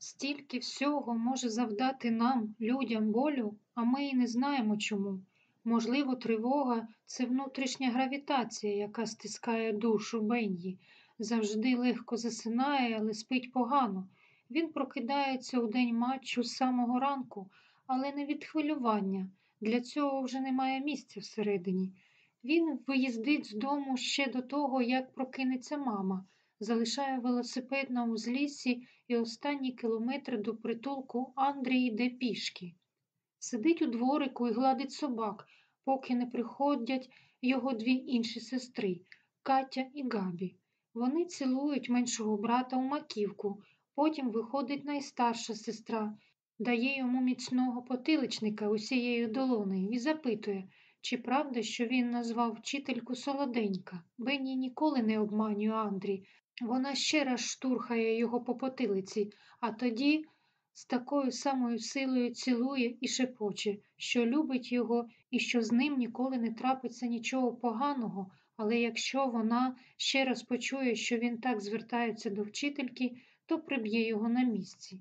Стільки всього може завдати нам, людям, болю, а ми і не знаємо чому. Можливо, тривога це внутрішня гравітація, яка стискає душу Бенді. Завжди легко засинає, але спить погано. Він прокидається у день матчу з самого ранку, але не від хвилювання. Для цього вже немає місця всередині. Він виїздить з дому ще до того, як прокинеться мама, залишає велосипед на узліссі і останні кілометри до притулку Андрій йде пішки. Сидить у дворику і гладить собак, поки не приходять його дві інші сестри Катя і Габі. Вони цілують меншого брата у маківку, потім виходить найстарша сестра, дає йому міцного потиличника усією долонею і запитує, чи правда, що він назвав вчительку солоденька. Бенні ніколи не обманює Андрій. Вона ще раз штурхає його по потилиці, а тоді з такою самою силою цілує і шепоче, що любить його і що з ним ніколи не трапиться нічого поганого, але якщо вона ще раз почує, що він так звертається до вчительки, то приб'є його на місці.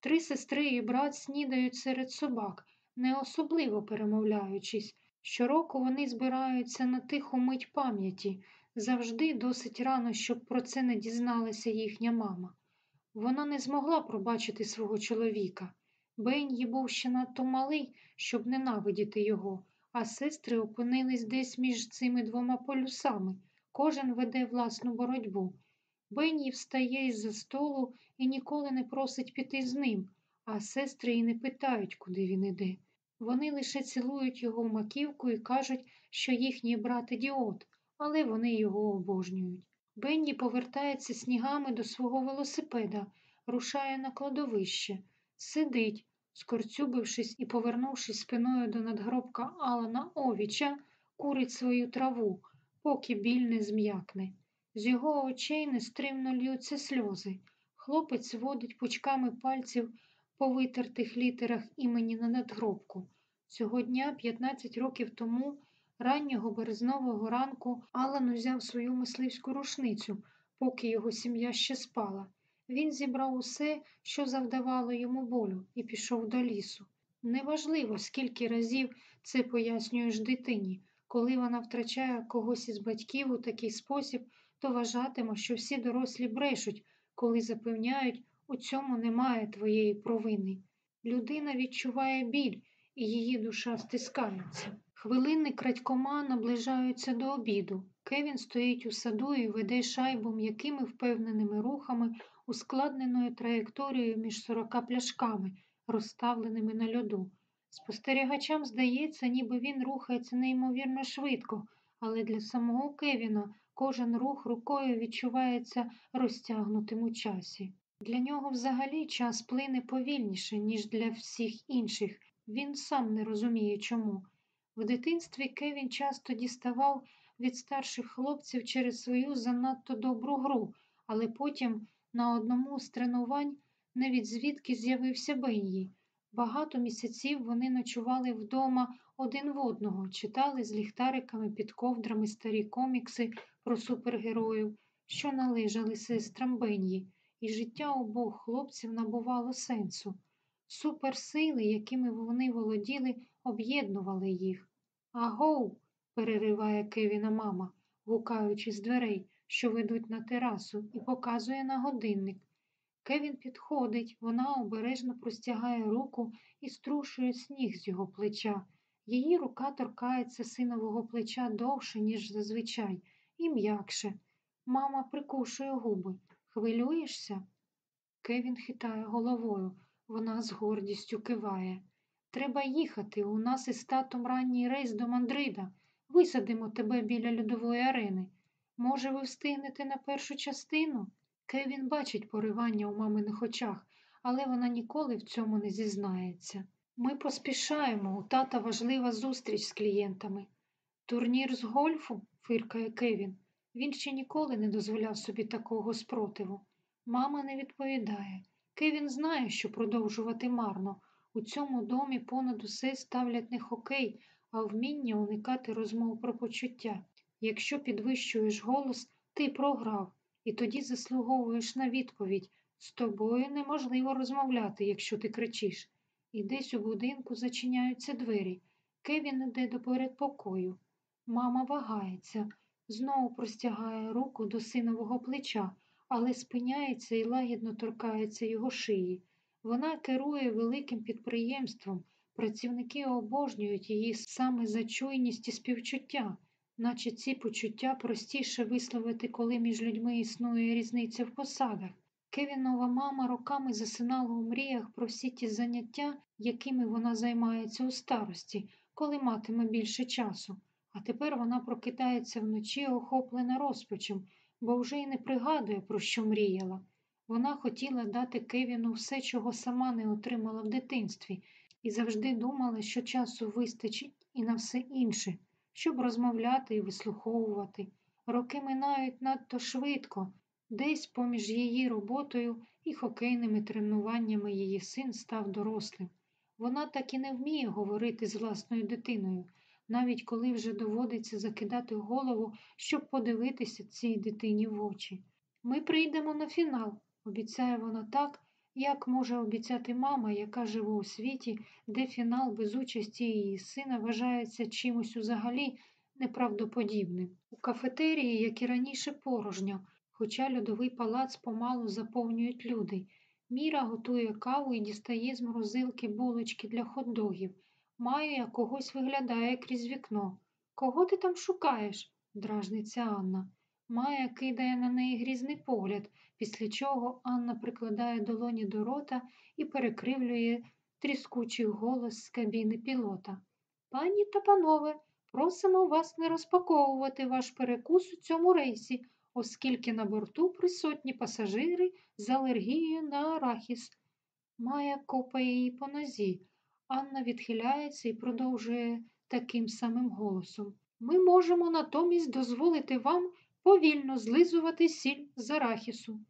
Три сестри і брат снідають серед собак, не особливо перемовляючись. Щороку вони збираються на тиху мить пам'яті, завжди досить рано, щоб про це не дізналася їхня мама. Вона не змогла пробачити свого чоловіка. Бенні був ще надто малий, щоб ненавидіти його, а сестри опинились десь між цими двома полюсами. Кожен веде власну боротьбу. Бенні встає із за столу і ніколи не просить піти з ним, а сестри і не питають, куди він іде. Вони лише цілують його маківку і кажуть, що їхній брат ідіот, але вони його обожнюють. Бенні повертається снігами до свого велосипеда, рушає на кладовище, сидить, скорцюбившись і повернувшись спиною до надгробка Алана Овіча, курить свою траву, поки біль не зм'якне. З його очей нестримно льються сльози. Хлопець водить пучками пальців по витертих літерах імені на надгробку. Цього дня, 15 років тому, раннього березнового ранку, Алан узяв свою мисливську рушницю, поки його сім'я ще спала. Він зібрав усе, що завдавало йому болю, і пішов до лісу. Неважливо, скільки разів це пояснюєш дитині. Коли вона втрачає когось із батьків у такий спосіб, то вважатиме, що всі дорослі брешуть, коли запевняють, у цьому немає твоєї провини. Людина відчуває біль, і її душа стискається. Хвилини крадькома наближаються до обіду. Кевін стоїть у саду і веде шайбу м'якими впевненими рухами, ускладненою траєкторією між сорока пляшками, розставленими на льоду. Спостерігачам здається, ніби він рухається неймовірно швидко, але для самого Кевіна кожен рух рукою відчувається розтягнутим у часі. Для нього взагалі час плине повільніше, ніж для всіх інших. Він сам не розуміє чому. В дитинстві Кевін часто діставав від старших хлопців через свою занадто добру гру, але потім на одному з тренувань навіть звідки з'явився Бенні. Багато місяців вони ночували вдома один в одного, читали з ліхтариками під ковдрами старі комікси про супергероїв, що належали сестрам Бенні, і життя обох хлопців набувало сенсу. Суперсили, якими вони володіли, об'єднували їх. Агоу, перериває Кевіна мама, гукаючи з дверей, що ведуть на терасу, і показує на годинник. Кевін підходить, вона обережно простягає руку і струшує сніг з його плеча. Її рука торкається синового плеча довше, ніж зазвичай, і м'якше. Мама прикушує губи. Хвилюєшся? Кевін хитає головою. Вона з гордістю киває. Треба їхати. У нас із татом ранній рейс до Мандрида. Висадимо тебе біля льодової арени. Може, ви встигнете на першу частину? Кевін бачить поривання у маминих очах, але вона ніколи в цьому не зізнається. Ми поспішаємо, у тата важлива зустріч з клієнтами. Турнір з гольфу, фиркає Кевін. Він ще ніколи не дозволяв собі такого спротиву. Мама не відповідає. Кевін знає, що продовжувати марно. У цьому домі понад усе ставлять не хокей, а вміння уникати розмов про почуття. Якщо підвищуєш голос, ти програв. і тоді заслуговуєш на відповідь з тобою неможливо розмовляти, якщо ти кричиш. І десь у будинку зачиняються двері. Кевін іде до передпокою. Мама вагається, знову простягає руку до синового плеча, але спиняється і лагідно торкається його шиї. Вона керує великим підприємством. Працівники обожнюють її саме за чуйність і співчуття, наче ці почуття простіше висловити, коли між людьми існує різниця в посадах. Кевінова мама роками засинала у мріях про всі ті заняття, якими вона займається у старості, коли матиме більше часу. А тепер вона прокидається вночі, охоплена розпачем, бо вже й не пригадує, про що мріяла. Вона хотіла дати Кевіну все, чого сама не отримала в дитинстві, і завжди думала, що часу вистачить і на все інше, щоб розмовляти і вислуховувати. Роки минають надто швидко, десь поміж її роботою і хокейними тренуваннями її син став дорослим. Вона так і не вміє говорити з власною дитиною, навіть коли вже доводиться закидати голову, щоб подивитися цій дитині в очі. Ми прийдемо на фінал, обіцяє вона так, як може обіцяти мама, яка живе у світі, де фінал без участі її сина вважається чимось взагалі неправдоподібним. У кафетерії, як і раніше, порожньо, хоча льодовий палац помалу заповнюють люди. Міра готує каву і дістає з морозилки булочки для хот-догів. Майя когось виглядає крізь вікно. Кого ти там шукаєш? дражниться Анна. Майя кидає на неї грізний погляд, після чого Анна прикладає долоні до рота і перекривлює тріскучий голос з кабіни пілота. Пані та панове, просимо вас не розпаковувати ваш перекус у цьому рейсі, оскільки на борту присутні пасажири з алергією на арахіс. Майя копає її по нозі. Анна відхиляється і продовжує таким самим голосом. Ми можемо натомість дозволити вам повільно злизувати сіль з арахісу.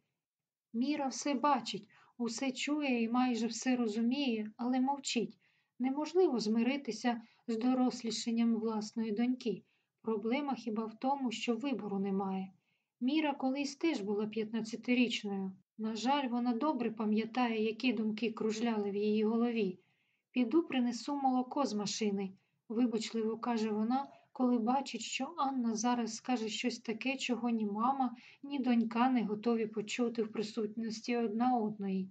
Міра все бачить, усе чує і майже все розуміє, але мовчить. Неможливо змиритися з дорослішенням власної доньки. Проблема хіба в тому, що вибору немає. Міра колись теж була 15-річною. На жаль, вона добре пам'ятає, які думки кружляли в її голові. Піду принесу молоко з машини, вибачливо каже вона, коли бачить, що Анна зараз скаже щось таке, чого ні мама, ні донька не готові почути в присутності одна одної.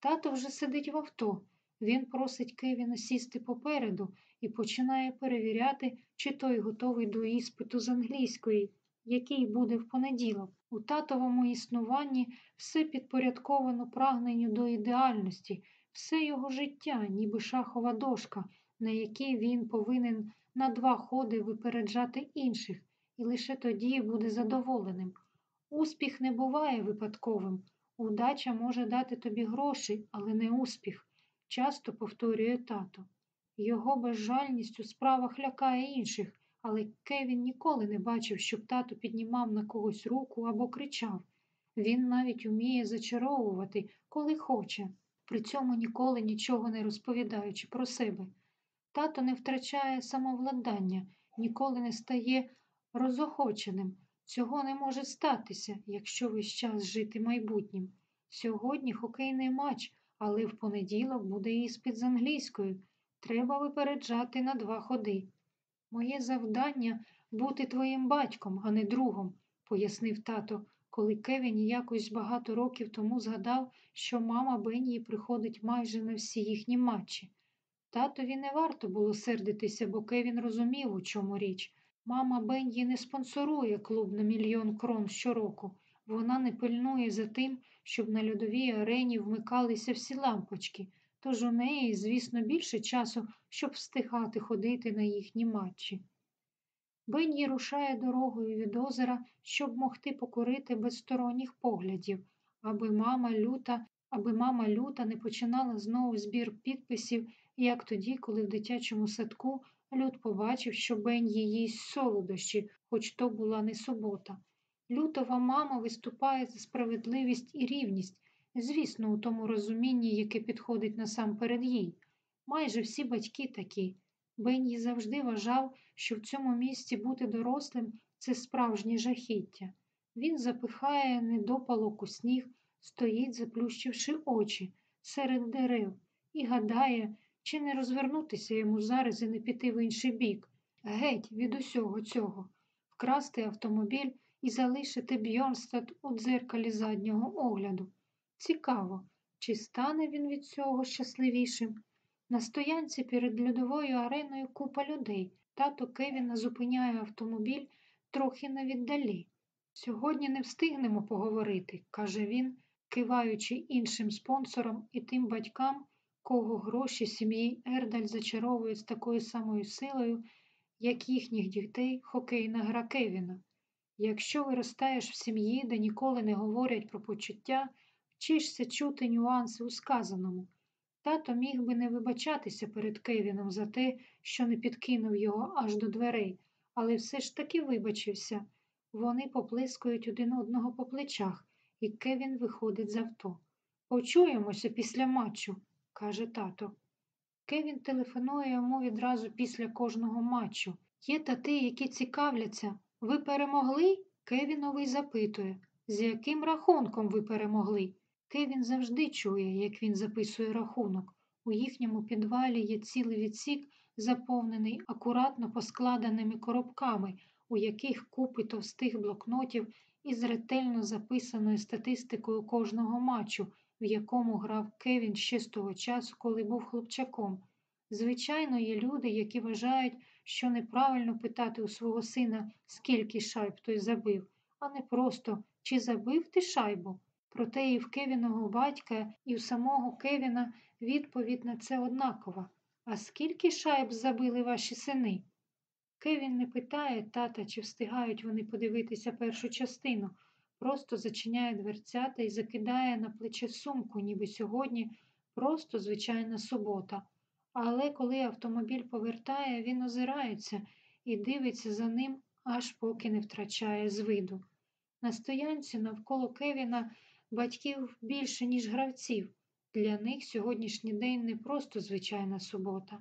Тато вже сидить в авто. Він просить Кевіна сісти попереду і починає перевіряти, чи той готовий до іспиту з англійської, який буде в понеділок. У татовому існуванні все підпорядковано прагненню до ідеальності, все його життя, ніби шахова дошка, на якій він повинен на два ходи випереджати інших, і лише тоді буде задоволеним. Успіх не буває випадковим. Удача може дати тобі гроші, але не успіх, часто повторює тато. Його безжальність у справах лякає інших, але Кевін ніколи не бачив, щоб тато піднімав на когось руку або кричав. Він навіть уміє зачаровувати, коли хоче, при цьому ніколи нічого не розповідаючи про себе. Тато не втрачає самовладання, ніколи не стає розохоченим. Цього не може статися, якщо весь час жити майбутнім. Сьогодні хокейний матч, але в понеділок буде іспит з англійською. Треба випереджати на два ходи. Моє завдання бути твоїм батьком, а не другом, пояснив тато, коли Кевін якось багато років тому згадав, що мама Бенії приходить майже на всі їхні матчі. Татові не варто було сердитися, бо Кевін розумів, у чому річ. Мама Бенді не спонсорує клуб на мільйон крон щороку. Вона не пильнує за тим, щоб на льодовій арені вмикалися всі лампочки, тож у неї, звісно, більше часу, щоб встигати ходити на їхні матчі. Бенді рушає дорогою від озера, щоб могти покорити без сторонніх поглядів, аби мама люта, аби мама люта не починала знову збір підписів, як тоді, коли в дитячому садку Люд побачив, що Бенді їсть солодощі, хоч то була не субота. Лютова мама виступає за справедливість і рівність, звісно, у тому розумінні, яке підходить насамперед їй. Майже всі батьки такі. Бенні завжди вважав, що в цьому місці бути дорослим це справжнє жахіття. Він запихає недопалок у сніг, стоїть, заплющивши очі серед дерев, і гадає, чи не розвернутися йому зараз і не піти в інший бік, геть від усього цього, вкрасти автомобіль і залишити Бьорнстад у дзеркалі заднього огляду. Цікаво, чи стане він від цього щасливішим? На стоянці перед льодовою ареною купа людей. Тато Кевіна зупиняє автомобіль трохи на віддалі. Сьогодні не встигнемо поговорити, каже він, киваючи іншим спонсорам і тим батькам, кого гроші сім'ї Ердаль зачаровують з такою самою силою, як їхніх дітей хокейна гра Кевіна. Якщо виростаєш в сім'ї, де ніколи не говорять про почуття, вчишся чути нюанси у сказаному. Тато міг би не вибачатися перед Кевіном за те, що не підкинув його аж до дверей, але все ж таки вибачився. Вони поплескують один одного по плечах, і Кевін виходить з авто. Почуємося після матчу, каже тато. Кевін телефонує йому відразу після кожного матчу. Є тати, які цікавляться. Ви перемогли? Кевіновий запитує, з яким рахунком ви перемогли? Кевін завжди чує, як він записує рахунок. У їхньому підвалі є цілий відсік, заповнений акуратно поскладеними коробками, у яких купи товстих блокнотів із ретельно записаною статистикою кожного матчу, в якому грав Кевін ще з того часу, коли був хлопчаком. Звичайно, є люди, які вважають, що неправильно питати у свого сина, скільки шайб той забив, а не просто чи забив ти шайбу. Проте і в Кевіного батька, і в самого Кевіна відповідь на це однакова. А скільки шайб забили ваші сини? Кевін не питає тата, чи встигають вони подивитися першу частину, просто зачиняє дверцята і закидає на плече сумку, ніби сьогодні просто звичайна субота. Але коли автомобіль повертає, він озирається і дивиться за ним, аж поки не втрачає з виду. На стоянці навколо Кевіна батьків більше, ніж гравців. Для них сьогоднішній день не просто звичайна субота.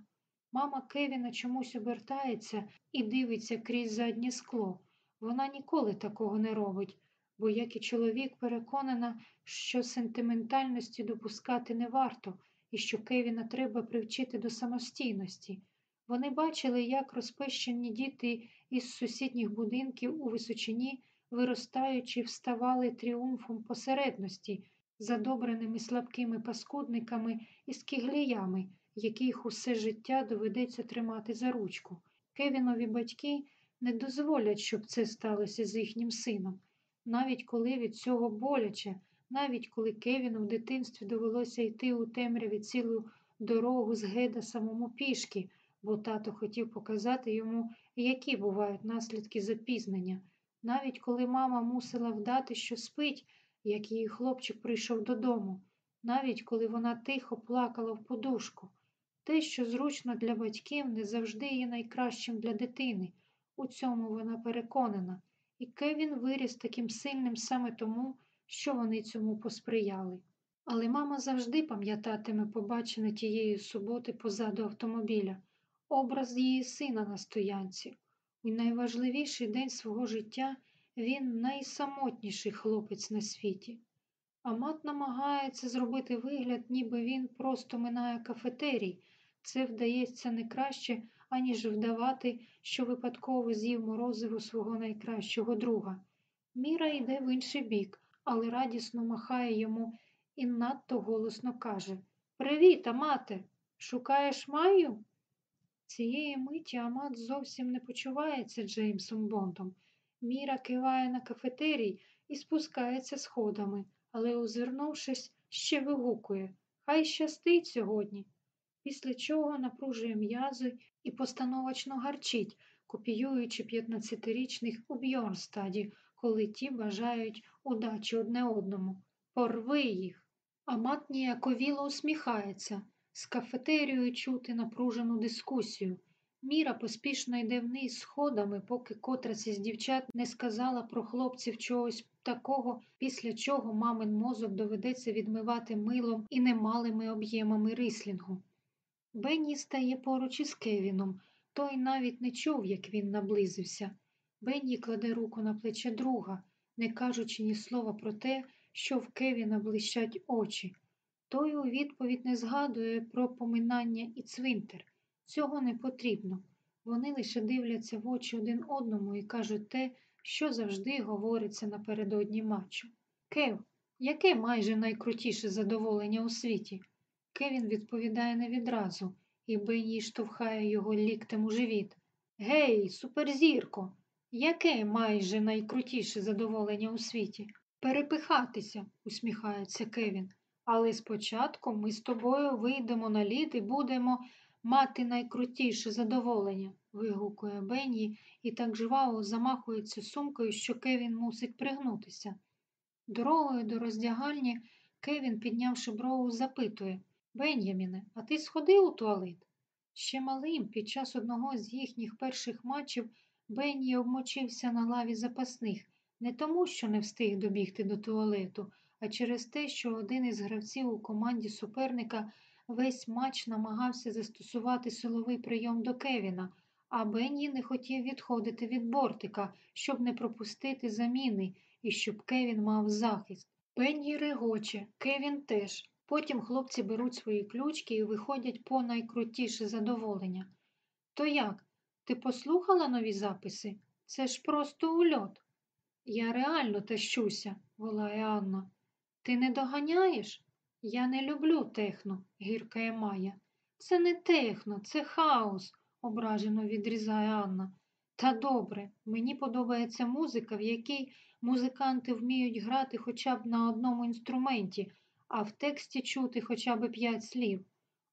Мама Кевіна чомусь обертається і дивиться крізь заднє скло. Вона ніколи такого не робить, бо, як і чоловік, переконана, що сентиментальності допускати не варто і що Кевіна треба привчити до самостійності. Вони бачили, як розпещені діти із сусідніх будинків у височині, виростаючи, вставали тріумфом посередності, задобреними слабкими паскудниками і скигліями, яких усе життя доведеться тримати за ручку. Кевінові батьки не дозволять, щоб це сталося з їхнім сином, навіть коли від цього боляче, навіть коли Кевіну в дитинстві довелося йти у темряві цілу дорогу з геда самому пішки, бо тато хотів показати йому, які бувають наслідки запізнення, навіть коли мама мусила вдати, що спить, як її хлопчик прийшов додому, навіть коли вона тихо плакала в подушку. Те, що зручно для батьків, не завжди є найкращим для дитини. У цьому вона переконана, і Кевін виріс таким сильним саме тому, що вони цьому посприяли. Але мама завжди пам'ятатиме побачене тієї суботи позаду автомобіля, образ її сина на стоянці. У найважливіший день свого життя він найсамотніший хлопець на світі. А мат намагається зробити вигляд, ніби він просто минає кафетерій. Це вдається не краще, аніж вдавати, що випадково з'їв морозиво свого найкращого друга. Міра йде в інший бік, але радісно махає йому і надто голосно каже Привіт, Амате! Шукаєш маю? Цієї миті Амат зовсім не почувається Джеймсом Бондом. Міра киває на кафетерій і спускається сходами, але, озирнувшись, ще вигукує Хай щастить сьогодні. Після чого напружує м'язи і постановочно гарчить, копіюючи 15-річних у Бьорнстаді, коли ті бажають удачі одне одному. Порви їх. Амат ніяковіло усміхається, з кафетерією чути напружену дискусію. Міра поспішно йде вниз сходами, поки котрась із дівчат не сказала про хлопців чогось такого, після чого мамин мозок доведеться відмивати милом і немалими об'ємами рислінгу. Бенні стає поруч із Кевіном, той навіть не чув, як він наблизився. Бенні кладе руку на плече друга, не кажучи ні слова про те, що в Кевіна блищать очі. Той у відповідь не згадує про поминання і цвинтар. Цього не потрібно. Вони лише дивляться в очі один одному і кажуть те, що завжди говориться напередодні матчу. Кев, яке майже найкрутіше задоволення у світі? Кевін відповідає не відразу, і Бенні штовхає його ліктем у живіт. Гей, суперзірко, яке майже найкрутіше задоволення у світі? Перепихатися, усміхається Кевін. Але спочатку ми з тобою вийдемо на лід і будемо мати найкрутіше задоволення, вигукує Бенні і так жваво замахується сумкою, що Кевін мусить пригнутися. Дорогою до роздягальні Кевін, піднявши брову, запитує Бен'яміне, а ти сходив у туалет? Ще малим під час одного з їхніх перших матчів Бенні обмочився на лаві запасних, не тому, що не встиг добігти до туалету, а через те, що один із гравців у команді суперника весь матч намагався застосувати силовий прийом до Кевіна, а Бенні не хотів відходити від бортика, щоб не пропустити заміни і щоб Кевін мав захист. Бенні регоче, Кевін теж. Потім хлопці беруть свої ключки і виходять по найкрутіше задоволення. То як? Ти послухала нові записи? Це ж просто ульот. Я реально тащуся, волає Анна. Ти не доганяєш? Я не люблю техно, гіркає Майя. Це не техно, це хаос, ображено відрізає Анна. Та добре, мені подобається музика, в якій музиканти вміють грати хоча б на одному інструменті, а в тексті чути хоча б п'ять слів.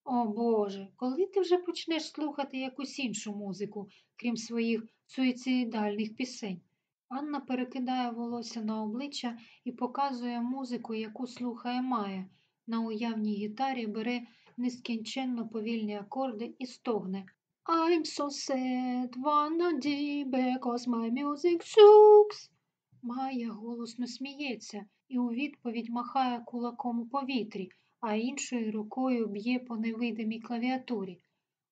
О Боже, коли ти вже почнеш слухати якусь іншу музику, крім своїх суїцидальних пісень? Анна перекидає волосся на обличчя і показує музику, яку слухає Майя. На уявній гітарі бере нескінченно повільні акорди і стогне. I'm so sad, wanna die because my music sucks. Майя голосно сміється і у відповідь махає кулаком у повітрі, а іншою рукою б'є по невидимій клавіатурі.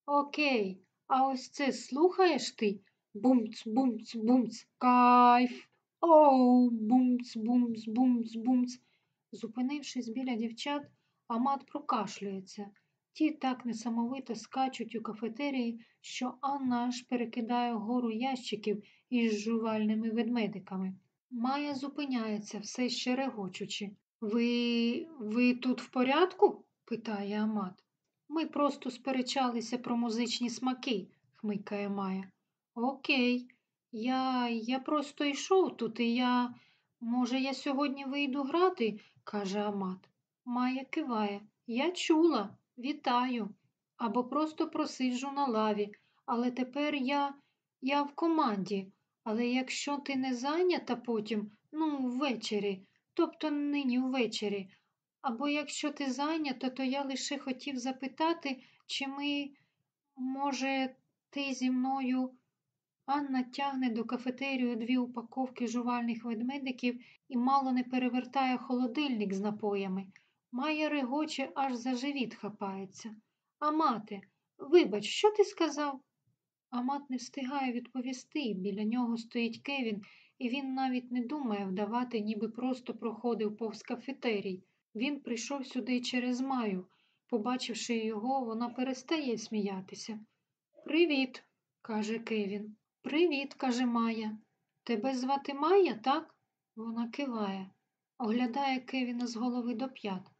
Окей, а ось це слухаєш ти? Бумц, бумц, бумц, кайф. Оу, бумц, бумц, бумц, бумц. Зупинившись біля дівчат, Амат прокашлюється. Ті так несамовито скачуть у кафетерії, що Анна аж перекидає гору ящиків із жувальними ведмедиками. Майя зупиняється, все ще регочучи. Ви ви тут в порядку? питає Амат. Ми просто сперечалися про музичні смаки, хмикає Майя. Окей, я я просто йшов тут, і я. Може, я сьогодні вийду грати, каже Амат. Майя киває. Я чула, вітаю. Або просто просиджу на лаві, але тепер я я в команді. Але якщо ти не зайнята потім, ну, ввечері, тобто нині ввечері, або якщо ти зайнята, то я лише хотів запитати, чи ми, може, ти зі мною. Анна тягне до кафетерію дві упаковки жувальних ведмедиків і мало не перевертає холодильник з напоями. Майя регоче аж за живіт хапається. Амате, вибач, що ти сказав? Амат не встигає відповісти. Біля нього стоїть Кевін, і він навіть не думає вдавати, ніби просто проходив повз кафетерій. Він прийшов сюди через Маю. Побачивши його, вона перестає сміятися. Привіт, каже Кевін. Привіт, каже Майя. Тебе звати Майя, так? Вона киває, оглядає Кевіна з голови до п'ят.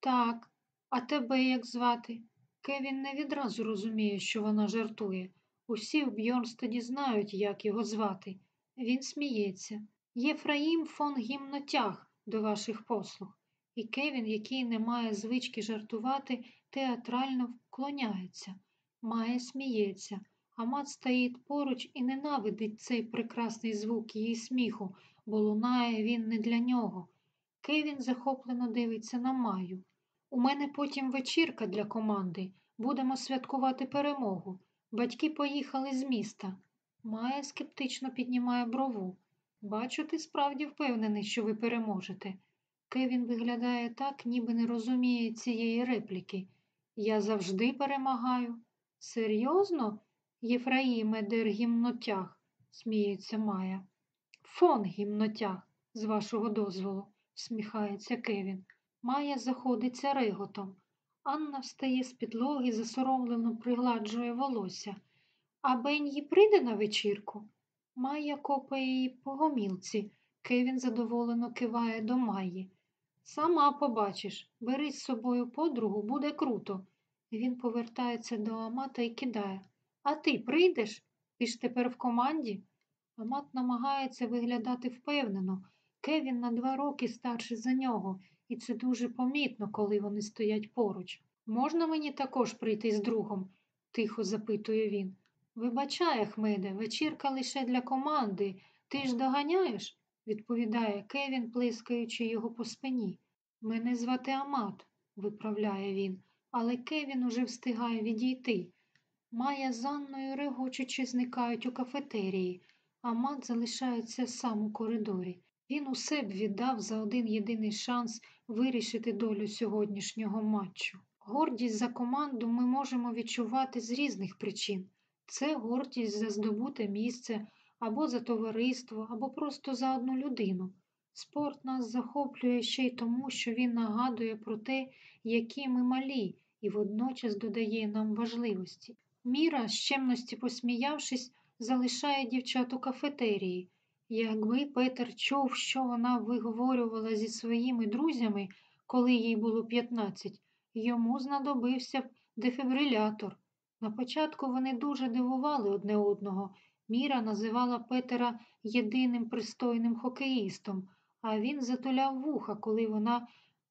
Так, а тебе як звати? Кевін не відразу розуміє, що вона жартує. Усі в Бьорнстеді знають, як його звати. Він сміється. Єфраїм фон гімнотяг до ваших послуг. І Кевін, який не має звички жартувати, театрально вклоняється. Має сміється, а мат стоїть поруч і ненавидить цей прекрасний звук її сміху, бо лунає він не для нього. Кевін захоплено дивиться на Маю. У мене потім вечірка для команди. Будемо святкувати перемогу. Батьки поїхали з міста. Майя скептично піднімає брову. Бачу, ти справді впевнений, що ви переможете. Кевін виглядає так, ніби не розуміє цієї репліки. Я завжди перемагаю. Серйозно, Єфраїме дер гімнотяг, сміється Майя. Фон гімнотяг. з вашого дозволу, всміхається Кевін. Майя заходиться реготом. Анна встає з підлоги, засоромлено пригладжує волосся. А Бен'ї прийде на вечірку? Майя копає її по гомілці. Кевін задоволено киває до Майї. Сама побачиш, бери з собою подругу, буде круто. Він повертається до Амата і кидає. А ти прийдеш? Ти ж тепер в команді? Амат намагається виглядати впевнено. Кевін на два роки старший за нього, і це дуже помітно, коли вони стоять поруч. Можна мені також прийти з другом? тихо запитує він. Вибачай, Ахмеде, вечірка лише для команди. Ти ж доганяєш? відповідає Кевін, плескаючи його по спині. Мене звати Амат, виправляє він, але Кевін уже встигає відійти. Майя з Анною регочучи зникають у кафетерії, а мат залишається сам у коридорі. Він усе б віддав за один єдиний шанс вирішити долю сьогоднішнього матчу. Гордість за команду ми можемо відчувати з різних причин. Це гордість за здобуте місце або за товариство, або просто за одну людину. Спорт нас захоплює ще й тому, що він нагадує про те, які ми малі, і водночас додає нам важливості. Міра, з чемності посміявшись, залишає дівчат у кафетерії. Якби Петер чув, що вона виговорювала зі своїми друзями, коли їй було 15, йому знадобився б дефібрилятор. На початку вони дуже дивували одне одного. Міра називала Петера єдиним пристойним хокеїстом, а він затуляв вуха, коли вона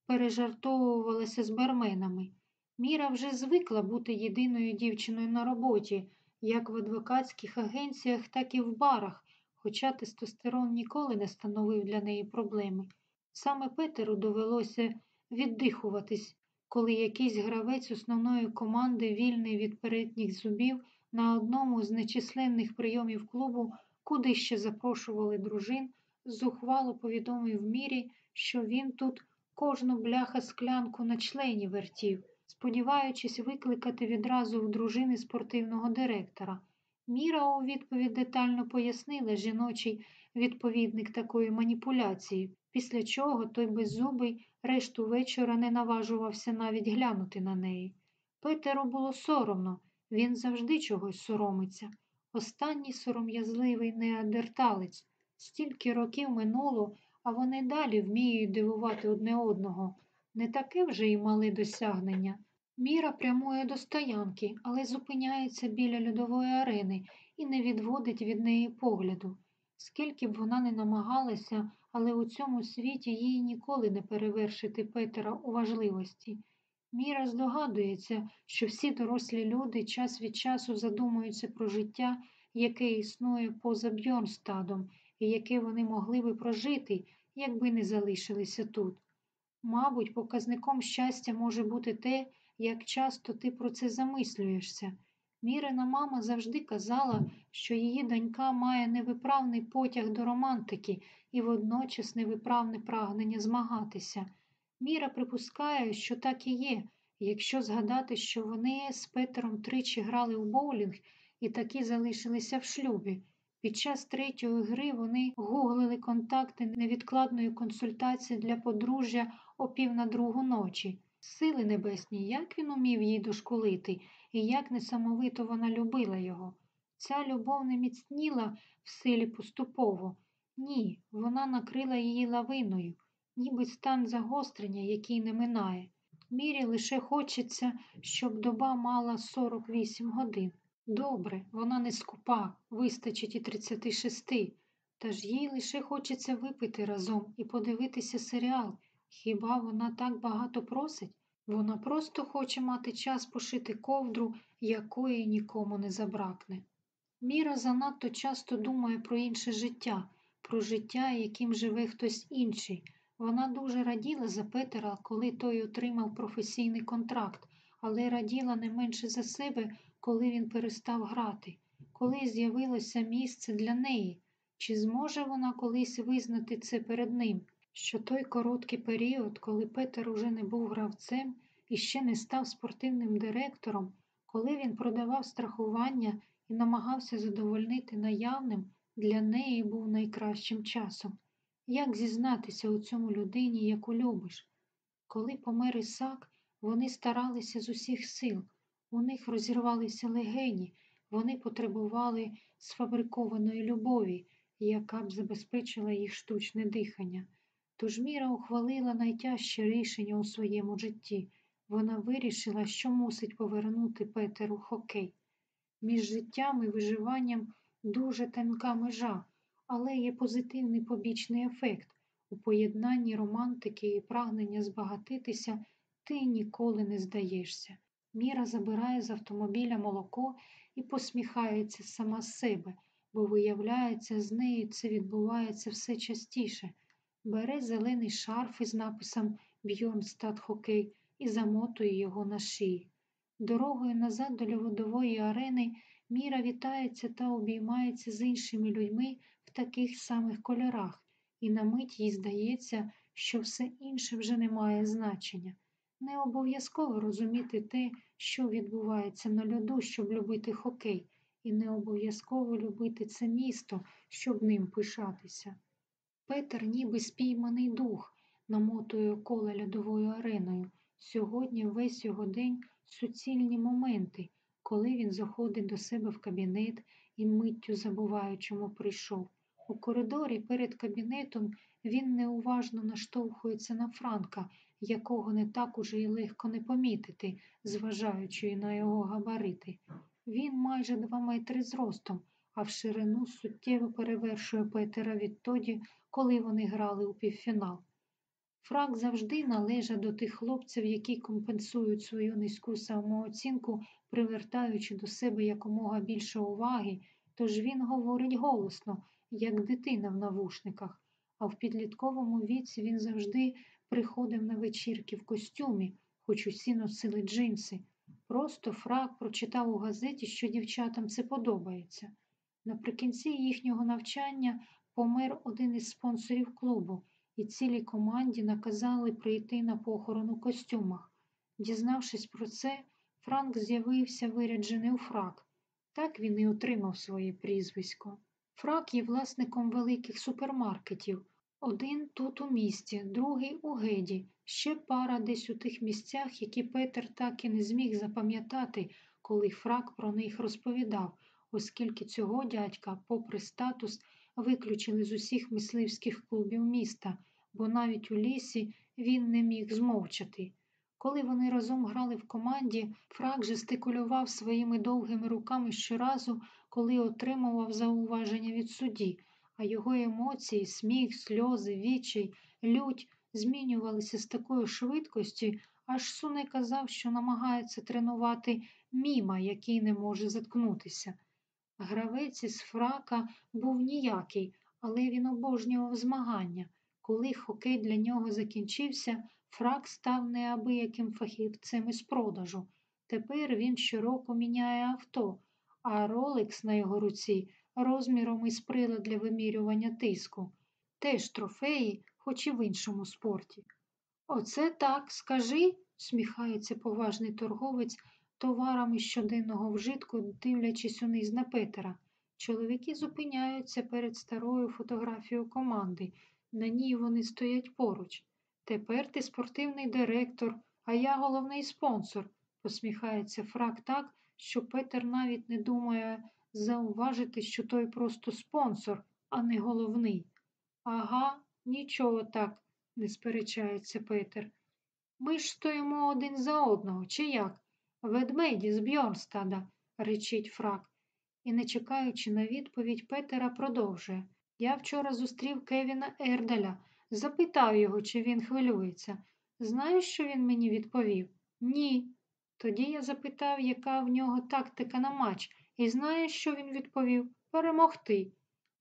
пережартовувалася з барменами. Міра вже звикла бути єдиною дівчиною на роботі, як в адвокатських агенціях, так і в барах, хоча тестостерон ніколи не становив для неї проблеми. Саме Петеру довелося віддихуватись, коли якийсь гравець основної команди, вільний від передніх зубів, на одному з нечисленних прийомів клубу, куди ще запрошували дружин, зухвало повідомив мірі, що він тут кожну бляха склянку на члені вертів, сподіваючись викликати відразу в дружини спортивного директора. Міра у відповідь детально пояснила жіночий відповідник такої маніпуляції, після чого той беззубий решту вечора не наважувався навіть глянути на неї. Петеру було соромно, він завжди чогось соромиться. Останній сором'язливий неандерталець. Стільки років минуло, а вони далі вміють дивувати одне одного. Не таке вже й мале досягнення. Міра прямує до стоянки, але зупиняється біля льодової арени і не відводить від неї погляду. Скільки б вона не намагалася, але у цьому світі їй ніколи не перевершити Петера у важливості. Міра здогадується, що всі дорослі люди час від часу задумуються про життя, яке існує поза Бьорнстадом, і яке вони могли би прожити, якби не залишилися тут. Мабуть, показником щастя може бути те, як часто ти про це замислюєшся. Мірина мама завжди казала, що її донька має невиправний потяг до романтики і водночас невиправне прагнення змагатися. Міра припускає, що так і є, якщо згадати, що вони з Петером тричі грали у боулінг і таки залишилися в шлюбі. Під час третьої гри вони гуглили контакти невідкладної консультації для подружжя о пів на другу ночі. Сили небесні, як він умів їй дошкулити, і як несамовито вона любила його. Ця любов не міцніла в силі поступово. Ні, вона накрила її лавиною, ніби стан загострення, який не минає. Мірі лише хочеться, щоб доба мала 48 годин. Добре, вона не скупа, вистачить і 36, та ж їй лише хочеться випити разом і подивитися серіал. Хіба вона так багато просить? Вона просто хоче мати час пошити ковдру, якої нікому не забракне. Міра занадто часто думає про інше життя, про життя, яким живе хтось інший. Вона дуже раділа за Петера, коли той отримав професійний контракт, але раділа не менше за себе, коли він перестав грати, коли з'явилося місце для неї. Чи зможе вона колись визнати це перед ним? що той короткий період, коли Петер уже не був гравцем і ще не став спортивним директором, коли він продавав страхування і намагався задовольнити наявним, для неї був найкращим часом. Як зізнатися у цьому людині, яку любиш? Коли помер Ісак, вони старалися з усіх сил, у них розірвалися легені, вони потребували сфабрикованої любові, яка б забезпечила їх штучне дихання. Тож Міра ухвалила найтяжче рішення у своєму житті. Вона вирішила, що мусить повернути Петеру хокей. Між життям і виживанням дуже тонка межа, але є позитивний побічний ефект. У поєднанні романтики і прагнення збагатитися ти ніколи не здаєшся. Міра забирає з автомобіля молоко і посміхається сама себе, бо, виявляється, з нею це відбувається все частіше. Бере зелений шарф із написом Бьорнстад Хокей і замотує його на шиї. Дорогою назад до льодової арени Міра вітається та обіймається з іншими людьми в таких самих кольорах, і на мить їй здається, що все інше вже не має значення. Не обов'язково розуміти те, що відбувається на льоду, щоб любити хокей, і не обов'язково любити це місто, щоб ним пишатися. Петер ніби спійманий дух, намотує коло льодовою ареною. Сьогодні весь його день суцільні моменти, коли він заходить до себе в кабінет і миттю забуває, чому прийшов. У коридорі перед кабінетом він неуважно наштовхується на Франка, якого не так уже й легко не помітити, зважаючи на його габарити. Він майже два метри зростом, а в ширину суттєво перевершує Петера відтоді, коли вони грали у півфінал. Фрак завжди належав до тих хлопців, які компенсують свою низьку самооцінку, привертаючи до себе якомога більше уваги, тож він говорить голосно, як дитина в навушниках, а в підлітковому віці він завжди приходив на вечірки в костюмі, хоч усі носили джинси. Просто фрак прочитав у газеті, що дівчатам це подобається. Наприкінці їхнього навчання помер один із спонсорів клубу, і цілій команді наказали прийти на похорон у костюмах. Дізнавшись про це, Франк з'явився виряджений у фрак. Так він і отримав своє прізвисько. Фрак є власником великих супермаркетів. Один тут у місті, другий у геді, ще пара десь у тих місцях, які Петер так і не зміг запам'ятати, коли фрак про них розповідав, оскільки цього дядька, попри статус, виключили з усіх мисливських клубів міста, бо навіть у лісі він не міг змовчати. Коли вони разом грали в команді, фрак жестикулював своїми довгими руками щоразу, коли отримував зауваження від судді, а його емоції, сміх, сльози, відчай, лють змінювалися з такою швидкістю, аж суне казав, що намагається тренувати міма, який не може заткнутися. Гравець із фрака був ніякий, але він обожнював змагання. Коли хокей для нього закінчився, фрак став неабияким фахівцем із продажу. Тепер він щороку міняє авто, а ролекс на його руці розміром із прилад для вимірювання тиску. Теж трофеї, хоч і в іншому спорті. Оце так, скажи, сміхається поважний торговець товарами щоденного вжитку, дивлячись униз на Петера. Чоловіки зупиняються перед старою фотографією команди. На ній вони стоять поруч. Тепер ти спортивний директор, а я головний спонсор, посміхається фрак так, що Петер навіть не думає зауважити, що той просто спонсор, а не головний. Ага, нічого так, не сперечається Петер. Ми ж стоїмо один за одного, чи як? Ведмеді з Бьорнстада, речить фрак. І, не чекаючи на відповідь, Петера продовжує. Я вчора зустрів Кевіна Ерделя, запитав його, чи він хвилюється. Знаєш, що він мені відповів? Ні. Тоді я запитав, яка в нього тактика на матч, і знаєш, що він відповів? Перемогти.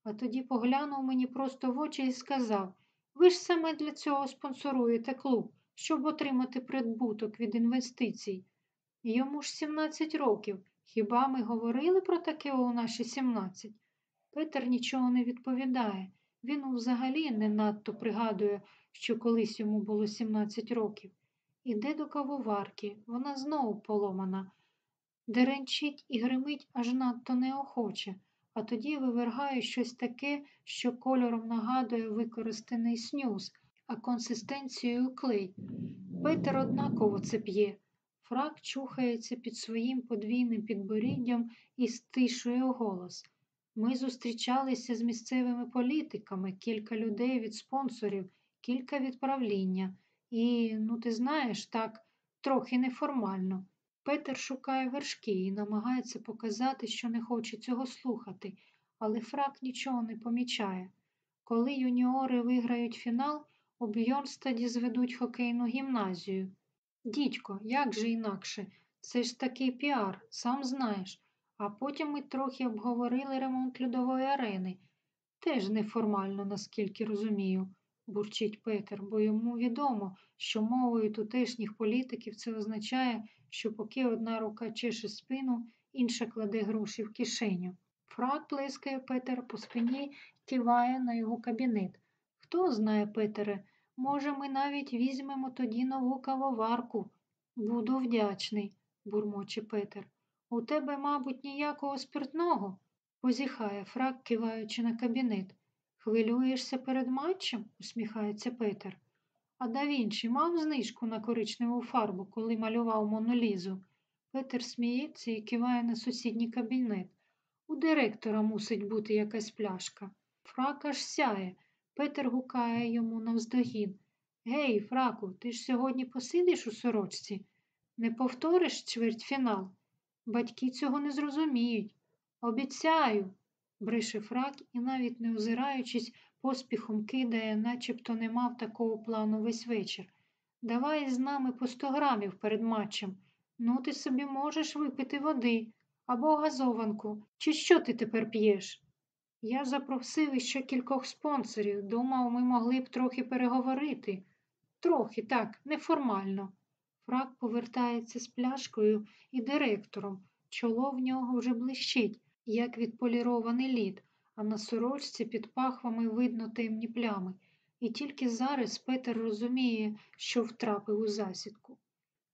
А тоді поглянув мені просто в очі і сказав ви ж саме для цього спонсоруєте клуб, щоб отримати придбуток від інвестицій. Йому ж 17 років. Хіба ми говорили про таке у наші 17? Петер нічого не відповідає. Він взагалі не надто пригадує, що колись йому було 17 років. Іде до кавоварки, вона знову поломана, деренчить і гримить аж надто неохоче, а тоді вивергає щось таке, що кольором нагадує використаний снюс, а консистенцією клей. Петер однаково це п'є. Фрак чухається під своїм подвійним підборіддям і стишує голос. Ми зустрічалися з місцевими політиками, кілька людей від спонсорів, кілька від правління. І, ну, ти знаєш, так, трохи неформально. Петер шукає вершки і намагається показати, що не хоче цього слухати, але фрак нічого не помічає. Коли юніори виграють фінал, у Бьорнстаді зведуть хокейну гімназію. Дідько, як же інакше? Це ж такий піар, сам знаєш. А потім ми трохи обговорили ремонт льодової арени. Теж неформально, наскільки розумію, бурчить Петер, бо йому відомо, що мовою тутешніх політиків це означає, що поки одна рука чеше спину, інша кладе гроші в кишеню. Фрак плескає Петер по спині, киває на його кабінет. Хто знає, Петере, може, ми навіть візьмемо тоді нову кавоварку. Буду вдячний, бурмоче Петер. У тебе, мабуть, ніякого спиртного? позіхає фрак, киваючи на кабінет. Хвилюєшся перед матчем? усміхається Петер. А да Вінчі мав знижку на коричневу фарбу, коли малював Монолізу. Петер сміється і киває на сусідній кабінет. У директора мусить бути якась пляшка. Фрак аж сяє. Петер гукає йому навздогін. Гей, фраку, ти ж сьогодні посидиш у сорочці? Не повториш чвертьфінал? Батьки цього не зрозуміють. Обіцяю, брише фрак і, навіть не озираючись, поспіхом кидає, начебто не мав такого плану весь вечір. Давай з нами по сто грамів перед матчем. Ну, ти собі можеш випити води або газованку. Чи що ти тепер п'єш? Я запросив іще кількох спонсорів. Думав, ми могли б трохи переговорити. Трохи, так, неформально. Фрак повертається з пляшкою і директором. Чоло в нього вже блищить, як відполірований лід, а на сорочці під пахвами видно темні плями. І тільки зараз Петер розуміє, що втрапив у засідку.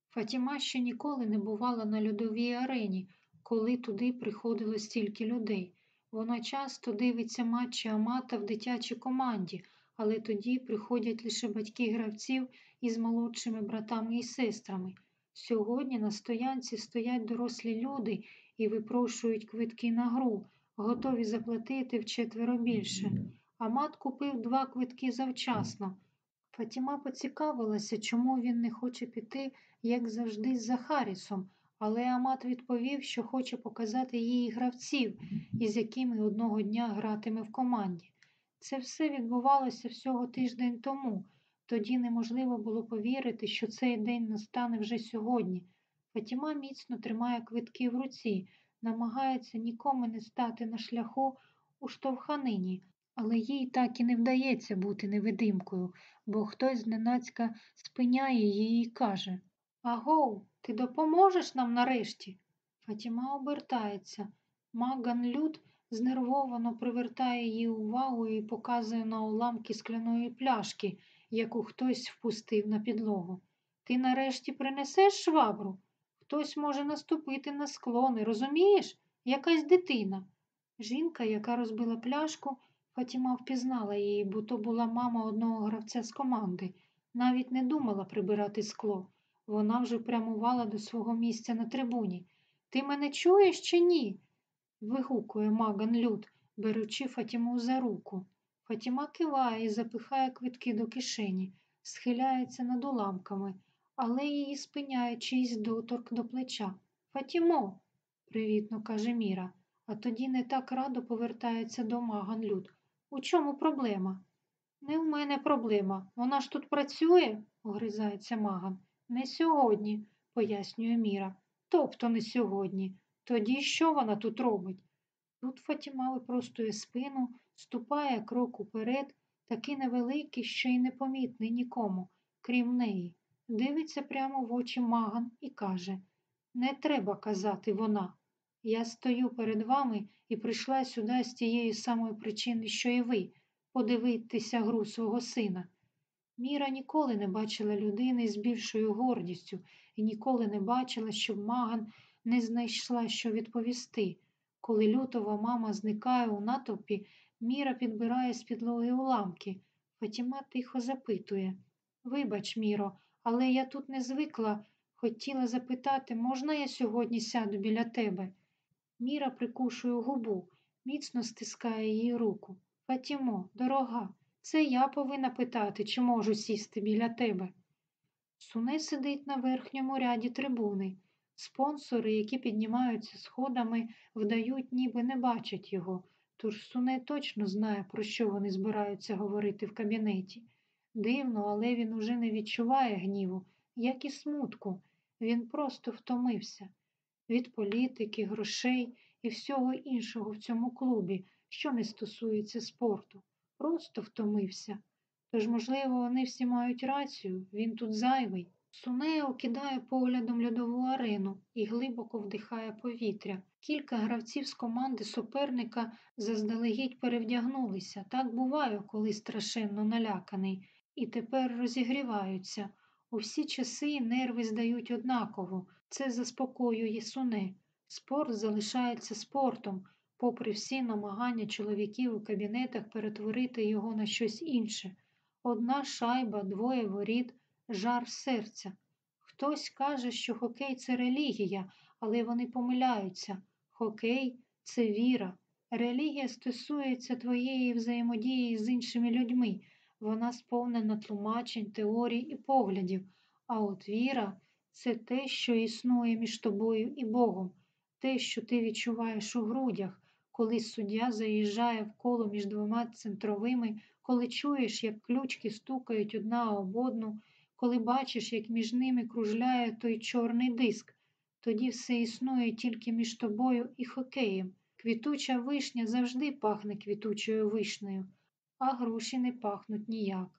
Фатіма ще ніколи не бувала на льодовій арені, коли туди приходило стільки людей. Вона часто дивиться матчі Амата в дитячій команді, але тоді приходять лише батьки гравців із молодшими братами і сестрами. Сьогодні на стоянці стоять дорослі люди і випрошують квитки на гру, готові заплатити вчетверо більше. Амат купив два квитки завчасно. Фатіма поцікавилася, чому він не хоче піти, як завжди, з Захарісом, але Амат відповів, що хоче показати їй гравців, із якими одного дня гратиме в команді. Це все відбувалося всього тиждень тому. Тоді неможливо було повірити, що цей день настане вже сьогодні. Фатіма міцно тримає квитки в руці, намагається нікому не стати на шляху у штовханині, але їй так і не вдається бути невидимкою, бо хтось зненацька спиняє її і каже Агоу, ти допоможеш нам нарешті? Фатіма обертається. Маган Люд знервовано привертає її увагу і показує на уламки скляної пляшки, яку хтось впустив на підлогу. Ти нарешті принесеш швабру? Хтось може наступити на склони, розумієш? Якась дитина. Жінка, яка розбила пляшку, Фатіма впізнала її, бо то була мама одного гравця з команди. Навіть не думала прибирати скло. Вона вже прямувала до свого місця на трибуні. Ти мене чуєш чи ні? вигукує Маган Люд, беручи Фатіму за руку. Фатіма киває і запихає квитки до кишені, схиляється над уламками, але її спиняє чийсь доторк до плеча. Фатімо, привітно каже Міра, а тоді не так радо повертається до Маган Люд. У чому проблема? Не в мене проблема. Вона ж тут працює, огризається Маган. Не сьогодні, пояснює Міра. Тобто не сьогодні. Тоді що вона тут робить? Тут Фатіма випростує спину, ступає крок уперед, такий невеликий, що й непомітний нікому, крім неї. Дивиться прямо в очі Маган і каже Не треба казати вона. Я стою перед вами і прийшла сюди з тієї самої причини, що і ви, подивитися гру свого сина. Міра ніколи не бачила людини з більшою гордістю і ніколи не бачила, щоб Маган не знайшла, що відповісти. Коли лютова мама зникає у натовпі, Міра підбирає з підлоги уламки. Фатіма тихо запитує Вибач, Міро, але я тут не звикла. Хотіла запитати, можна я сьогодні сяду біля тебе? Міра прикушує губу, міцно стискає її руку. Фатімо, дорога, це я повинна питати, чи можу сісти біля тебе. Суне сидить на верхньому ряді трибуни. Спонсори, які піднімаються сходами, вдають, ніби не бачать його, тож Суне точно знає, про що вони збираються говорити в кабінеті. Дивно, але він уже не відчуває гніву, як і смутку. Він просто втомився від політики, грошей і всього іншого в цьому клубі, що не стосується спорту. Просто втомився. Тож, можливо, вони всі мають рацію, він тут зайвий. Сунео кидає поглядом льодову арену і глибоко вдихає повітря. Кілька гравців з команди суперника заздалегідь перевдягнулися. Так буває, коли страшенно наляканий, і тепер розігріваються. У всі часи нерви здають однаково. Це заспокоює суне. Спорт залишається спортом, попри всі намагання чоловіків у кабінетах перетворити його на щось інше. Одна шайба, двоє воріт, жар серця. Хтось каже, що хокей це релігія, але вони помиляються. Хокей це віра. Релігія стосується твоєї взаємодії з іншими людьми. Вона сповнена тлумачень, теорій і поглядів. А от віра це те, що існує між тобою і Богом, те, що ти відчуваєш у грудях, коли суддя заїжджає в коло між двома центровими, коли чуєш, як ключки стукають одна об одну, коли бачиш, як між ними кружляє той чорний диск, тоді все існує тільки між тобою і хокеєм. Квітуча вишня завжди пахне квітучою вишнею, а гроші не пахнуть ніяк.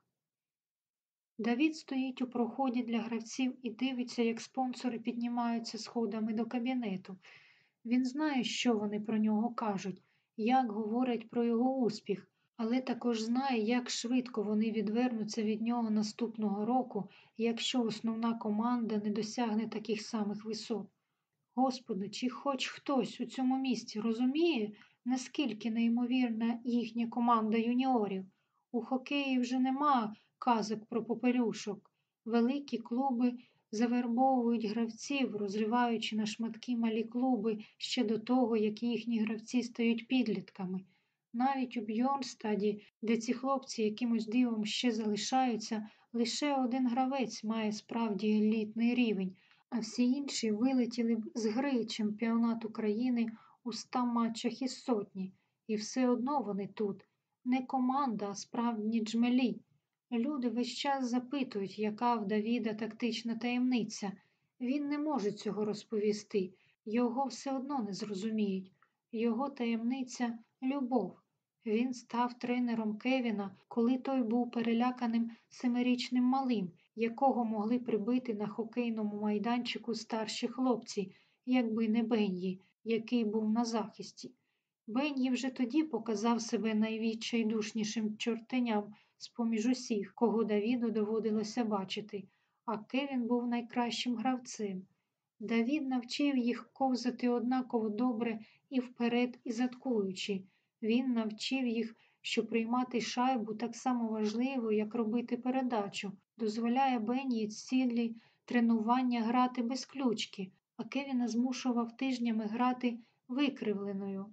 Давід стоїть у проході для гравців і дивиться, як спонсори піднімаються сходами до кабінету. Він знає, що вони про нього кажуть, як говорять про його успіх, але також знає, як швидко вони відвернуться від нього наступного року, якщо основна команда не досягне таких самих висот. Господи, чи хоч хтось у цьому місті розуміє, наскільки неймовірна їхня команда юніорів? У хокеї вже нема казок про попелюшок. Великі клуби завербовують гравців, розриваючи на шматки малі клуби ще до того, як їхні гравці стають підлітками. Навіть у Бьорнстаді, де ці хлопці якимось дивом ще залишаються, лише один гравець має справді елітний рівень, а всі інші вилетіли б з гри чемпіонат України у ста матчах із сотні. І все одно вони тут. Не команда, а справжні джмелі. Люди весь час запитують, яка в Давіда тактична таємниця. Він не може цього розповісти, його все одно не зрозуміють. Його таємниця любов. Він став тренером Кевіна, коли той був переляканим семирічним малим, якого могли прибити на хокейному майданчику старші хлопці, якби не Бенні, який був на захисті. Бенні вже тоді показав себе найвідчайдушнішим чортеням з-поміж усіх, кого Давіду доводилося бачити, а Кевін був найкращим гравцем. Давід навчив їх ковзати однаково добре і вперед, і заткуючи. Він навчив їх, що приймати шайбу так само важливо, як робити передачу, дозволяє Бенні цілі тренування грати без ключки, а Кевіна змушував тижнями грати викривленою.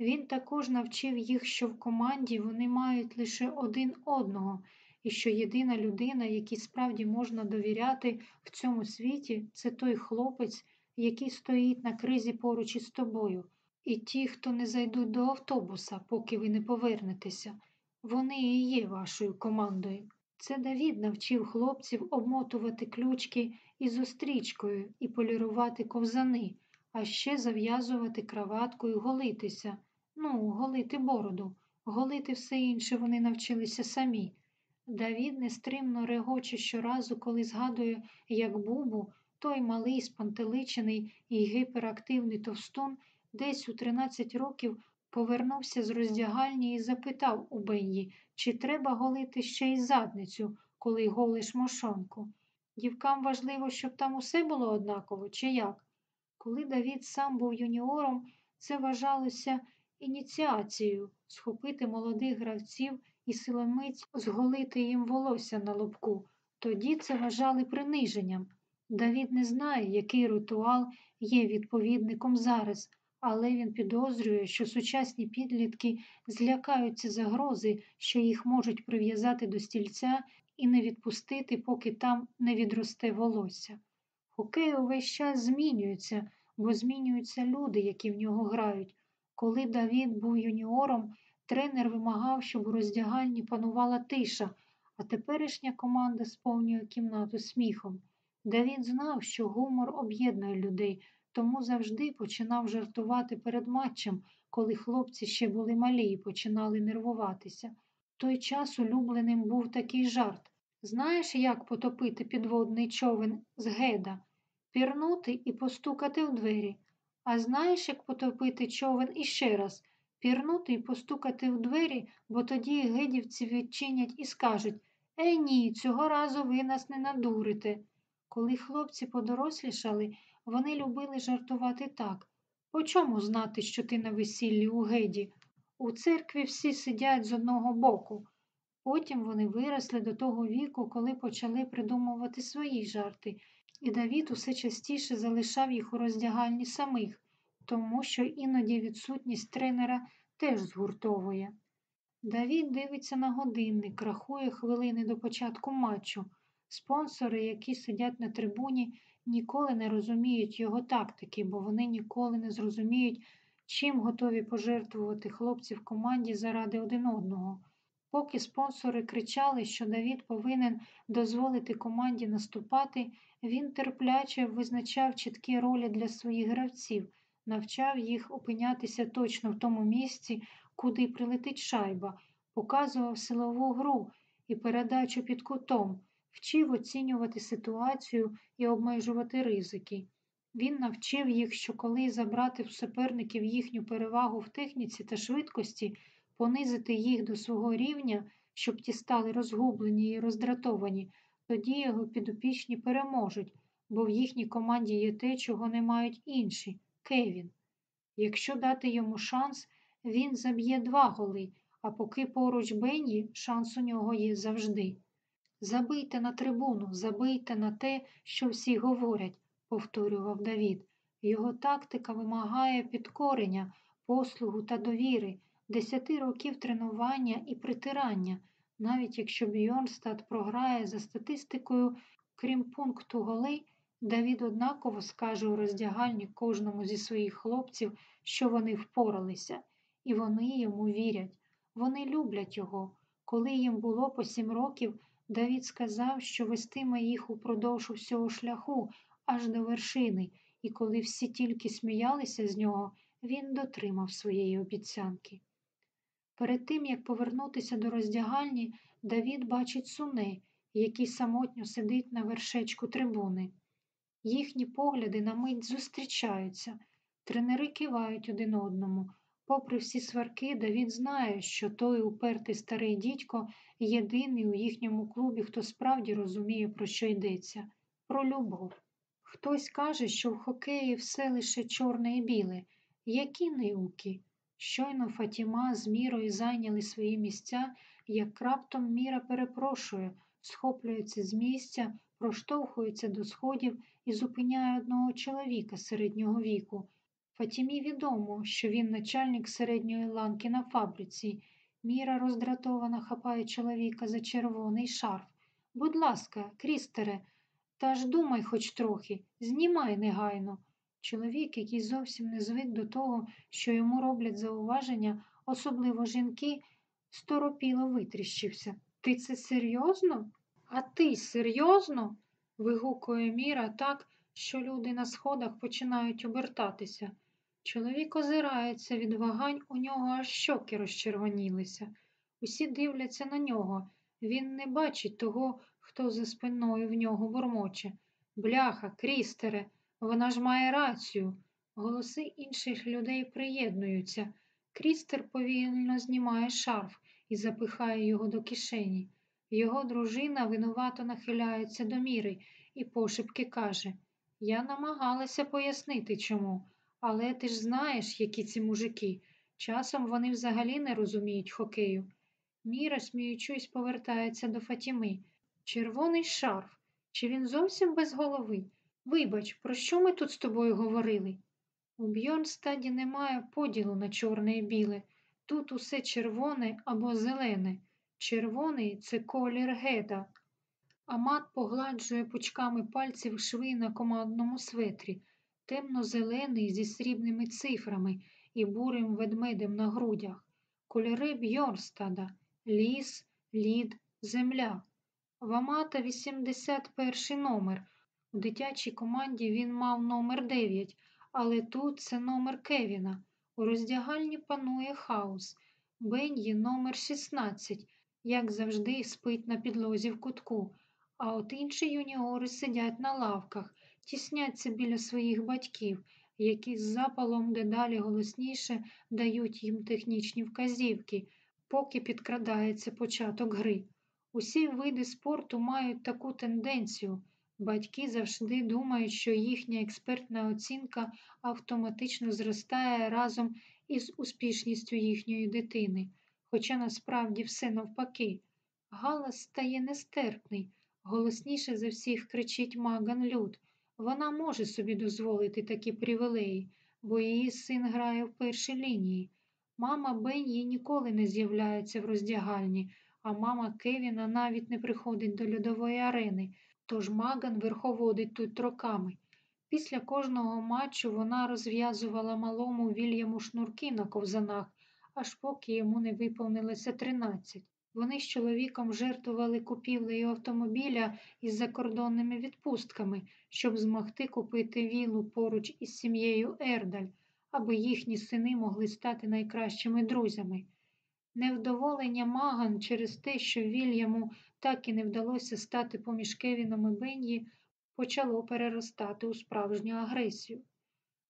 Він також навчив їх, що в команді вони мають лише один одного, і що єдина людина, якій справді можна довіряти в цьому світі, це той хлопець, який стоїть на кризі поруч із тобою, і ті, хто не зайдуть до автобуса, поки ви не повернетеся, вони і є вашою командою. Це Давід навчив хлопців обмотувати ключки із острічкою і полірувати ковзани, а ще зав'язувати краватку і голитися. Ну, голити бороду, голити все інше вони навчилися самі. Давід нестримно регоче щоразу, коли згадує, як Бубу, той малий, спантеличений і гіперактивний товстун, десь у 13 років повернувся з роздягальні і запитав у Бенні, чи треба голити ще й задницю, коли голиш мошонку. Дівкам важливо, щоб там усе було однаково, чи як? Коли Давід сам був юніором, Це вважалося ініціацією схопити молодих гравців і силомиць зголити їм волосся на лобку. Тоді це вважали приниженням. Давід не знає, який ритуал є відповідником зараз, але він підозрює, що сучасні підлітки злякаються загрози, що їх можуть прив'язати до стільця і не відпустити, поки там не відросте волосся. Хокей увесь час змінюється, бо змінюються люди, які в нього грають. Коли Давід був юніором, тренер вимагав, щоб у роздягальні панувала тиша, а теперішня команда сповнює кімнату сміхом. Давід знав, що гумор об'єднує людей, тому завжди починав жартувати перед матчем, коли хлопці ще були малі і починали нервуватися. Той час улюбленим був такий жарт. Знаєш, як потопити підводний човен з геда? Пірнути і постукати в двері. А знаєш, як потопити човен іще раз? Пірнути і постукати в двері, бо тоді гедівці відчинять і скажуть Е, ні, цього разу ви нас не надурите. Коли хлопці подорослішали, вони любили жартувати так. По чому знати, що ти на весіллі у геді? У церкві всі сидять з одного боку. Потім вони виросли до того віку, коли почали придумувати свої жарти, і Давід усе частіше залишав їх у роздягальні самих, тому що іноді відсутність тренера теж згуртовує. Давід дивиться на годинник, рахує хвилини до початку матчу. Спонсори, які сидять на трибуні, ніколи не розуміють його тактики, бо вони ніколи не зрозуміють, чим готові пожертвувати хлопці в команді заради один одного. Поки спонсори кричали, що Давід повинен дозволити команді наступати, він терпляче визначав чіткі ролі для своїх гравців, навчав їх опинятися точно в тому місці, куди прилетить шайба, показував силову гру і передачу під кутом, вчив оцінювати ситуацію і обмежувати ризики. Він навчив їх, що коли забрати в суперників їхню перевагу в техніці та швидкості, понизити їх до свого рівня, щоб ті стали розгублені і роздратовані, тоді його підопічні переможуть, бо в їхній команді є те, чого не мають інші Кевін. Якщо дати йому шанс, він заб'є два голи, а поки поруч Бенні, шанс у нього є завжди. Забийте на трибуну, забийте на те, що всі говорять, повторював Давід. Його тактика вимагає підкорення, послугу та довіри, десяти років тренування і притирання, навіть якщо Бьорнстад програє за статистикою, крім пункту голей, Давід однаково скаже у роздягальні кожному зі своїх хлопців, що вони впоралися, і вони йому вірять. Вони люблять його. Коли їм було по сім років, Давід сказав, що вестиме їх упродовж усього шляху аж до вершини, і коли всі тільки сміялися з нього, він дотримав своєї обіцянки. Перед тим, як повернутися до роздягальні, Давід бачить суне, який самотньо сидить на вершечку трибуни. Їхні погляди на мить зустрічаються, тренери кивають один одному. Попри всі сварки, Давід знає, що той упертий старий дідько єдиний у їхньому клубі, хто справді розуміє, про що йдеться, про любов. Хтось каже, що в хокеї все лише чорне і біле. Які неуки? Щойно Фатіма з мірою зайняли свої місця, як раптом міра перепрошує, схоплюється з місця, проштовхується до сходів і зупиняє одного чоловіка середнього віку. Фатімі відомо, що він начальник середньої ланки на фабриці. Міра роздратовано хапає чоловіка за червоний шарф. Будь ласка, крістере, та ж думай хоч трохи, знімай негайно. Чоловік, який зовсім не звик до того, що йому роблять зауваження, особливо жінки, сторопіло витріщився. Ти це серйозно? А ти серйозно? вигукує Міра так, що люди на сходах починають обертатися. Чоловік озирається від вагань, у нього аж щоки розчервонілися. Усі дивляться на нього. Він не бачить того, хто за спиною в нього бурмоче. Бляха, крістере, вона ж має рацію. Голоси інших людей приєднуються. Крістер повільно знімає шарф і запихає його до кишені. Його дружина винувато нахиляється до міри і пошепки каже Я намагалася пояснити чому, Але ти ж знаєш, які ці мужики. Часом вони взагалі не розуміють хокею. Міра, сміючись, повертається до Фатіми. Червоний шарф. Чи він зовсім без голови? Вибач, про що ми тут з тобою говорили? У Бьорнстаді немає поділу на чорне і біле. Тут усе червоне або зелене. Червоний це колір геда. Амат погладжує пучками пальців шви на командному светрі, темно-зелений зі срібними цифрами і бурим ведмедем на грудях. Кольори Бьорнстада ліс, лід, земля. В Амата 81 номер. У дитячій команді він мав номер 9, але тут це номер Кевіна. У роздягальні панує хаос. Бен'ї номер 16, як завжди, спить на підлозі в кутку, а от інші юніори сидять на лавках, тісняться біля своїх батьків, які з запалом дедалі голосніше дають їм технічні вказівки, поки підкрадається початок гри. Усі види спорту мають таку тенденцію. Батьки завжди думають, що їхня експертна оцінка автоматично зростає разом із успішністю їхньої дитини, хоча насправді все навпаки. Галас стає нестерпний, голосніше за всіх кричить Маган Люд. Вона може собі дозволити такі привілеї, бо її син грає в першій лінії. Мама Бенні ніколи не з'являється в роздягальні, а мама Кевіна навіть не приходить до льодової арени, тож Маган верховодить тут роками. Після кожного матчу вона розв'язувала малому Вільяму шнурки на ковзанах, аж поки йому не виповнилося 13. Вони з чоловіком жертвували купівлею автомобіля із закордонними відпустками, щоб змогти купити вілу поруч із сім'єю Ердаль, аби їхні сини могли стати найкращими друзями. Невдоволення Маган через те, що Вільяму так і не вдалося стати поміж Кевіном і Бенні, почало переростати у справжню агресію.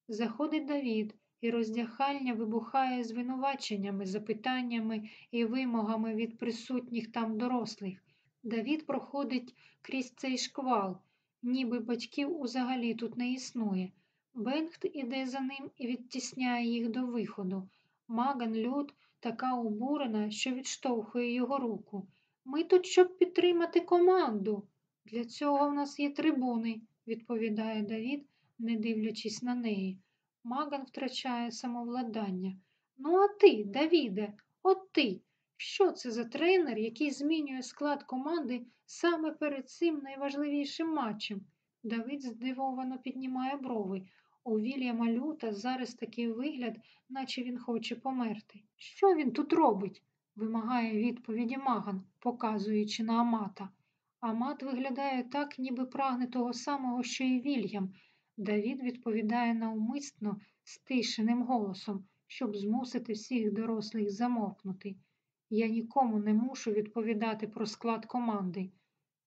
Заходить Давід, і роздягальня вибухає звинуваченнями, запитаннями і вимогами від присутніх там дорослих. Давід проходить крізь цей шквал, ніби батьків узагалі тут не існує. Бенгт іде за ним і відтісняє їх до виходу. Маган Люд така обурена, що відштовхує його руку. Ми тут, щоб підтримати команду. Для цього в нас є трибуни, відповідає Давід, не дивлячись на неї. Маган втрачає самовладання. Ну, а ти, Давіде, от ти. Що це за тренер, який змінює склад команди саме перед цим найважливішим матчем? Давид здивовано піднімає брови. У Вільяма Люта зараз такий вигляд, наче він хоче померти. Що він тут робить? вимагає відповіді Маган, показуючи на Амата. Амат виглядає так, ніби прагне того самого, що і Вільям. Давід відповідає навмисно стишеним голосом, щоб змусити всіх дорослих замовкнути. Я нікому не мушу відповідати про склад команди.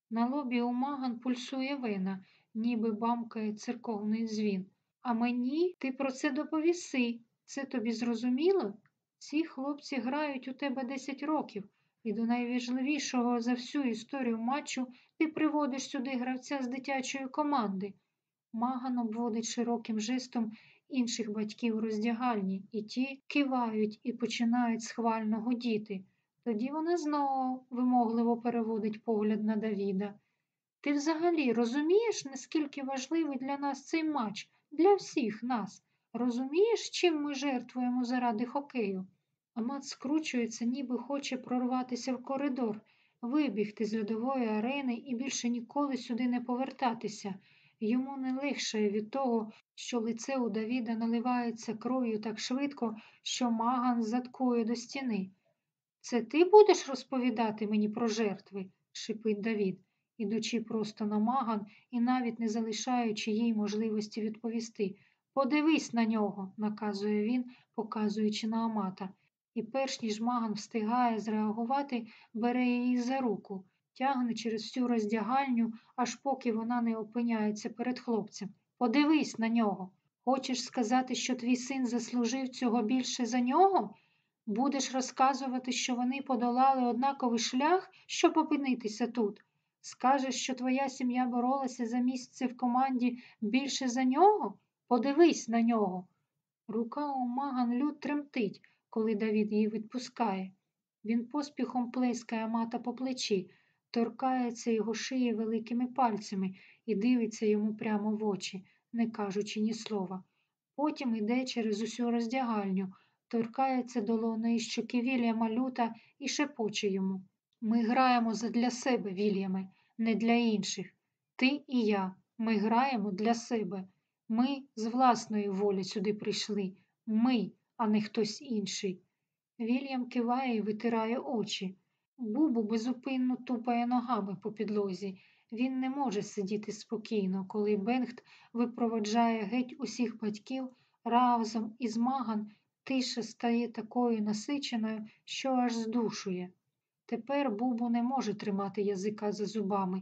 На лобі у Маган пульсує вина, ніби бамкає церковний дзвін. А мені ти про це доповіси. Це тобі зрозуміло? Ці хлопці грають у тебе 10 років, і до найважливішого за всю історію матчу ти приводиш сюди гравця з дитячої команди. Маган обводить широким жестом інших батьків роздягальні, і ті кивають і починають схвально гудіти. Тоді вона знову вимогливо переводить погляд на Давіда. Ти взагалі розумієш, наскільки важливий для нас цей матч, для всіх нас? Розумієш, чим ми жертвуємо заради хокею? Амат скручується, ніби хоче прорватися в коридор, вибігти з льодової арени і більше ніколи сюди не повертатися. Йому не легшає від того, що лице у Давіда наливається кров'ю так швидко, що маган заткує до стіни. Це ти будеш розповідати мені про жертви? шипить Давід, ідучи просто на маган і навіть не залишаючи їй можливості відповісти. Подивись на нього, наказує він, показуючи на Амата, і перш ніж маган встигає зреагувати, бере її за руку, тягне через всю роздягальню, аж поки вона не опиняється перед хлопцем. Подивись на нього. Хочеш сказати, що твій син заслужив цього більше за нього? Будеш розказувати, що вони подолали однаковий шлях, щоб опинитися тут. Скажеш, що твоя сім'я боролася за місце в команді більше за нього? Подивись на нього. Рука у Маган Люд тремтить, коли Давід її відпускає. Він поспіхом плескає мата по плечі, торкається його шиї великими пальцями і дивиться йому прямо в очі, не кажучи ні слова. Потім іде через усю роздягальню, торкається долоною щоки Вільяма люта і шепоче йому. Ми граємо задля себе, Вільяме, не для інших. Ти і я. Ми граємо для себе. Ми з власної волі сюди прийшли. Ми, а не хтось інший. Вільям киває і витирає очі. Бубу безупинно тупає ногами по підлозі. Він не може сидіти спокійно, коли Бенгт випроводжає геть усіх батьків разом із Маган тиша стає такою насиченою, що аж здушує. Тепер Бубу не може тримати язика за зубами.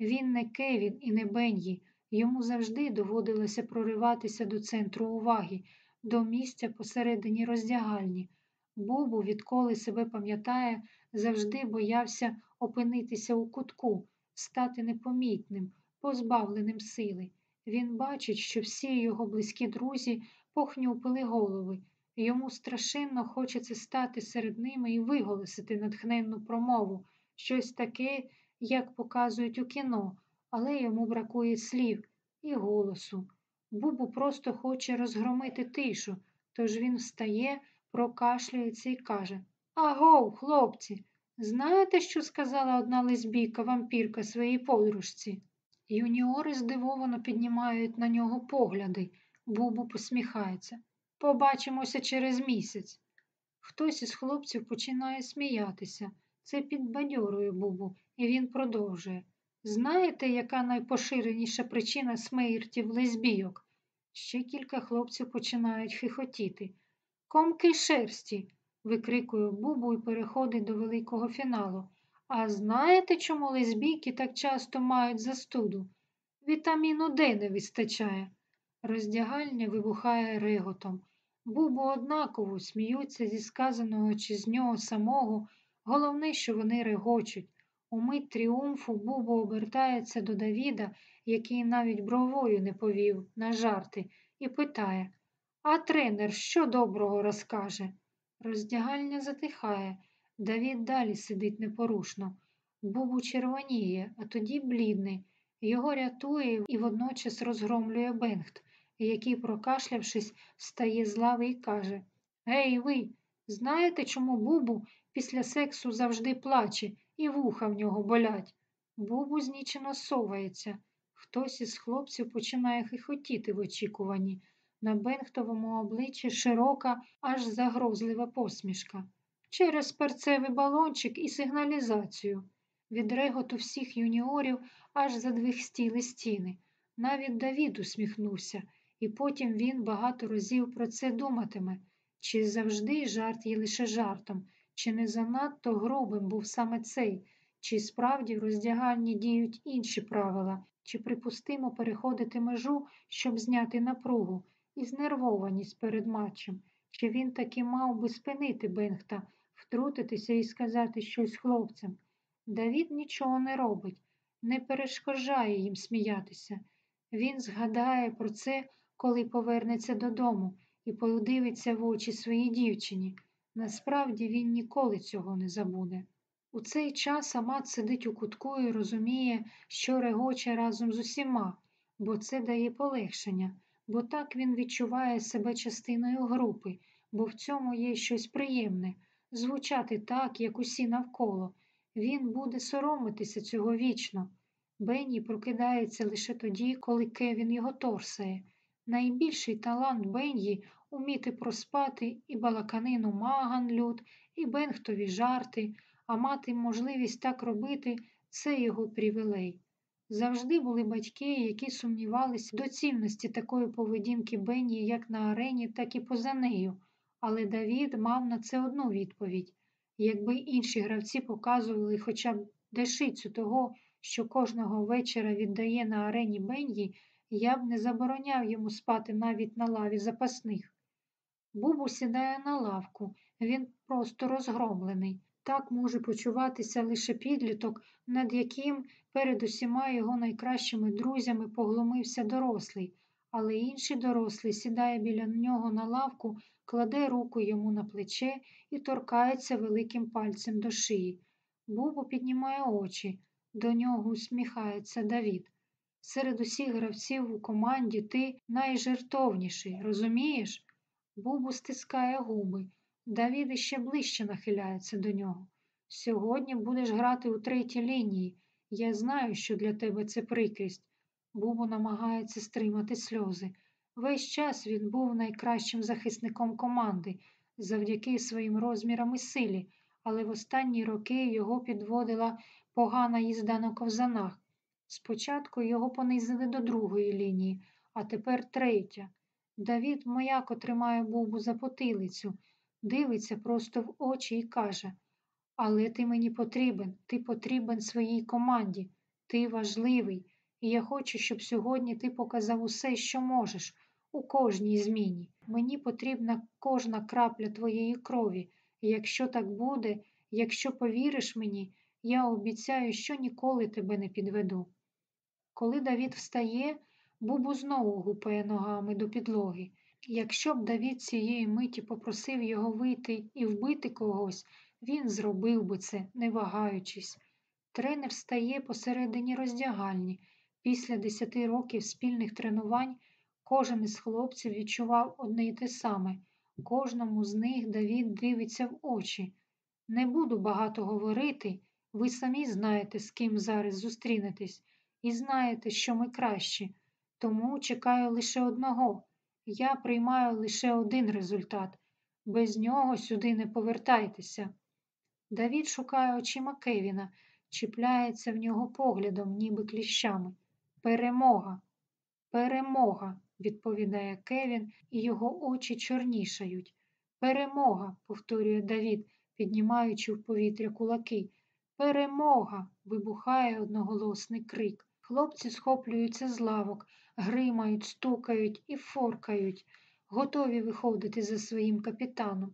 Він не Кевін і не Бен'ї. Йому завжди доводилося прориватися до центру уваги, до місця посередині роздягальні. Бубу, відколи себе пам'ятає, завжди боявся опинитися у кутку, стати непомітним, позбавленим сили. Він бачить, що всі його близькі друзі похнюпили голови. Йому страшенно хочеться стати серед ними і виголосити натхненну промову, щось таке, як показують у кіно, але йому бракує слів і голосу. Бубу просто хоче розгромити тишу, тож він встає, прокашлюється і каже Агов, хлопці, знаєте, що сказала одна лесбійка вампірка своїй подружці? Юніори здивовано піднімають на нього погляди. Бубу посміхається. Побачимося через місяць. Хтось із хлопців починає сміятися. Це підбадьорує Бубу, і він продовжує. Знаєте, яка найпоширеніша причина смертів лесбійок? Ще кілька хлопців починають хихотіти. Комки шерсті, викрикує Бубу і переходить до великого фіналу. А знаєте, чому лесбійки так часто мають застуду? Вітаміну Д не вистачає. Роздягальня вибухає реготом. Бубу однаково сміються зі сказаного чи з нього самого. Головне, що вони регочуть. У мить тріумфу Бубу обертається до Давіда, який навіть бровою не повів на жарти, і питає А тренер що доброго розкаже? Роздягальня затихає. Давід далі сидить непорушно. Бубу червоніє, а тоді блідний. Його рятує і водночас розгромлює Бенгт, який, прокашлявшись, встає з лави і каже Гей, ви, знаєте, чому Бубу після сексу завжди плаче і вуха в нього болять? Бубу знічено совається. Хтось із хлопців починає хихотіти в очікуванні. На Бенгтовому обличчі широка, аж загрозлива посмішка. Через перцевий балончик і сигналізацію. Від реготу всіх юніорів аж задвихстіли стіни. Навіть Давід усміхнувся, і потім він багато разів про це думатиме. Чи завжди жарт є лише жартом, чи не занадто грубим був саме цей, чи справді в роздягальні діють інші правила, чи припустимо переходити межу, щоб зняти напругу і знервованість перед матчем, чи він таки мав би спинити Бенгта, втрутитися і сказати щось хлопцям. Давід нічого не робить, не перешкоджає їм сміятися. Він згадає про це, коли повернеться додому і подивиться в очі своїй дівчині. Насправді він ніколи цього не забуде. У цей час Амат сидить у кутку і розуміє, що регоче разом з усіма, бо це дає полегшення, бо так він відчуває себе частиною групи, бо в цьому є щось приємне, звучати так, як усі навколо. Він буде соромитися цього вічно. Бенні прокидається лише тоді, коли Кевін його торсає. Найбільший талант Бенні уміти проспати і балаканину Маган люд, і Бенгтові жарти, а мати можливість так робити це його привілей. Завжди були батьки, які сумнівалися в доцільності такої поведінки Бенні як на арені, так і поза нею, але Давід мав на це одну відповідь. Якби інші гравці показували хоча б дешицю того, що кожного вечора віддає на арені Бенді, я б не забороняв йому спати навіть на лаві запасних. Бубу сідає на лавку, він просто розгромлений. Так може почуватися лише підліток, над яким перед усіма його найкращими друзями поглумився дорослий, але інший дорослий сідає біля нього на лавку, кладе руку йому на плече і торкається великим пальцем до шиї. Бубу піднімає очі, до нього усміхається Давід. Серед усіх гравців у команді ти найжертовніший, розумієш? Бубу стискає губи. Давід іще ближче нахиляється до нього. Сьогодні будеш грати у третій лінії. Я знаю, що для тебе це прикрість. Бубу намагається стримати сльози. Весь час він був найкращим захисником команди завдяки своїм розмірам і силі, але в останні роки його підводила погана їзда на ковзанах. Спочатку його понизили до другої лінії, а тепер третя. Давід мояко тримає Бубу за потилицю, дивиться просто в очі і каже Але ти мені потрібен, ти потрібен своїй команді, ти важливий, і я хочу, щоб сьогодні ти показав усе, що можеш, у кожній зміні. Мені потрібна кожна крапля твоєї крові, і якщо так буде, якщо повіриш мені, я обіцяю, що ніколи тебе не підведу. Коли Давід встає, Бубу знову гупає ногами до підлоги. Якщо б Давід цієї миті попросив його вийти і вбити когось, він зробив би це, не вагаючись. Тренер стає посередині роздягальні. Після десяти років спільних тренувань кожен із хлопців відчував одне й те саме. Кожному з них Давід дивиться в очі. Не буду багато говорити, ви самі знаєте, з ким зараз зустрінетесь, і знаєте, що ми кращі. Тому чекаю лише одного. Я приймаю лише один результат. Без нього сюди не повертайтеся. Давід шукає очима Кевіна, чіпляється в нього поглядом, ніби кліщами. Перемога, перемога, відповідає Кевін, і його очі чорнішають. Перемога, повторює Давід, піднімаючи в повітря кулаки. Перемога. вибухає одноголосний крик. Хлопці схоплюються з лавок, гримають, стукають і форкають, готові виходити за своїм капітаном.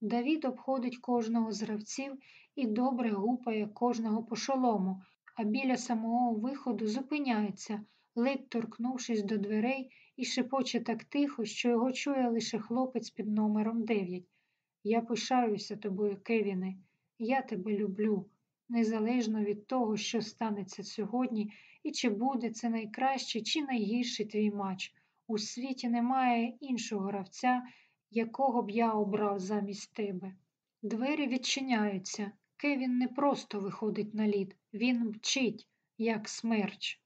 Давід обходить кожного з гравців і добре гупає кожного по шолому, а біля самого виходу зупиняється, ледь торкнувшись до дверей і шепоче так тихо, що його чує лише хлопець під номером 9. Я пишаюся тобою, Кевіне, я тебе люблю, незалежно від того, що станеться сьогодні, і чи буде це найкращий чи найгірший твій матч. У світі немає іншого гравця, якого б я обрав замість тебе. Двері відчиняються. Кевін не просто виходить на лід, він мчить, як смерч.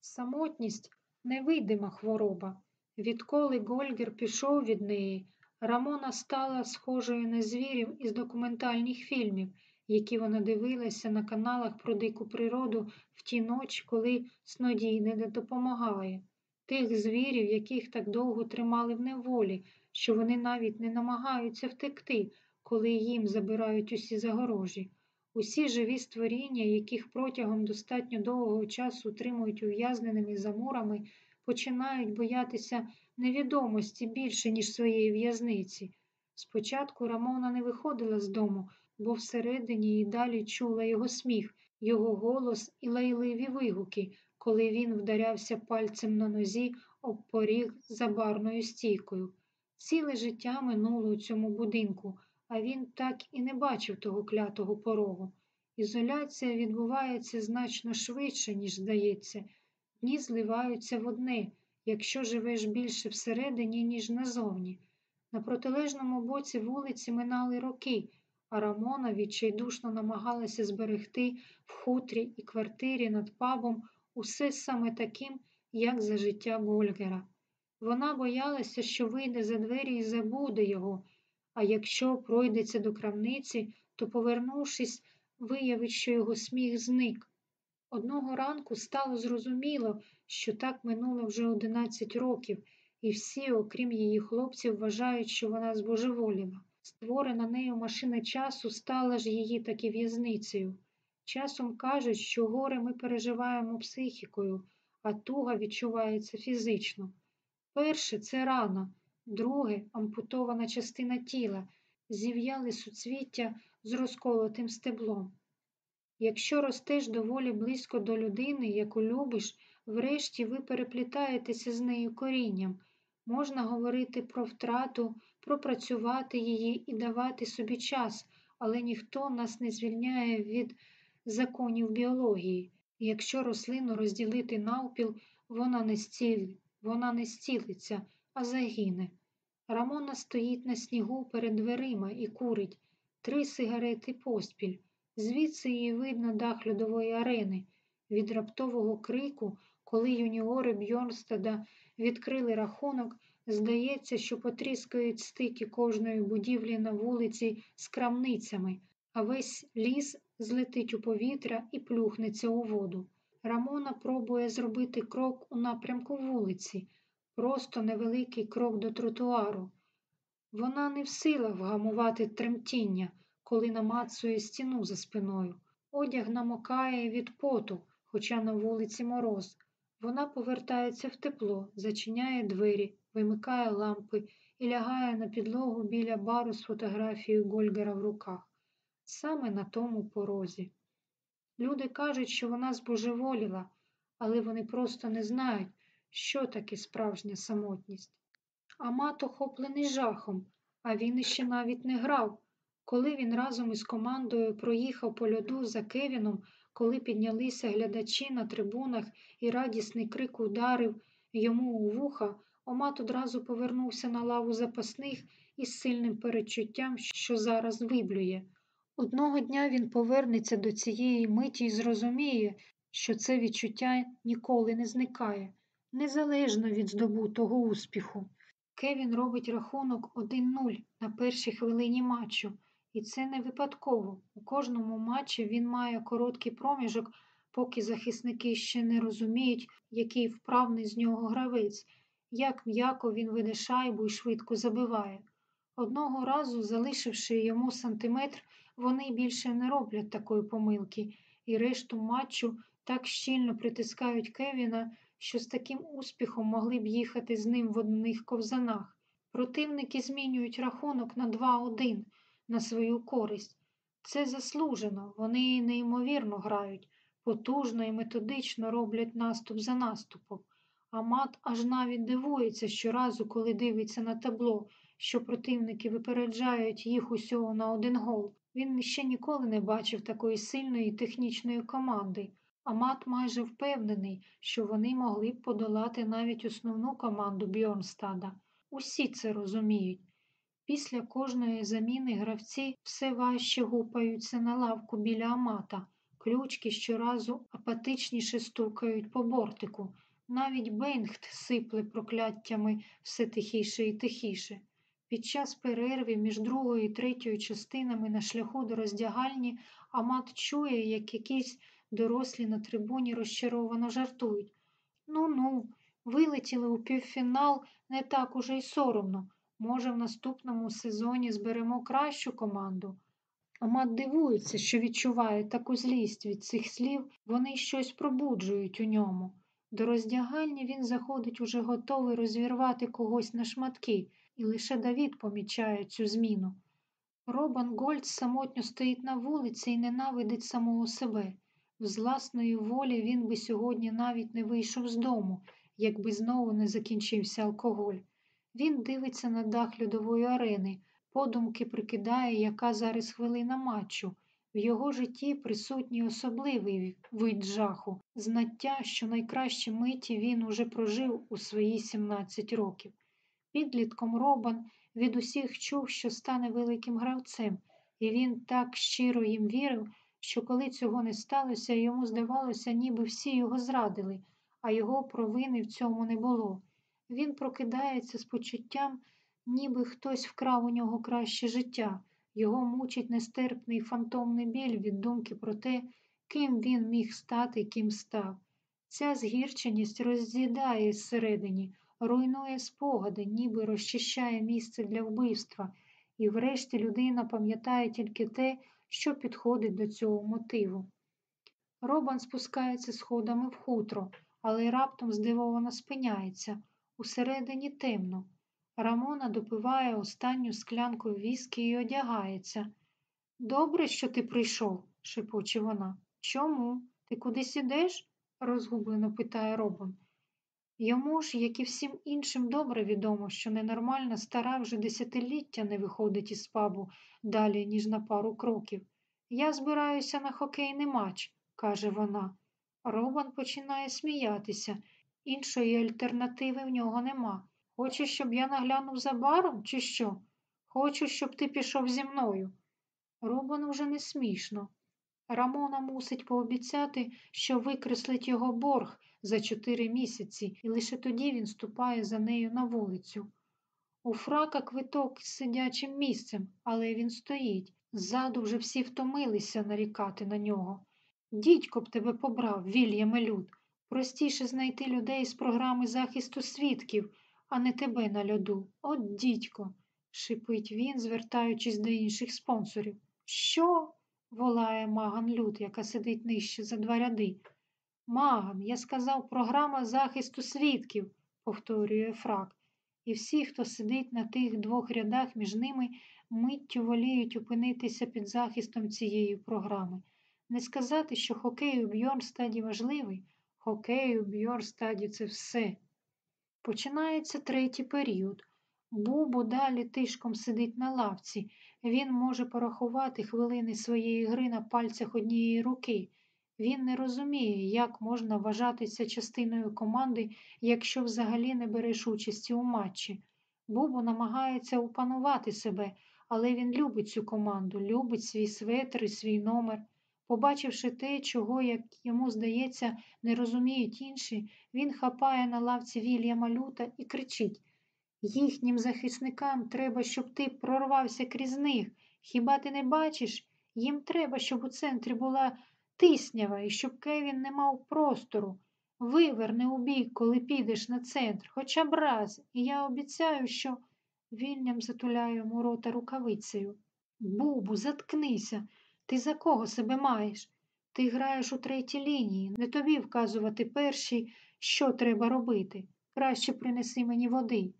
Самотність невидима хвороба. Відколи Гольгер пішов від неї, Рамона стала схожою на звірів із документальних фільмів, які вона дивилася на каналах про дику природу в ті ночі, коли снодійне не допомагає. Тих звірів, яких так довго тримали в неволі, що вони навіть не намагаються втекти, коли їм забирають усі загорожі. Усі живі створіння, яких протягом достатньо довгого часу утримують ув'язненими за мурами, починають боятися невідомості більше, ніж своєї в'язниці. Спочатку Рамона не виходила з дому, бо всередині і далі чула його сміх, його голос і лайливі вигуки, коли він вдарявся пальцем на нозі об поріг за барною стійкою. Ціле життя минуло у цьому будинку, а він так і не бачив того клятого порогу. Ізоляція відбувається значно швидше, ніж здається. Дні зливаються в одне, якщо живеш більше всередині, ніж назовні. На протилежному боці вулиці минали роки, Рамона відчайдушно намагалася зберегти в хутрі і квартирі над пабом усе саме таким, як за життя Гольгера. Вона боялася, що вийде за двері і забуде його, а якщо пройдеться до крамниці, то, повернувшись, виявить, що його сміх зник. Одного ранку стало зрозуміло, що так минуло вже одинадцять років, і всі, окрім її хлопців, вважають, що вона збожеволіла. Створена нею машина часу стала ж її таки в'язницею. Часом кажуть, що горе ми переживаємо психікою, а туга відчувається фізично. Перше це рана, друге ампутована частина тіла, зів'яли суцвіття з розколотим стеблом. Якщо ростеш доволі близько до людини, яку любиш, Врешті ви переплітаєтеся з нею корінням. Можна говорити про втрату, пропрацювати її і давати собі час, але ніхто нас не звільняє від законів біології. Якщо рослину розділити навпіл, вона не стіль, вона не стілиться, а загине. Рамона стоїть на снігу перед дверима і курить три сигарети поспіль. Звідси її видно дах льодової арени. Від раптового крику, коли юніори Бьорнстада відкрили рахунок, здається, що потріскають стики кожної будівлі на вулиці з крамницями, а весь ліс злетить у повітря і плюхнеться у воду. Рамона пробує зробити крок у напрямку вулиці, просто невеликий крок до тротуару. Вона не в силах вгамувати тремтіння, коли намацує стіну за спиною. Одяг намокає від поту, хоча на вулиці мороз. Вона повертається в тепло, зачиняє двері, вимикає лампи і лягає на підлогу біля бару з фотографією Гольгера в руках, саме на тому порозі. Люди кажуть, що вона збожеволіла, але вони просто не знають, що таке справжня самотність. Амат охоплений жахом, а він іще навіть не грав. Коли він разом із командою проїхав по льоду за Кевіном, коли піднялися глядачі на трибунах і радісний крик ударив йому у вуха, Омат одразу повернувся на лаву запасних із сильним перечуттям, що зараз виблює. Одного дня він повернеться до цієї миті і зрозуміє, що це відчуття ніколи не зникає, незалежно від здобутого успіху. Кевін робить рахунок 1-0 на першій хвилині матчу, і це не випадково. У кожному матчі він має короткий проміжок, поки захисники ще не розуміють, який вправний з нього гравець, як м'яко він веде шайбу і швидко забиває. Одного разу, залишивши йому сантиметр, вони більше не роблять такої помилки, і решту матчу так щільно притискають Кевіна, що з таким успіхом могли б їхати з ним в одних ковзанах. Противники змінюють рахунок на 2-1 на свою користь. Це заслужено, вони неймовірно грають, потужно і методично роблять наступ за наступом. А мат аж навіть дивується щоразу, коли дивиться на табло, що противники випереджають їх усього на один гол. Він ще ніколи не бачив такої сильної технічної команди. Амат майже впевнений, що вони могли б подолати навіть основну команду Бьорнстада. Усі це розуміють. Після кожної заміни гравці все важче гупаються на лавку біля амата, ключки щоразу апатичніше стукають по бортику. Навіть Бенгт сипле прокляттями все тихіше і тихіше. Під час перерви між другою і третьою частинами на шляху до роздягальні Амат чує, як якісь дорослі на трибуні розчаровано жартують. Ну ну, вилетіли у півфінал не так уже й соромно. Може, в наступному сезоні зберемо кращу команду. Амат дивується, що відчуває таку злість від цих слів, вони щось пробуджують у ньому. До роздягальні він заходить уже готовий розірвати когось на шматки, і лише Давід помічає цю зміну. Робан Гольд самотньо стоїть на вулиці і ненавидить самого себе. З власної волі він би сьогодні навіть не вийшов з дому, якби знову не закінчився алкоголь. Він дивиться на дах льодової арени, подумки прикидає, яка зараз хвилина матчу. В його житті присутній особливий вид жаху, знаття, що найкращі миті він уже прожив у свої 17 років. Підлітком Робан від усіх чув, що стане великим гравцем, і він так щиро їм вірив, що коли цього не сталося, йому здавалося, ніби всі його зрадили, а його провини в цьому не було. Він прокидається з почуттям, ніби хтось вкрав у нього краще життя. Його мучить нестерпний фантомний біль від думки про те, ким він міг стати, ким став. Ця згірченість роз'їдає зсередині, руйнує спогади, ніби розчищає місце для вбивства, і врешті людина пам'ятає тільки те, що підходить до цього мотиву. Робан спускається сходами в хутро, але раптом здивовано спиняється. Усередині темно. Рамона допиває останню склянку віскі і одягається. Добре, що ти прийшов, шепоче вона. Чому? Ти кудись ідеш? розгублено питає Робин. Йому ж, як і всім іншим, добре відомо, що ненормальна стара вже десятиліття не виходить із пабу далі, ніж на пару кроків. Я збираюся на хокейний матч, каже вона. Робан починає сміятися. Іншої альтернативи в нього нема. Хочеш, щоб я наглянув за баром, чи що? Хочу, щоб ти пішов зі мною. Робану вже не смішно. Рамона мусить пообіцяти, що викреслить його борг за чотири місяці, і лише тоді він ступає за нею на вулицю. У фрака квиток з сидячим місцем, але він стоїть. Ззаду вже всі втомилися нарікати на нього. Дідько б тебе побрав, Вільяме Люд. Простіше знайти людей з програми захисту свідків, а не тебе на льоду. От дідько, шипить він, звертаючись до інших спонсорів. Що? волає Маган Люд, яка сидить нижче за два ряди. Маган, я сказав, програма захисту свідків, повторює Фрак. І всі, хто сидить на тих двох рядах між ними, миттю воліють опинитися під захистом цієї програми. Не сказати, що хокей у Бьорнстаді важливий, хокей у Бьорнстаді – це все. Починається третій період. Бубу далі тишком сидить на лавці. Він може порахувати хвилини своєї гри на пальцях однієї руки. Він не розуміє, як можна вважатися частиною команди, якщо взагалі не береш участі у матчі. Бубу намагається опанувати себе, але він любить цю команду, любить свій светр і свій номер. Побачивши те, чого, як йому здається, не розуміють інші, він хапає на лавці Вільяма Люта і кричить Їхнім захисникам треба, щоб ти прорвався крізь них. Хіба ти не бачиш? Їм треба, щоб у центрі була тиснява і щоб Кевін не мав простору. Виверни у бік, коли підеш на центр, хоча б раз, і я обіцяю, що Вільям затуляє йому рота рукавицею. Бубу, заткнися. Ти за кого себе маєш? Ти граєш у третій лінії, не тобі вказувати першій, що треба робити. Краще принеси мені води.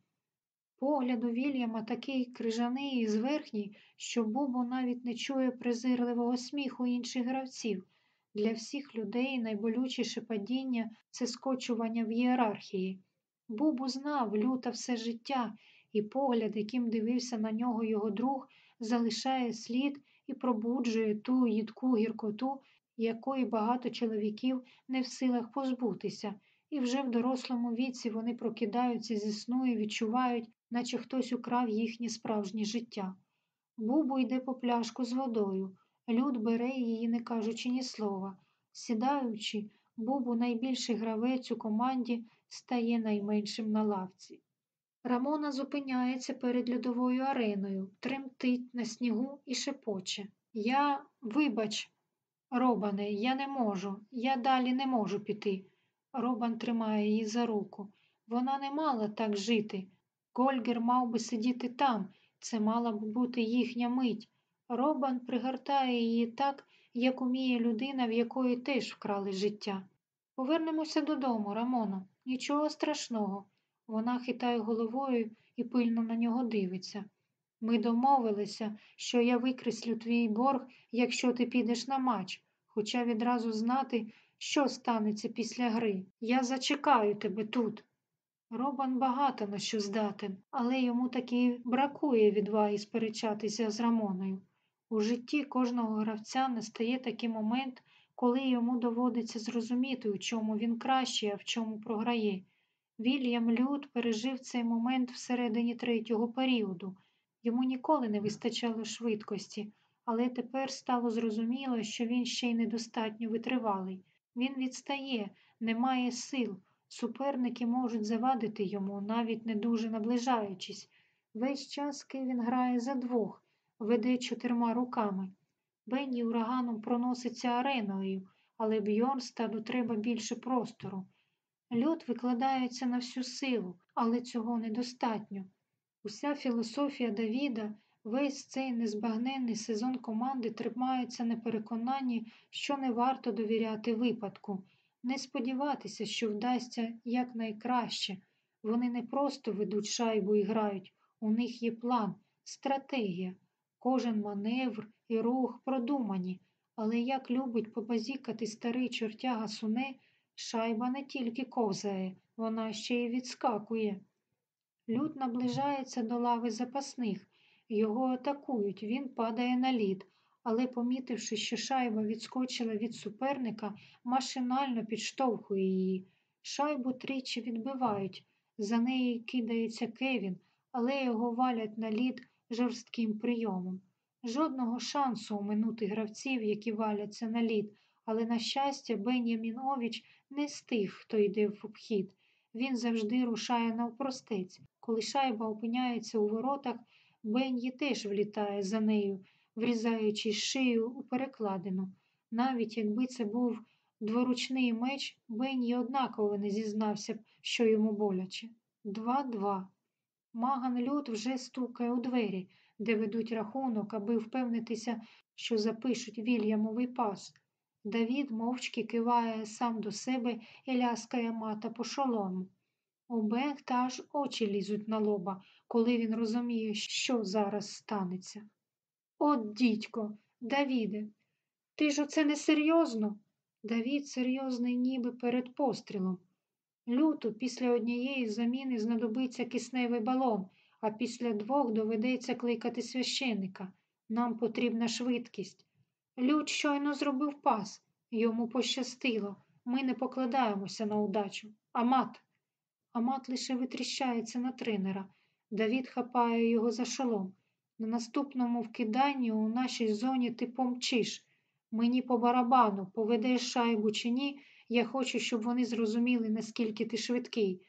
Погляд у Вільяма такий крижаний і зверхній, що Бубу навіть не чує презирливого сміху інших гравців. Для всіх людей найболючіше падіння це скочування в ієрархії. Бубу знав люта все життя, і погляд, яким дивився на нього його друг, залишає слід і пробуджує ту їдку гіркоту, якої багато чоловіків не в силах позбутися, і вже в дорослому віці вони прокидаються зі сну і відчувають, наче хтось украв їхнє справжнє життя. Бубу йде по пляшку з водою. Люд бере її, не кажучи ні слова. Сідаючи, Бубу найбільший гравець у команді стає найменшим на лавці. Рамона зупиняється перед льодовою ареною, тремтить на снігу і шепоче. Я, вибач, Робане, я не можу, я далі не можу піти. Робан тримає її за руку. Вона не мала так жити. Гольгер мав би сидіти там, це мала б бути їхня мить. Робан пригортає її так, як уміє людина, в якої теж вкрали життя. Повернемося додому, Рамоно. Нічого страшного. Вона хитає головою і пильно на нього дивиться. Ми домовилися, що я викреслю твій борг, якщо ти підеш на матч, хоча відразу знати, що станеться після гри. Я зачекаю тебе тут. Робан багато на що здатен, але йому таки бракує відваги сперечатися з Рамоною. У житті кожного гравця настає такий момент, коли йому доводиться зрозуміти, у чому він кращий, а в чому програє. Вільям Люд пережив цей момент всередині третього періоду. Йому ніколи не вистачало швидкості, але тепер стало зрозуміло, що він ще й недостатньо витривалий. Він відстає, не має сил. Суперники можуть завадити йому, навіть не дуже наближаючись. Весь час Кевін грає за двох, веде чотирма руками. Бенні ураганом проноситься ареною, але Бьорнстаду треба більше простору. Льот викладається на всю силу, але цього недостатньо. Уся філософія Давіда, весь цей незбагненний сезон команди тримається на переконанні, що не варто довіряти випадку, не сподіватися, що вдасться якнайкраще. Вони не просто ведуть шайбу і грають, у них є план, стратегія. Кожен маневр і рух продумані, але як любить побазікати старий чортяга суне, Шайба не тільки ковзає, вона ще й відскакує. Люд наближається до лави запасних. Його атакують, він падає на лід, але, помітивши, що шайба відскочила від суперника, машинально підштовхує її. Шайбу тричі відбивають. За нею кидається Кевін, але його валять на лід жорстким прийомом. Жодного шансу оминути гравців, які валяться на лід, але, на щастя, Бен'ямін Овіч не з тих, хто йде в обхід. Він завжди рушає навпростець. Коли шайба опиняється у воротах, Бен'ї теж влітає за нею, врізаючи шию у перекладину. Навіть якби це був дворучний меч, Бен'ї однаково не зізнався б, що йому боляче. Два-два. Маган Люд вже стукає у двері, де ведуть рахунок, аби впевнитися, що запишуть Вільямовий пас. Давід мовчки киває сам до себе і ляскає мата по шолому. У Бехта аж очі лізуть на лоба, коли він розуміє, що зараз станеться. От, дідько, Давіде, ти ж оце не серйозно? Давід серйозний ніби перед пострілом. Люту після однієї заміни знадобиться кисневий балон, а після двох доведеться кликати священника. Нам потрібна швидкість. Лют щойно зробив пас. Йому пощастило. Ми не покладаємося на удачу. Амат. Амат лише витріщається на тренера. Давід хапає його за шолом. На наступному вкиданні у нашій зоні ти помчиш. Мені по барабану, поведеш шайбу чи ні, я хочу, щоб вони зрозуміли, наскільки ти швидкий.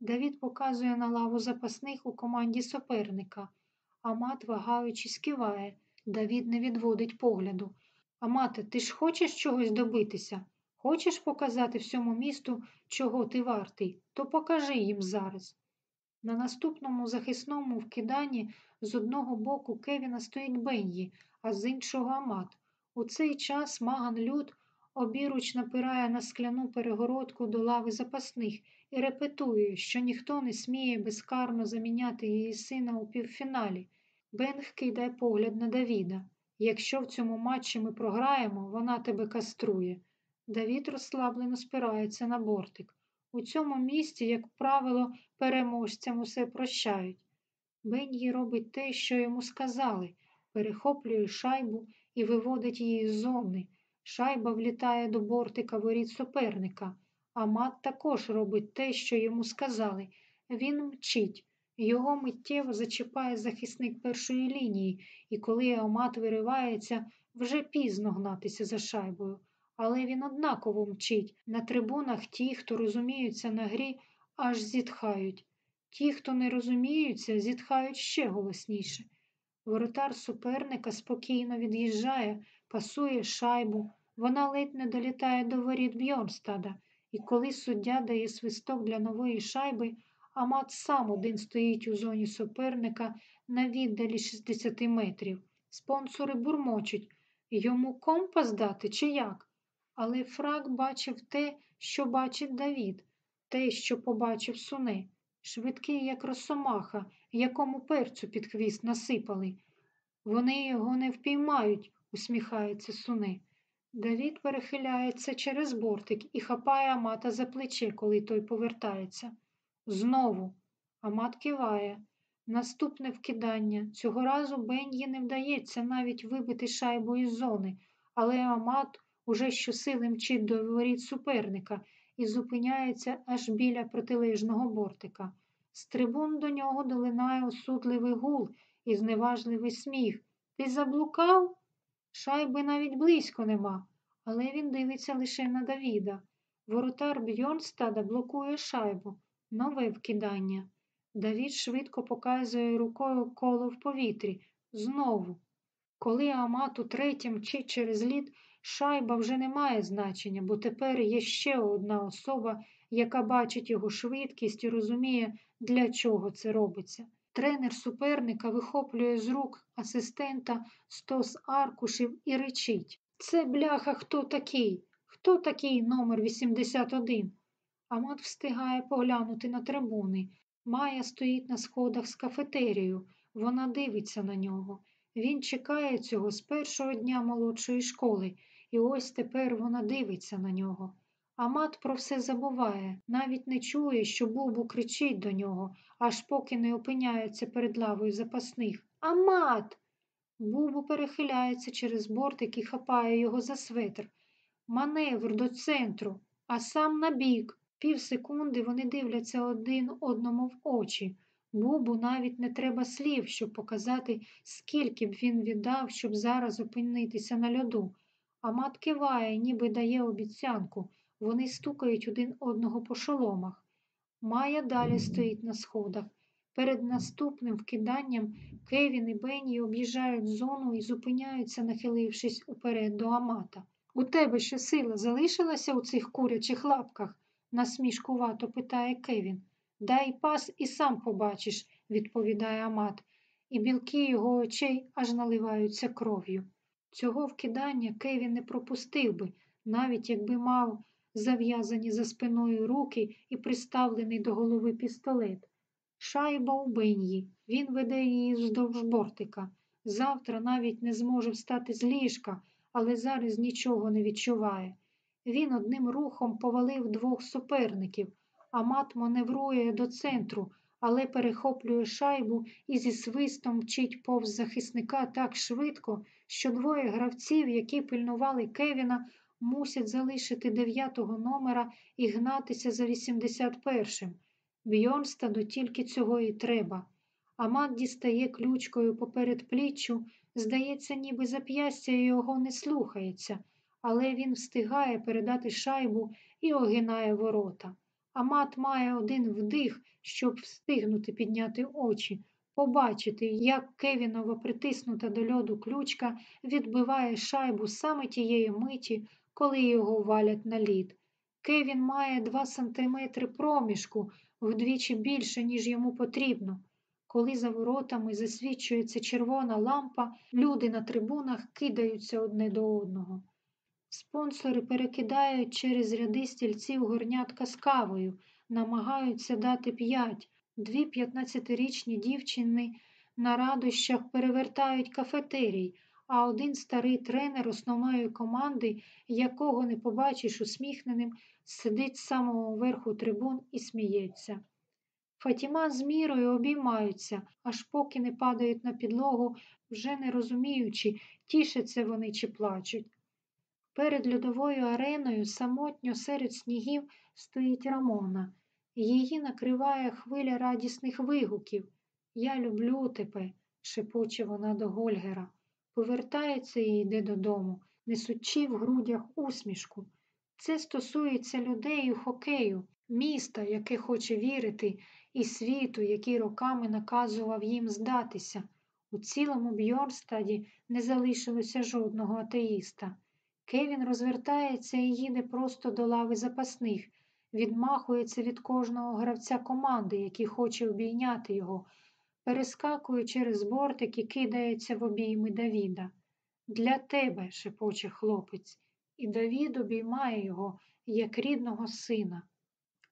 Давід показує на лаву запасних у команді суперника. Амат, вагаючись, киває. Давід не відводить погляду. Амате, ти ж хочеш чогось добитися? Хочеш показати всьому місту, чого ти вартий, то покажи їм зараз. На наступному захисному вкиданні з одного боку Кевіна стоїть Бен'ї, а з іншого Амат. У цей час Маган Люд обіруч напирає на скляну перегородку до лави запасних і репетує, що ніхто не сміє безкарно заміняти її сина у півфіналі. Бенг кидає погляд на Давіда. Якщо в цьому матчі ми програємо, вона тебе каструє. Давід розслаблено спирається на бортик. У цьому місці, як правило, переможцям усе прощають. Бен'ї робить те, що йому сказали, перехоплює шайбу і виводить її з зони. Шайба влітає до бортика воріт суперника, а мат також робить те, що йому сказали. Він мчить. Його миттєво зачіпає захисник першої лінії, і коли Амат виривається, вже пізно гнатися за шайбою. Але він однаково мчить. На трибунах ті, хто розуміються на грі, аж зітхають. Ті, хто не розуміються, зітхають ще голосніше. Воротар суперника спокійно від'їжджає, пасує шайбу. Вона ледь не долітає до воріт Бьорнстада, і коли суддя дає свисток для нової шайби, Амат сам один стоїть у зоні суперника на віддалі 60 метрів. Спонсори бурмочуть. Йому компас дати чи як? Але Фрак бачив те, що бачить Давід, те, що побачив суне, швидкий, як росомаха, якому перцю під хвіст насипали. Вони його не впіймають, усміхається суне. Давід перехиляється через бортик і хапає Амата за плече, коли той повертається. Знову. Амат киває. Наступне вкидання. Цього разу Бен'ї не вдається навіть вибити шайбу із зони, але Амат уже щосили мчить до воріт суперника і зупиняється аж біля протилежного бортика. З трибун до нього долинає осудливий гул і зневажливий сміх. Ти заблукав? Шайби навіть близько нема, але він дивиться лише на Давіда. Воротар Бьорнстада блокує шайбу. Нове вкидання. Давід швидко показує рукою коло в повітрі. Знову. Коли Амат утретє мчить через лід, шайба вже не має значення, бо тепер є ще одна особа, яка бачить його швидкість і розуміє, для чого це робиться. Тренер суперника вихоплює з рук асистента стос аркушів і речить. Це бляха хто такий? Хто такий номер 81? Амат встигає поглянути на трибуни. Майя стоїть на сходах з кафетерією. Вона дивиться на нього. Він чекає цього з першого дня молодшої школи, і ось тепер вона дивиться на нього. Амат про все забуває, навіть не чує, що Бубу кричить до нього, аж поки не опиняється перед лавою запасних. Амат! Бубу перехиляється через бортик і хапає його за светр. Маневр до центру, а сам на бік. Півсекунди вони дивляться один одному в очі. Бубу навіть не треба слів, щоб показати, скільки б він віддав, щоб зараз опинитися на льоду. Амат киває, ніби дає обіцянку. Вони стукають один одного по шоломах. Майя далі стоїть на сходах. Перед наступним вкиданням Кевін і Бенні об'їжджають зону і зупиняються, нахилившись уперед до Амата. У тебе ще сила залишилася у цих курячих лапках? Насмішкувато питає Кевін. Дай пас і сам побачиш, відповідає Амат, і білки його очей аж наливаються кров'ю. Цього вкидання Кевін не пропустив би, навіть якби мав зав'язані за спиною руки і приставлений до голови пістолет. Шайба у беньї, він веде її вздовж бортика. Завтра навіть не зможе встати з ліжка, але зараз нічого не відчуває. Він одним рухом повалив двох суперників, а мат маневрує до центру, але перехоплює шайбу і зі свистом мчить повз захисника так швидко, що двоє гравців, які пильнували Кевіна, мусять залишити дев'ятого номера і гнатися за 81-м. Бьорнстаду тільки цього і треба. Амат дістає ключкою поперед пліччю, здається, ніби зап'ястя його не слухається, але він встигає передати шайбу і огинає ворота. Амат має один вдих, щоб встигнути підняти очі, побачити, як Кевінова притиснута до льоду ключка відбиває шайбу саме тієї миті, коли його валять на лід. Кевін має два сантиметри проміжку, вдвічі більше, ніж йому потрібно. Коли за воротами засвічується червона лампа, люди на трибунах кидаються одне до одного. Спонсори перекидають через ряди стільців горнятка з кавою, намагаються дати п'ять. Дві 15-річні дівчини на радощах перевертають кафетерій, а один старий тренер основної команди, якого не побачиш усміхненим, сидить з самого верху трибун і сміється. Фатіма з мірою обіймаються, аж поки не падають на підлогу, вже не розуміючи, тішаться вони чи плачуть. Перед льодовою ареною самотньо серед снігів стоїть Рамона. Її накриває хвиля радісних вигуків. Я люблю тебе, шепоче вона до Гольгера. Повертається і йде додому, несучи в грудях усмішку. Це стосується людей у хокею, міста, яке хоче вірити, і світу, який роками наказував їм здатися. У цілому Бьорнстаді не залишилося жодного атеїста. Кевін розвертається і їде просто до лави запасних, відмахується від кожного гравця команди, який хоче обійняти його, перескакує через бортик і кидається в обійми Давіда. Для тебе, шепоче хлопець, і Давід обіймає його, як рідного сина.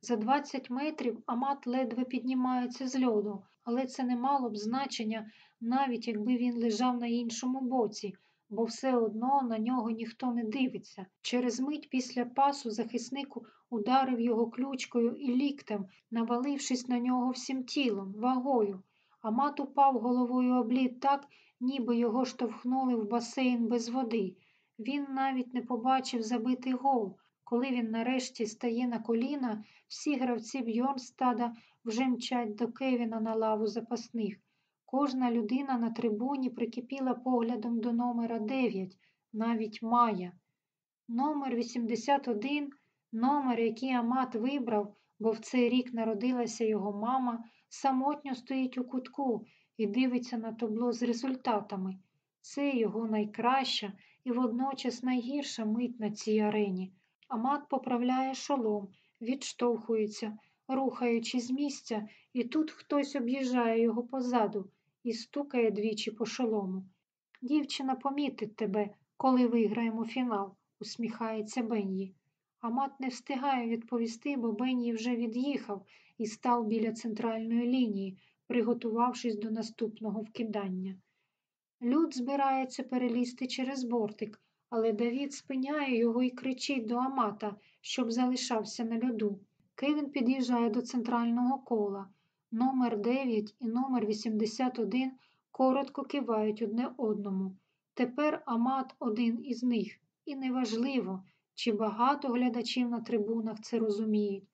За 20 метрів Амат ледве піднімається з льоду, але це не мало б значення, навіть якби він лежав на іншому боці, бо все одно на нього ніхто не дивиться. Через мить після пасу захиснику ударив його ключкою і ліктем, навалившись на нього всім тілом, вагою. Амат упав головою облід так, ніби його штовхнули в басейн без води. Він навіть не побачив забитий гол. Коли він нарешті стає на коліна, всі гравці Бьорнстада вже мчать до Кевіна на лаву запасних. Кожна людина на трибуні прикипіла поглядом до номера 9, навіть Майя. Номер 81, номер, який Амат вибрав, бо в цей рік народилася його мама, самотньо стоїть у кутку і дивиться на табло з результатами. Це його найкраща і водночас найгірша мить на цій арені. Амат поправляє шолом, відштовхується, рухаючи з місця, і тут хтось об'їжджає його позаду і стукає двічі по шолому. Дівчина помітить тебе, коли виграємо фінал, усміхається Бенні. Амат не встигає відповісти, бо Бенні вже від'їхав і став біля центральної лінії, приготувавшись до наступного вкидання. Люд збирається перелізти через бортик, але Давід спиняє його і кричить до Амата, щоб залишався на льоду. Кевін під'їжджає до центрального кола. Номер 9 і номер 81 коротко кивають одне одному. Тепер Амат один із них, і неважливо, чи багато глядачів на трибунах це розуміють.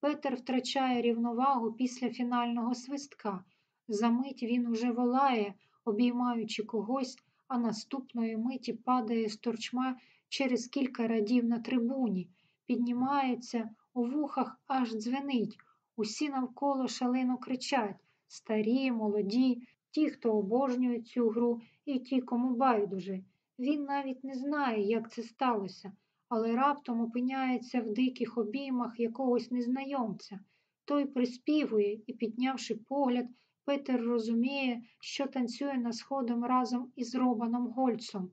Петер втрачає рівновагу після фінального свистка. Замить він уже волає, обіймаючи когось, а наступної миті падає з торчма через кілька радів на трибуні, піднімається, у вухах аж дзвенить. Усі навколо шалено кричать старі, молоді, ті, хто обожнює цю гру, і ті, кому байдуже. Він навіть не знає, як це сталося, але раптом опиняється в диких обіймах якогось незнайомця. Той приспівує і, піднявши погляд, Петер розуміє, що танцює на сходом разом із Робаном Гольцом.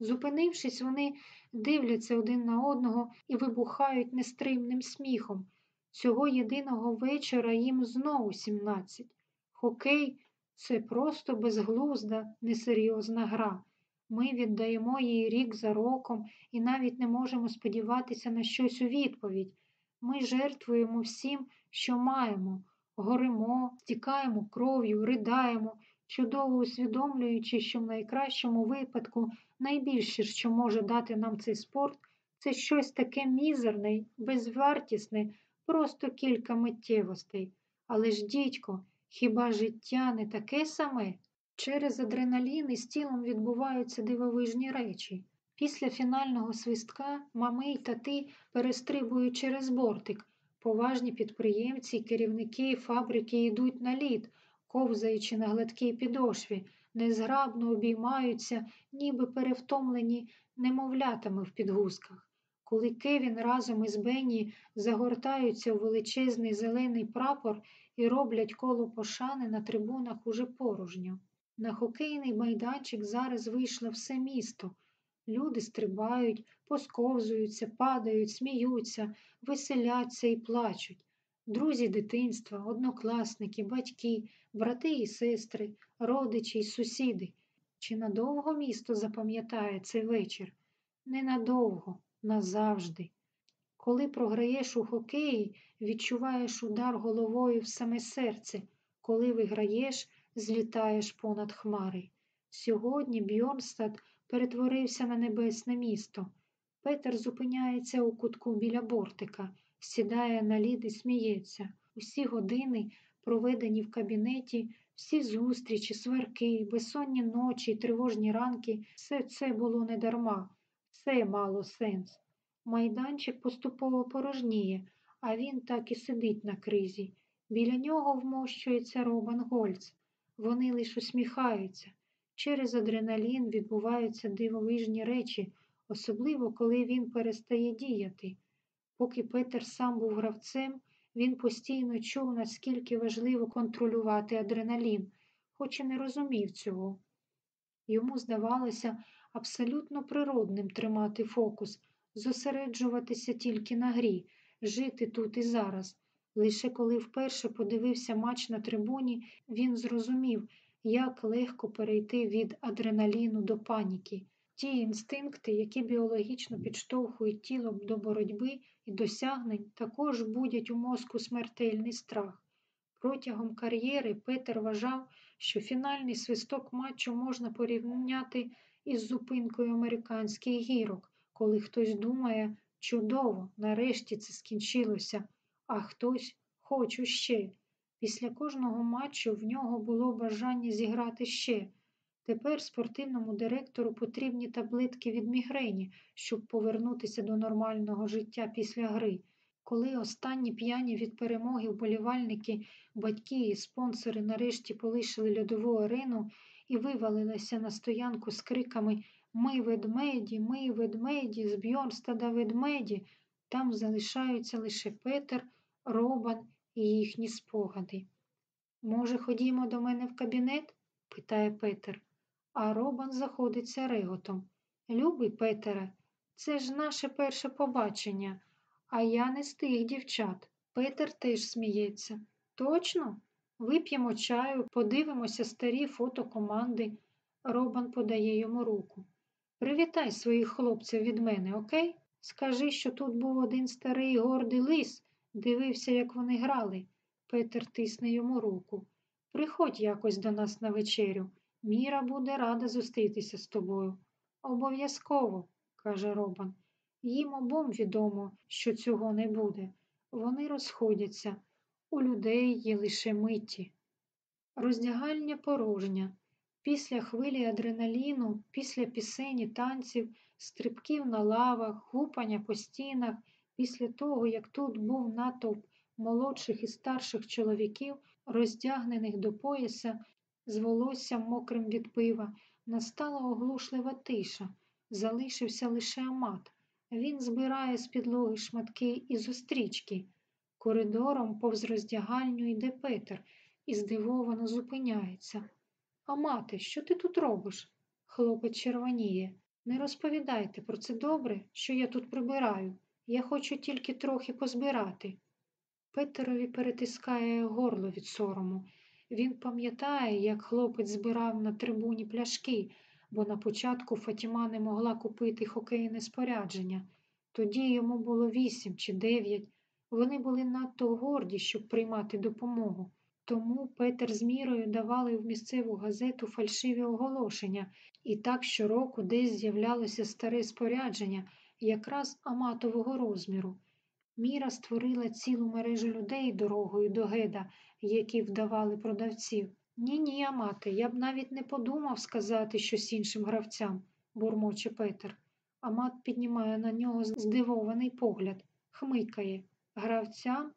Зупинившись, вони дивляться один на одного і вибухають нестримним сміхом. Цього єдиного вечора їм знову сімнадцять. Хокей це просто безглузда, несерйозна гра. Ми віддаємо їй рік за роком і навіть не можемо сподіватися на щось у відповідь. Ми жертвуємо всім, що маємо, горимо, стікаємо кров'ю, придаємо, чудово усвідомлюючи, що в найкращому випадку найбільше, що може дати нам цей спорт, це щось таке мізерне, безвартісне, просто кілька миттєвостей. Але ж, дідько, хіба життя не таке саме? Через адреналін із тілом відбуваються дивовижні речі. Після фінального свистка мами й тати перестрибують через бортик. Поважні підприємці, керівники фабрики йдуть на лід, ковзаючи на гладкій підошві, незграбно обіймаються, ніби перевтомлені немовлятами в підгузках. Коли Кевін разом із Бенні загортаються у величезний зелений прапор і роблять коло пошани на трибунах уже порожньо. На хокейний майданчик зараз вийшло все місто. Люди стрибають, посковзуються, падають, сміються, веселяться і плачуть. Друзі дитинства, однокласники, батьки, брати і сестри, родичі й сусіди. Чи надовго місто запам'ятає цей вечір? Ненадовго, назавжди. Коли програєш у хокеї, відчуваєш удар головою в саме серце. Коли виграєш, злітаєш понад хмари. Сьогодні Бьорнстад перетворився на небесне місто. Петер зупиняється у кутку біля бортика, сідає на лід і сміється. Усі години, проведені в кабінеті, всі зустрічі, сварки, безсонні ночі, тривожні ранки, все це було недарма, все мало сенс. Майданчик поступово порожніє, а він так і сидить на кризі. Біля нього вмощується Робан Гольц. Вони лише усміхаються. Через адреналін відбуваються дивовижні речі, особливо коли він перестає діяти. Поки Петер сам був гравцем, він постійно чув, наскільки важливо контролювати адреналін, хоч і не розумів цього. Йому здавалося абсолютно природним тримати фокус, зосереджуватися тільки на грі, жити тут і зараз. Лише коли вперше подивився матч на трибуні, він зрозумів, як легко перейти від адреналіну до паніки. Ті інстинкти, які біологічно підштовхують тіло до боротьби і досягнень, також будять у мозку смертельний страх. Протягом кар'єри Петер вважав, що фінальний свисток матчу можна порівняти із зупинкою американських гірок, коли хтось думає, чудово, нарешті це скінчилося, а хтось хочу ще. Після кожного матчу в нього було бажання зіграти ще. Тепер спортивному директору потрібні таблетки від мігрені, щоб повернутися до нормального життя після гри. Коли останні п'яні від перемоги вболівальники, батьки і спонсори нарешті полишили льодову арену і вивалилися на стоянку з криками Ми ведмеді, ми ведмеді, з Бьорнстада ведмеді, там залишаються лише Петер, Робан і їхні спогади. Може, ходімо до мене в кабінет? питає Петер, а Робан заходиться реготом. Любий Петере, це ж наше перше побачення, а я не з тих дівчат. Петер теж сміється. Точно? Вип'ємо чаю, подивимося старі фото команди. Робан подає йому руку. Привітай своїх хлопців від мене, окей? Скажи, що тут був один старий гордий лис, дивився, як вони грали. Петер тисне йому руку. Приходь якось до нас на вечерю. Міра буде рада зустрітися з тобою. Обов'язково, каже Робан. Їм обом відомо, що цього не буде. Вони розходяться. У людей є лише миті. Роздягальня порожня. Після хвилі адреналіну, після пісень і танців, стрибків на лавах, гупання по стінах, після того, як тут був натовп молодших і старших чоловіків, роздягнених до пояса, з волоссям мокрим від пива, настала оглушлива тиша. Залишився лише амат. Він збирає з підлоги шматки і зустрічки. Коридором повз роздягальню йде Петер і здивовано зупиняється. Амате, що ти тут робиш? Хлопець червоніє. Не розповідайте про це добре, що я тут прибираю. Я хочу тільки трохи позбирати. Петерові перетискає горло від сорому. Він пам'ятає, як хлопець збирав на трибуні пляшки, бо на початку Фатіма не могла купити хокейне спорядження. Тоді йому було вісім чи дев'ять. Вони були надто горді, щоб приймати допомогу. Тому Петер з мірою давали в місцеву газету фальшиві оголошення, і так щороку десь з'являлося старе спорядження, якраз аматового розміру. Міра створила цілу мережу людей дорогою до геда, які вдавали продавців. Ні, ні, Амате, я б навіть не подумав сказати щось іншим гравцям, бурмоче Петер. Амат піднімає на нього здивований погляд, хмикає. Гравцям?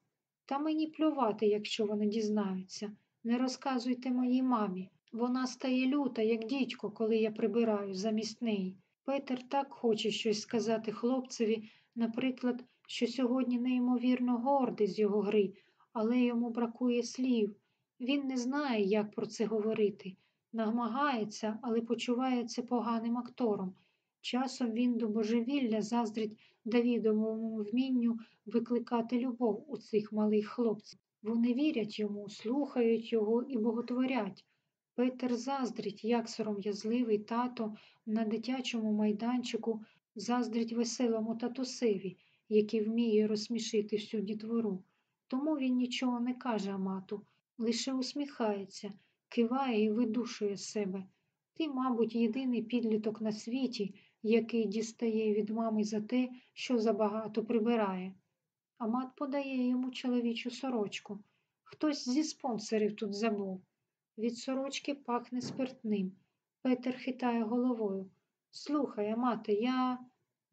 Та мені плювати, якщо вони дізнаються. Не розказуйте моїй мамі. Вона стає люта, як дідько, коли я прибираю замість неї. Петер так хоче щось сказати хлопцеві, наприклад, що сьогодні неймовірно гордий з його гри, але йому бракує слів. Він не знає, як про це говорити. Намагається, але почувається поганим актором. Часом він до божевілля заздрить Давідовому вмінню викликати любов у цих малих хлопців. Вони вірять йому, слухають його і боготворять. Петер заздрить, як сором'язливий тато на дитячому майданчику заздрить веселому татусеві, який вміє розсмішити всю дітвору. Тому він нічого не каже Амату, лише усміхається, киває і видушує себе. Ти, мабуть, єдиний підліток на світі, який дістає від мами за те, що забагато прибирає. Амат подає йому чоловічу сорочку. Хтось зі спонсорів тут забув. Від сорочки пахне спиртним. Петер хитає головою. Слухай, Амате, я.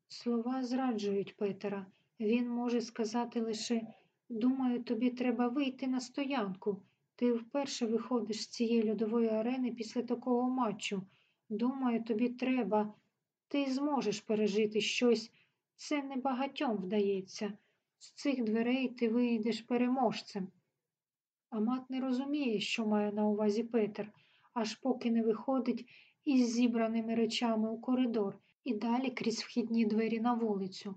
Слова зраджують Петера. Він може сказати лише думаю, тобі треба вийти на стоянку. Ти вперше виходиш з цієї льодової арени після такого матчу. Думаю, тобі треба. Ти зможеш пережити щось. Це небагатьом вдається. З цих дверей ти вийдеш переможцем. Амат не розуміє, що має на увазі Петер, аж поки не виходить із зібраними речами у коридор і далі крізь вхідні двері на вулицю.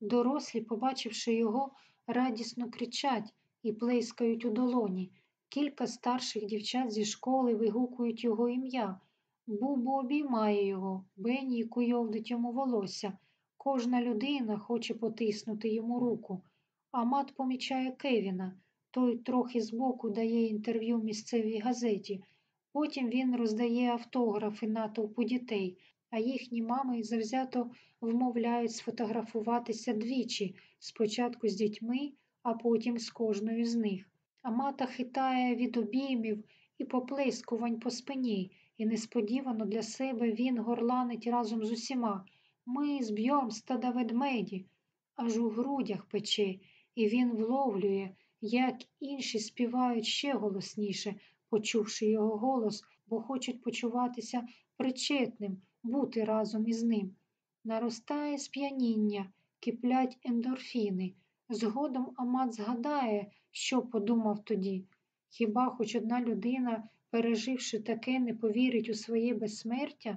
Дорослі, побачивши його, радісно кричать і плескають у долоні. Кілька старших дівчат зі школи вигукують його ім'я. Бубу обіймає його, Бенні куйовдить йому волосся. Кожна людина хоче потиснути йому руку. Амат помічає Кевіна. Той трохи збоку дає інтерв'ю місцевій газеті. Потім він роздає автографи натовпу дітей, а їхні мами завзято вмовляють сфотографуватися двічі, спочатку з дітьми, а потім з кожною з них. Амата хитає від обіймів і поплескувань по спині, і несподівано для себе він горланить разом з усіма. Ми зб'єм стада ведмеді, аж у грудях пече, і він вловлює, як інші співають ще голосніше, почувши його голос, бо хочуть почуватися причетним, бути разом із ним. Наростає сп'яніння, киплять ендорфіни. Згодом Амат згадає, що подумав тоді. Хіба хоч одна людина, переживши таке, не повірить у своє безсмертя?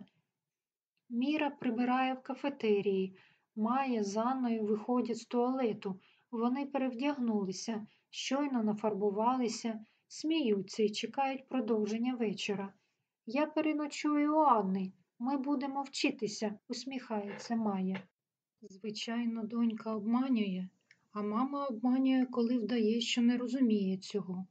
Міра прибирає в кафетерії. Майя з Анною виходять з туалету. Вони перевдягнулися, щойно нафарбувалися, сміються і чекають продовження вечора. Я переночую у Анни. Ми будемо вчитися, усміхається Майя. Звичайно, донька обманює, а мама обманює, коли вдає, що не розуміє цього.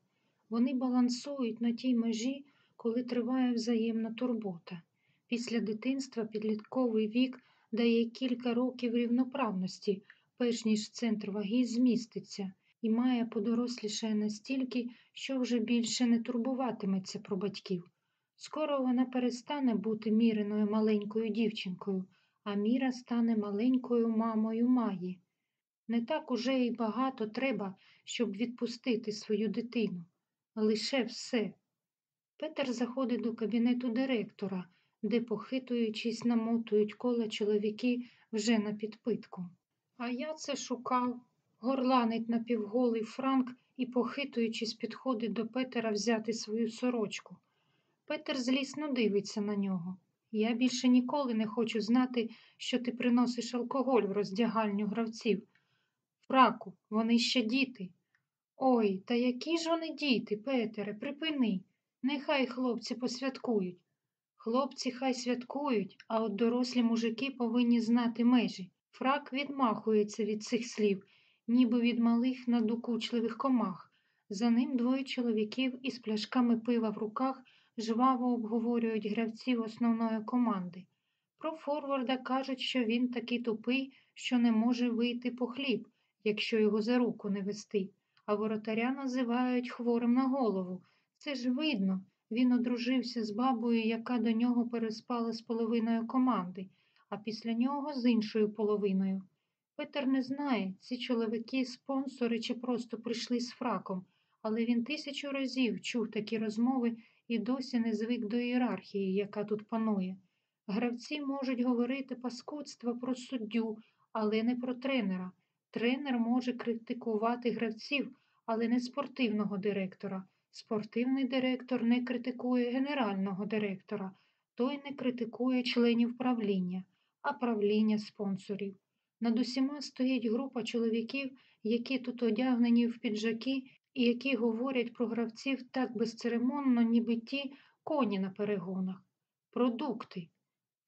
Вони балансують на тій межі, коли триває взаємна турбота. Після дитинства підлітковий вік дає кілька років рівноправності, перш ніж центр ваги зміститься, і має подорослішає настільки, що вже більше не турбуватиметься про батьків. Скоро вона перестане бути міреною маленькою дівчинкою, а Міра стане маленькою мамою Маї. Не так уже й багато треба, щоб відпустити свою дитину. Лише все. Петер заходить до кабінету директора, де, похитуючись, намотують кола чоловіки вже на підпитку. А я це шукав. Горланить напівголий Франк і, похитуючись, підходить до Петера взяти свою сорочку. Петер злісно дивиться на нього. Я більше ніколи не хочу знати, що ти приносиш алкоголь в роздягальню гравців. Фраку, вони ще діти. Ой, та які ж вони діти, Петере, припини. Нехай хлопці посвяткують. Хлопці хай святкують, а от дорослі мужики повинні знати межі. Фрак відмахується від цих слів, ніби від малих надокучливих комах. За ним двоє чоловіків із пляшками пива в руках жваво обговорюють гравців основної команди. Про Форварда кажуть, що він такий тупий, що не може вийти по хліб, якщо його за руку не вести, а воротаря називають хворим на голову. Це ж видно, він одружився з бабою, яка до нього переспала з половиною команди, а після нього з іншою половиною. Петер не знає, ці чоловіки спонсори чи просто прийшли з фраком, але він тисячу разів чув такі розмови і досі не звик до ієрархії, яка тут панує. Гравці можуть говорити паскудства про суддю, але не про тренера. Тренер може критикувати гравців, але не спортивного директора. Спортивний директор не критикує генерального директора, той не критикує членів правління, а правління спонсорів. Над усіма стоїть група чоловіків, які тут одягнені в піджаки і які говорять про гравців так безцеремонно, ніби ті коні на перегонах. Продукти.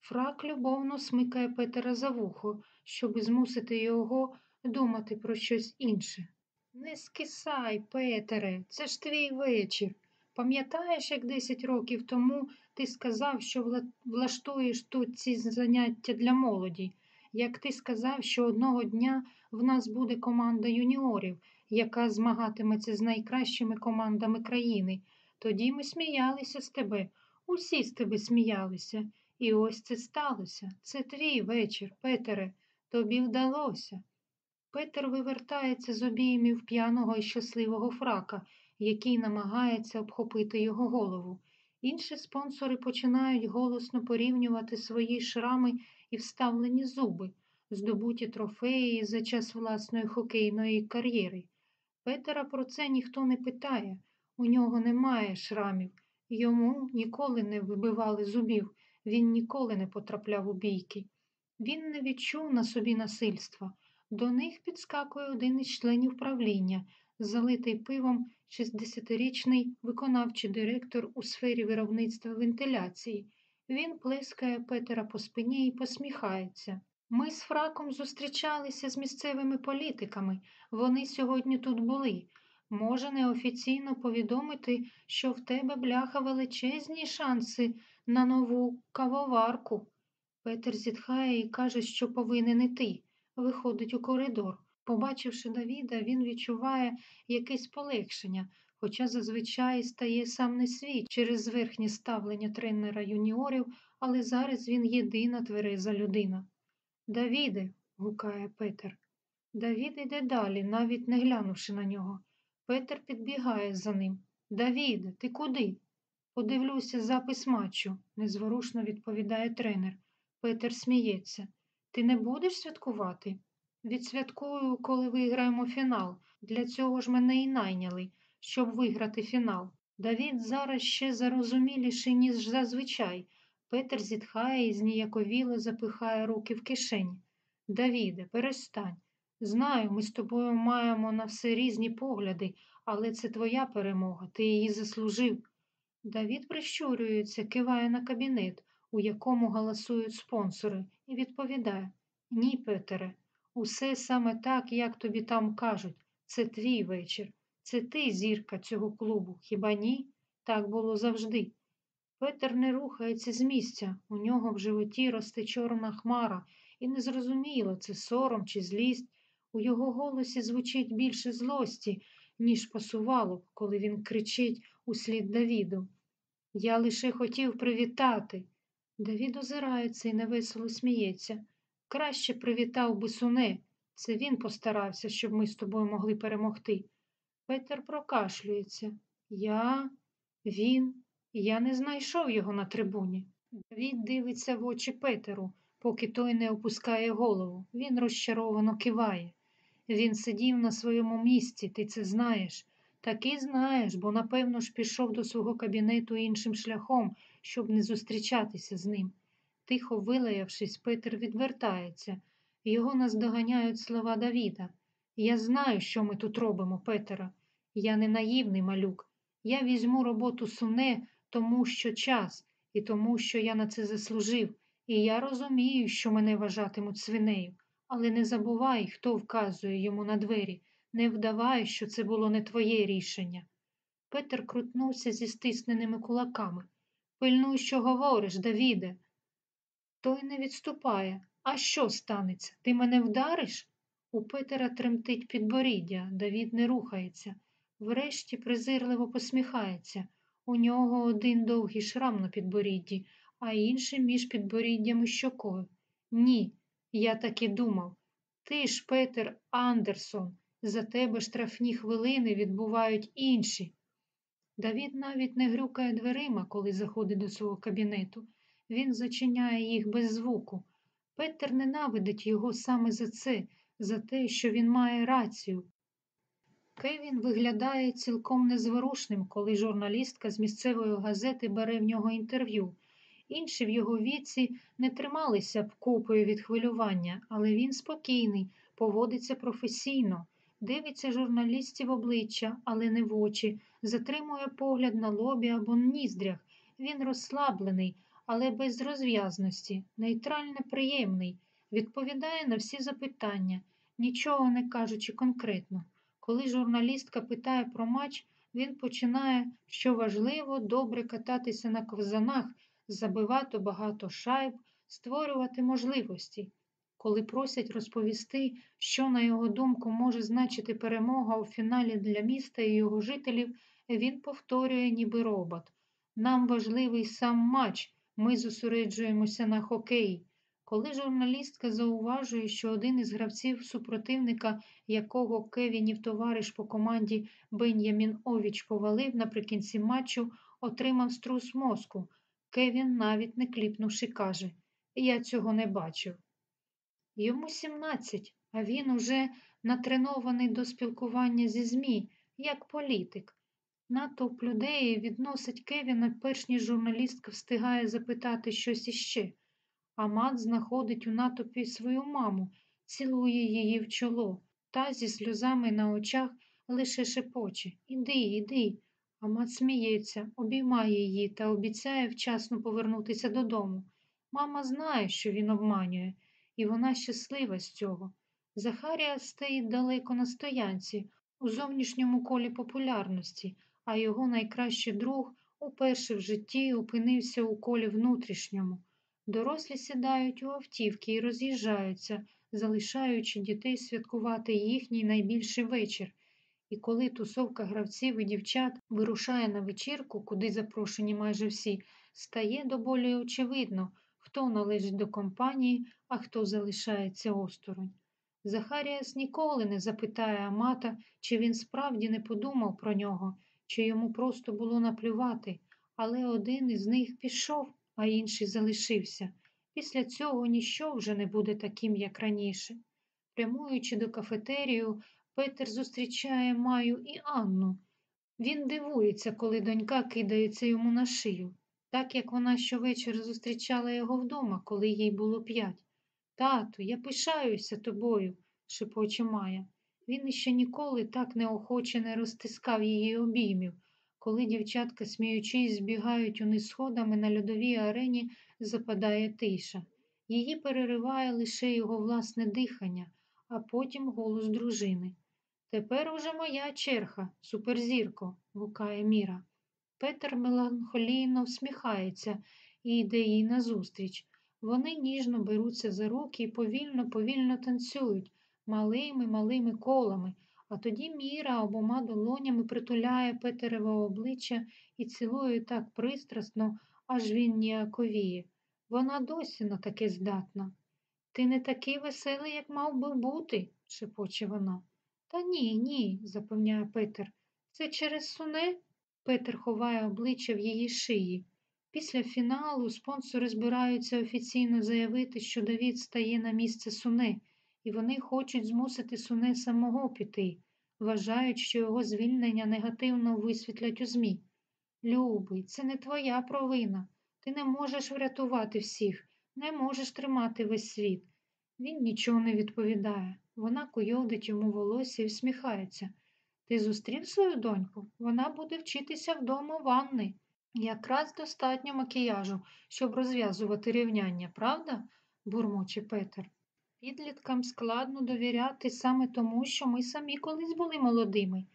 Фрак любовно смикає Петера за вухо, щоб змусити його думати про щось інше. Не скисай, Петере, це ж твій вечір. Пам'ятаєш, як десять років тому ти сказав, що влаштуєш тут ці заняття для молоді, як ти сказав, що одного дня в нас буде команда юніорів, яка змагатиметься з найкращими командами країни. Тоді ми сміялися з тебе, усі з тебе сміялися. І ось це сталося. Це твій вечір, Петере, тобі вдалося. Петер вивертається з обіймів п'яного і щасливого фрака, який намагається обхопити його голову. Інші спонсори починають голосно порівнювати свої шрами і вставлені зуби, здобуті трофеї за час власної хокейної кар'єри. Петера про це ніхто не питає, у нього немає шрамів, йому ніколи не вибивали зубів, він ніколи не потрапляв у бійки. Він не відчув на собі насильства. До них підскакує один із членів правління, залитий пивом 60-річний виконавчий директор у сфері виробництва вентиляції. Він плескає Петера по спині і посміхається. Ми з Фраком зустрічалися з місцевими політиками. Вони сьогодні тут були. Може неофіційно повідомити, що в тебе, бляха, величезні шанси на нову кавоварку. Петер зітхає і каже, що повинен іти. Виходить у коридор. Побачивши Давіда, він відчуває якесь полегшення, хоча зазвичай стає сам не свій через зверхнє ставлення тренера юніорів, але зараз він єдина твереза людина. Давіде, гукає Петер. Давід іде далі, навіть не глянувши на нього. Петер підбігає за ним. Давіде, ти куди? Подивлюся запис матчу, незворушно відповідає тренер. Петер сміється. Ти не будеш святкувати? Відсвяткую, коли виграємо фінал. Для цього ж мене і найняли, щоб виграти фінал. Давід зараз ще зарозуміліший, ніж зазвичай. Петер зітхає і зніяковіло запихає руки в кишені. Давіде, перестань. Знаю, ми з тобою маємо на все різні погляди, але це твоя перемога, ти її заслужив. Давід прищурюється, киває на кабінет, у якому галасують спонсори, і відповідає Ні, Петере, усе саме так, як тобі там кажуть. Це твій вечір. Це ти зірка цього клубу. Хіба ні? Так було завжди. Петер не рухається з місця. У нього в животі росте чорна хмара, і незрозуміло, це сором чи злість. У його голосі звучить більше злості, ніж пасувало коли він кричить услід Давіду. Я лише хотів привітати. Давід озирається і невесело сміється. Краще привітав би суне. Це він постарався, щоб ми з тобою могли перемогти. Петер прокашлюється. Я, він, я не знайшов його на трибуні. Давід дивиться в очі Петеру, поки той не опускає голову. Він розчаровано киває. Він сидів на своєму місці, ти це знаєш. Так і знаєш, бо напевно ж пішов до свого кабінету іншим шляхом, щоб не зустрічатися з ним. Тихо вилаявшись, Петер відвертається. Його наздоганяють слова Давіда. Я знаю, що ми тут робимо, Петера. Я не наївний малюк. Я візьму роботу суне, тому що час, і тому, що я на це заслужив, і я розумію, що мене вважатимуть свинею. Але не забувай, хто вказує йому на двері, не вдавай, що це було не твоє рішення. Петер крутнувся зі стисненими кулаками. Пильнуй, що говориш, Давіде. Той не відступає. А що станеться? Ти мене вдариш? У Петера тремтить підборіддя, Давід не рухається. Врешті презирливо посміхається. У нього один довгий шрам на підборідді, а інший між підборіддям і щокою. Ні, я так і думав. Ти ж, Петер Андерсон, за тебе штрафні хвилини відбувають інші. Давід навіть не грюкає дверима, коли заходить до свого кабінету. Він зачиняє їх без звуку. Петер ненавидить його саме за це, за те, що він має рацію. Кевін виглядає цілком незворушним, коли журналістка з місцевої газети бере в нього інтерв'ю. Інші в його віці не трималися б купою від хвилювання, але він спокійний, поводиться професійно, дивиться журналістів обличчя, але не в очі, затримує погляд на лобі або ніздрях. Він розслаблений, але без розв'язності, нейтрально приємний, відповідає на всі запитання, нічого не кажучи конкретно. Коли журналістка питає про матч, він починає, що важливо, добре кататися на ковзанах, забивати багато шайб, створювати можливості. Коли просять розповісти, що, на його думку, може значити перемога у фіналі для міста і його жителів, він повторює, ніби робот. Нам важливий сам матч, ми зосереджуємося на хокеї. Коли журналістка зауважує, що один із гравців супротивника, якого Кевінів товариш по команді Бен'ямін Овіч повалив наприкінці матчу, отримав струс мозку, Кевін, навіть не кліпнувши, каже Я цього не бачив. Йому 17, а він уже натренований до спілкування зі ЗМІ, як політик. Натовп людей відносить Кевіна, перш ніж журналістка встигає запитати щось іще. Амат знаходить у натовпі свою маму, цілує її в чоло, та зі сльозами на очах лише шепоче Іди, іди. Амат сміється, обіймає її та обіцяє вчасно повернутися додому. Мама знає, що він обманює, і вона щаслива з цього. Захарія стоїть далеко на стоянці, у зовнішньому колі популярності, а його найкращий друг уперше в житті опинився у колі внутрішньому. Дорослі сідають у автівки і роз'їжджаються, залишаючи дітей святкувати їхній найбільший вечір. І коли тусовка гравців і дівчат вирушає на вечірку, куди запрошені майже всі, стає доволі очевидно, хто належить до компанії, а хто залишається осторонь. Захаріас ніколи не запитає Амата, чи він справді не подумав про нього, чи йому просто було наплювати, але один із них пішов, а інший залишився. Після цього ніщо вже не буде таким, як раніше. Прямуючи до кафетерію, Петер зустрічає Маю і Анну. Він дивується, коли донька кидається йому на шию, так як вона щовечора зустрічала його вдома, коли їй було п'ять. Тату, я пишаюся тобою, шепоче Майя. Він іще ніколи так неохоче не розтискав її обіймів. Коли дівчатка, сміючись, збігають униз сходами на льодовій арені, западає тиша. Її перериває лише його власне дихання, а потім голос дружини. Тепер уже моя черга, суперзірко, гукає Міра. Петер меланхолійно всміхається і йде їй назустріч. Вони ніжно беруться за руки і повільно, повільно танцюють малими, малими колами, а тоді Міра обома долонями притуляє Петереве обличчя і цілує так пристрасно, аж він ніяковіє. Вона досі на таке здатна. Ти не такий веселий, як мав би бути, шепоче вона. Та ні, ні, запевняє Петер. Це через суне? Петер ховає обличчя в її шиї. Після фіналу спонсори збираються офіційно заявити, що Давід стає на місце суне, і вони хочуть змусити суне самого піти, вважають, що його звільнення негативно висвітлять у ЗМІ. Любий, це не твоя провина. Ти не можеш врятувати всіх, не можеш тримати весь світ. Він нічого не відповідає. Вона куйовдить йому волосся і всміхається. Ти зустрів свою доньку? Вона буде вчитися вдома ванни. Якраз достатньо макіяжу, щоб розв'язувати рівняння, правда? бурмоче Петер. Підліткам складно довіряти саме тому, що ми самі колись були молодими.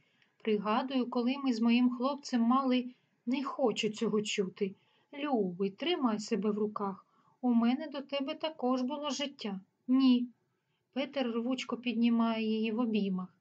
Пригадую, коли ми з моїм хлопцем мали не хочу цього чути. Любий, тримай себе в руках. У мене до тебе також було життя. Ні. Петер рвучко піднімає її в обіймах.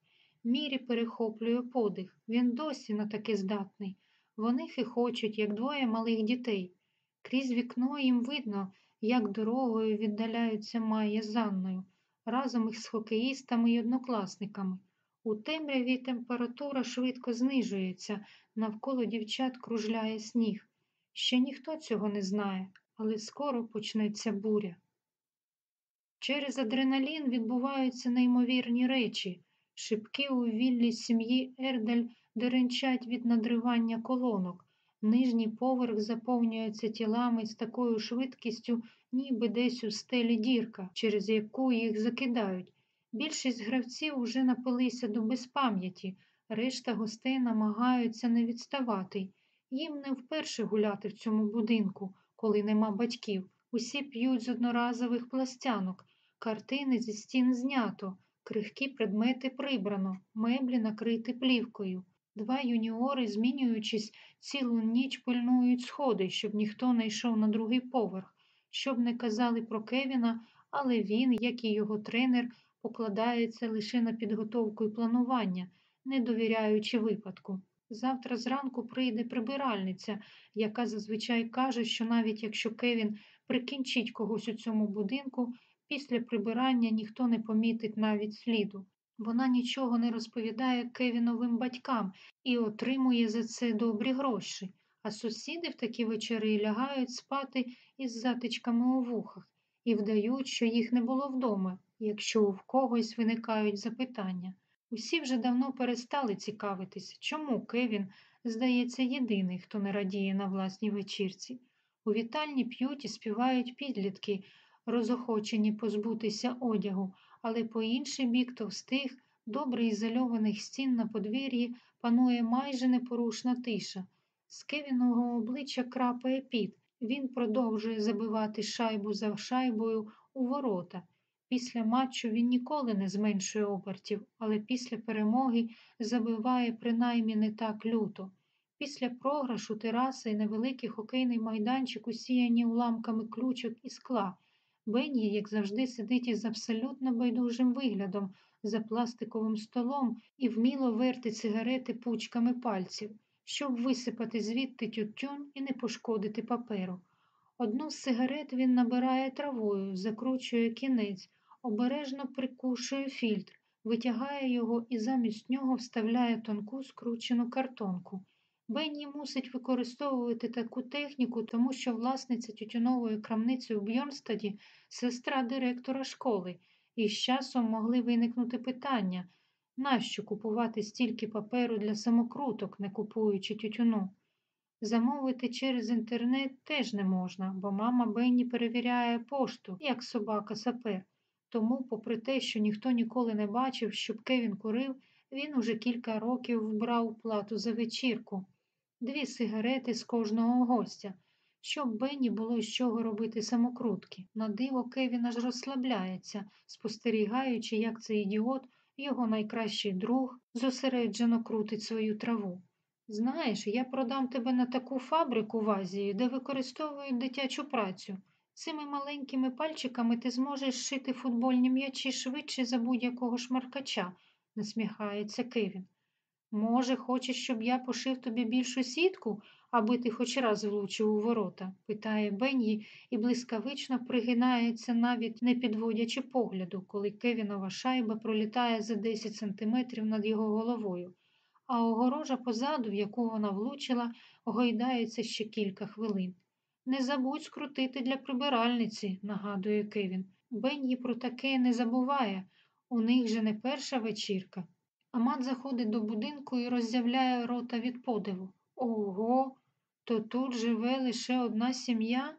Мірі перехоплює подих. Він досі на таке здатний. Вони хихочуть, як двоє малих дітей. Крізь вікно їм видно, як дорогою віддаляються Майя з Анною, разом із хокеїстами й однокласниками. У темряві температура швидко знижується, навколо дівчат кружляє сніг. Ще ніхто цього не знає, але скоро почнеться буря. Через адреналін відбуваються неймовірні речі. Шибки у віллі сім'ї Ердель деренчать від надривання колонок. Нижній поверх заповнюється тілами з такою швидкістю, ніби десь у стелі дірка, через яку їх закидають. Більшість гравців уже напилися до безпам'яті, решта гостей намагаються не відставати. Їм не вперше гуляти в цьому будинку, коли нема батьків. Усі п'ють з одноразових пластянок, картини зі стін знято, крихкі предмети прибрано, меблі накриті плівкою. Два юніори, змінюючись, цілу ніч пильнують сходи, щоб ніхто не йшов на другий поверх, щоб не казали про Кевіна, але він, як і його тренер, покладається лише на підготовку і планування, не довіряючи випадку. Завтра зранку прийде прибиральниця, яка зазвичай каже, що навіть якщо Кевін прикінчить когось у цьому будинку, після прибирання ніхто не помітить навіть сліду. Вона нічого не розповідає Кевіновим батькам і отримує за це добрі гроші, а сусіди в такі вечори лягають спати із затичками у вухах і вдають, що їх не було вдома, якщо в когось виникають запитання. Усі вже давно перестали цікавитися, чому Кевін, здається, єдиний, хто не радіє на власній вечірці. У вітальні п'ють і співають підлітки, розохочені позбутися одягу, але по інший бік товстих, добре ізольованих стін на подвір'ї панує майже непорушна тиша. З Кевіного обличчя крапає піт. Він продовжує забивати шайбу за шайбою у ворота. Після матчу він ніколи не зменшує обертів, але після перемоги забиває принаймні не так люто. Після програшу тераси і невеликий хокейний майданчик усіяні уламками ключок і скла. Бенні, як завжди, сидить із абсолютно байдужим виглядом за пластиковим столом і вміло вертить сигарети пучками пальців, щоб висипати звідти тютюн і не пошкодити паперу. Одну з сигарет він набирає травою, закручує кінець, обережно прикушує фільтр, витягає його і замість нього вставляє тонку скручену картонку. Бенні мусить використовувати таку техніку, тому що власниця тютюнової крамниці у Бьорнстаді сестра директора школи, і з часом могли виникнути питання, нащо купувати стільки паперу для самокруток, не купуючи тютюну. Замовити через інтернет теж не можна, бо мама Бенні перевіряє пошту, як собака сапер. Тому, попри те, що ніхто ніколи не бачив, щоб Кевін курив, він уже кілька років вбрав плату за вечірку, дві сигарети з кожного гостя. щоб Бенні було з чого робити самокрутки. На диво Кевін аж розслабляється, спостерігаючи, як цей ідіот, його найкращий друг, зосереджено крутить свою траву. Знаєш, я продам тебе на таку фабрику в Азії, де використовують дитячу працю. Цими маленькими пальчиками ти зможеш шити футбольні м'ячі швидше за будь-якого шмаркача, насміхається Кевін. Може, хочеш, щоб я пошив тобі більшу сітку, аби ти хоч раз влучив у ворота? питає Бенні і блискавично пригинається, навіть не підводячи погляду, коли Кевінова шайба пролітає за 10 сантиметрів над його головою, а огорожа позаду, в яку вона влучила, гойдається ще кілька хвилин. Не забудь скрутити для прибиральниці, нагадує Кевін. Бенні про таке не забуває. У них же не перша вечірка. Амат заходить до будинку і роззявляє рота від подиву. Ого, то тут живе лише одна сім'я?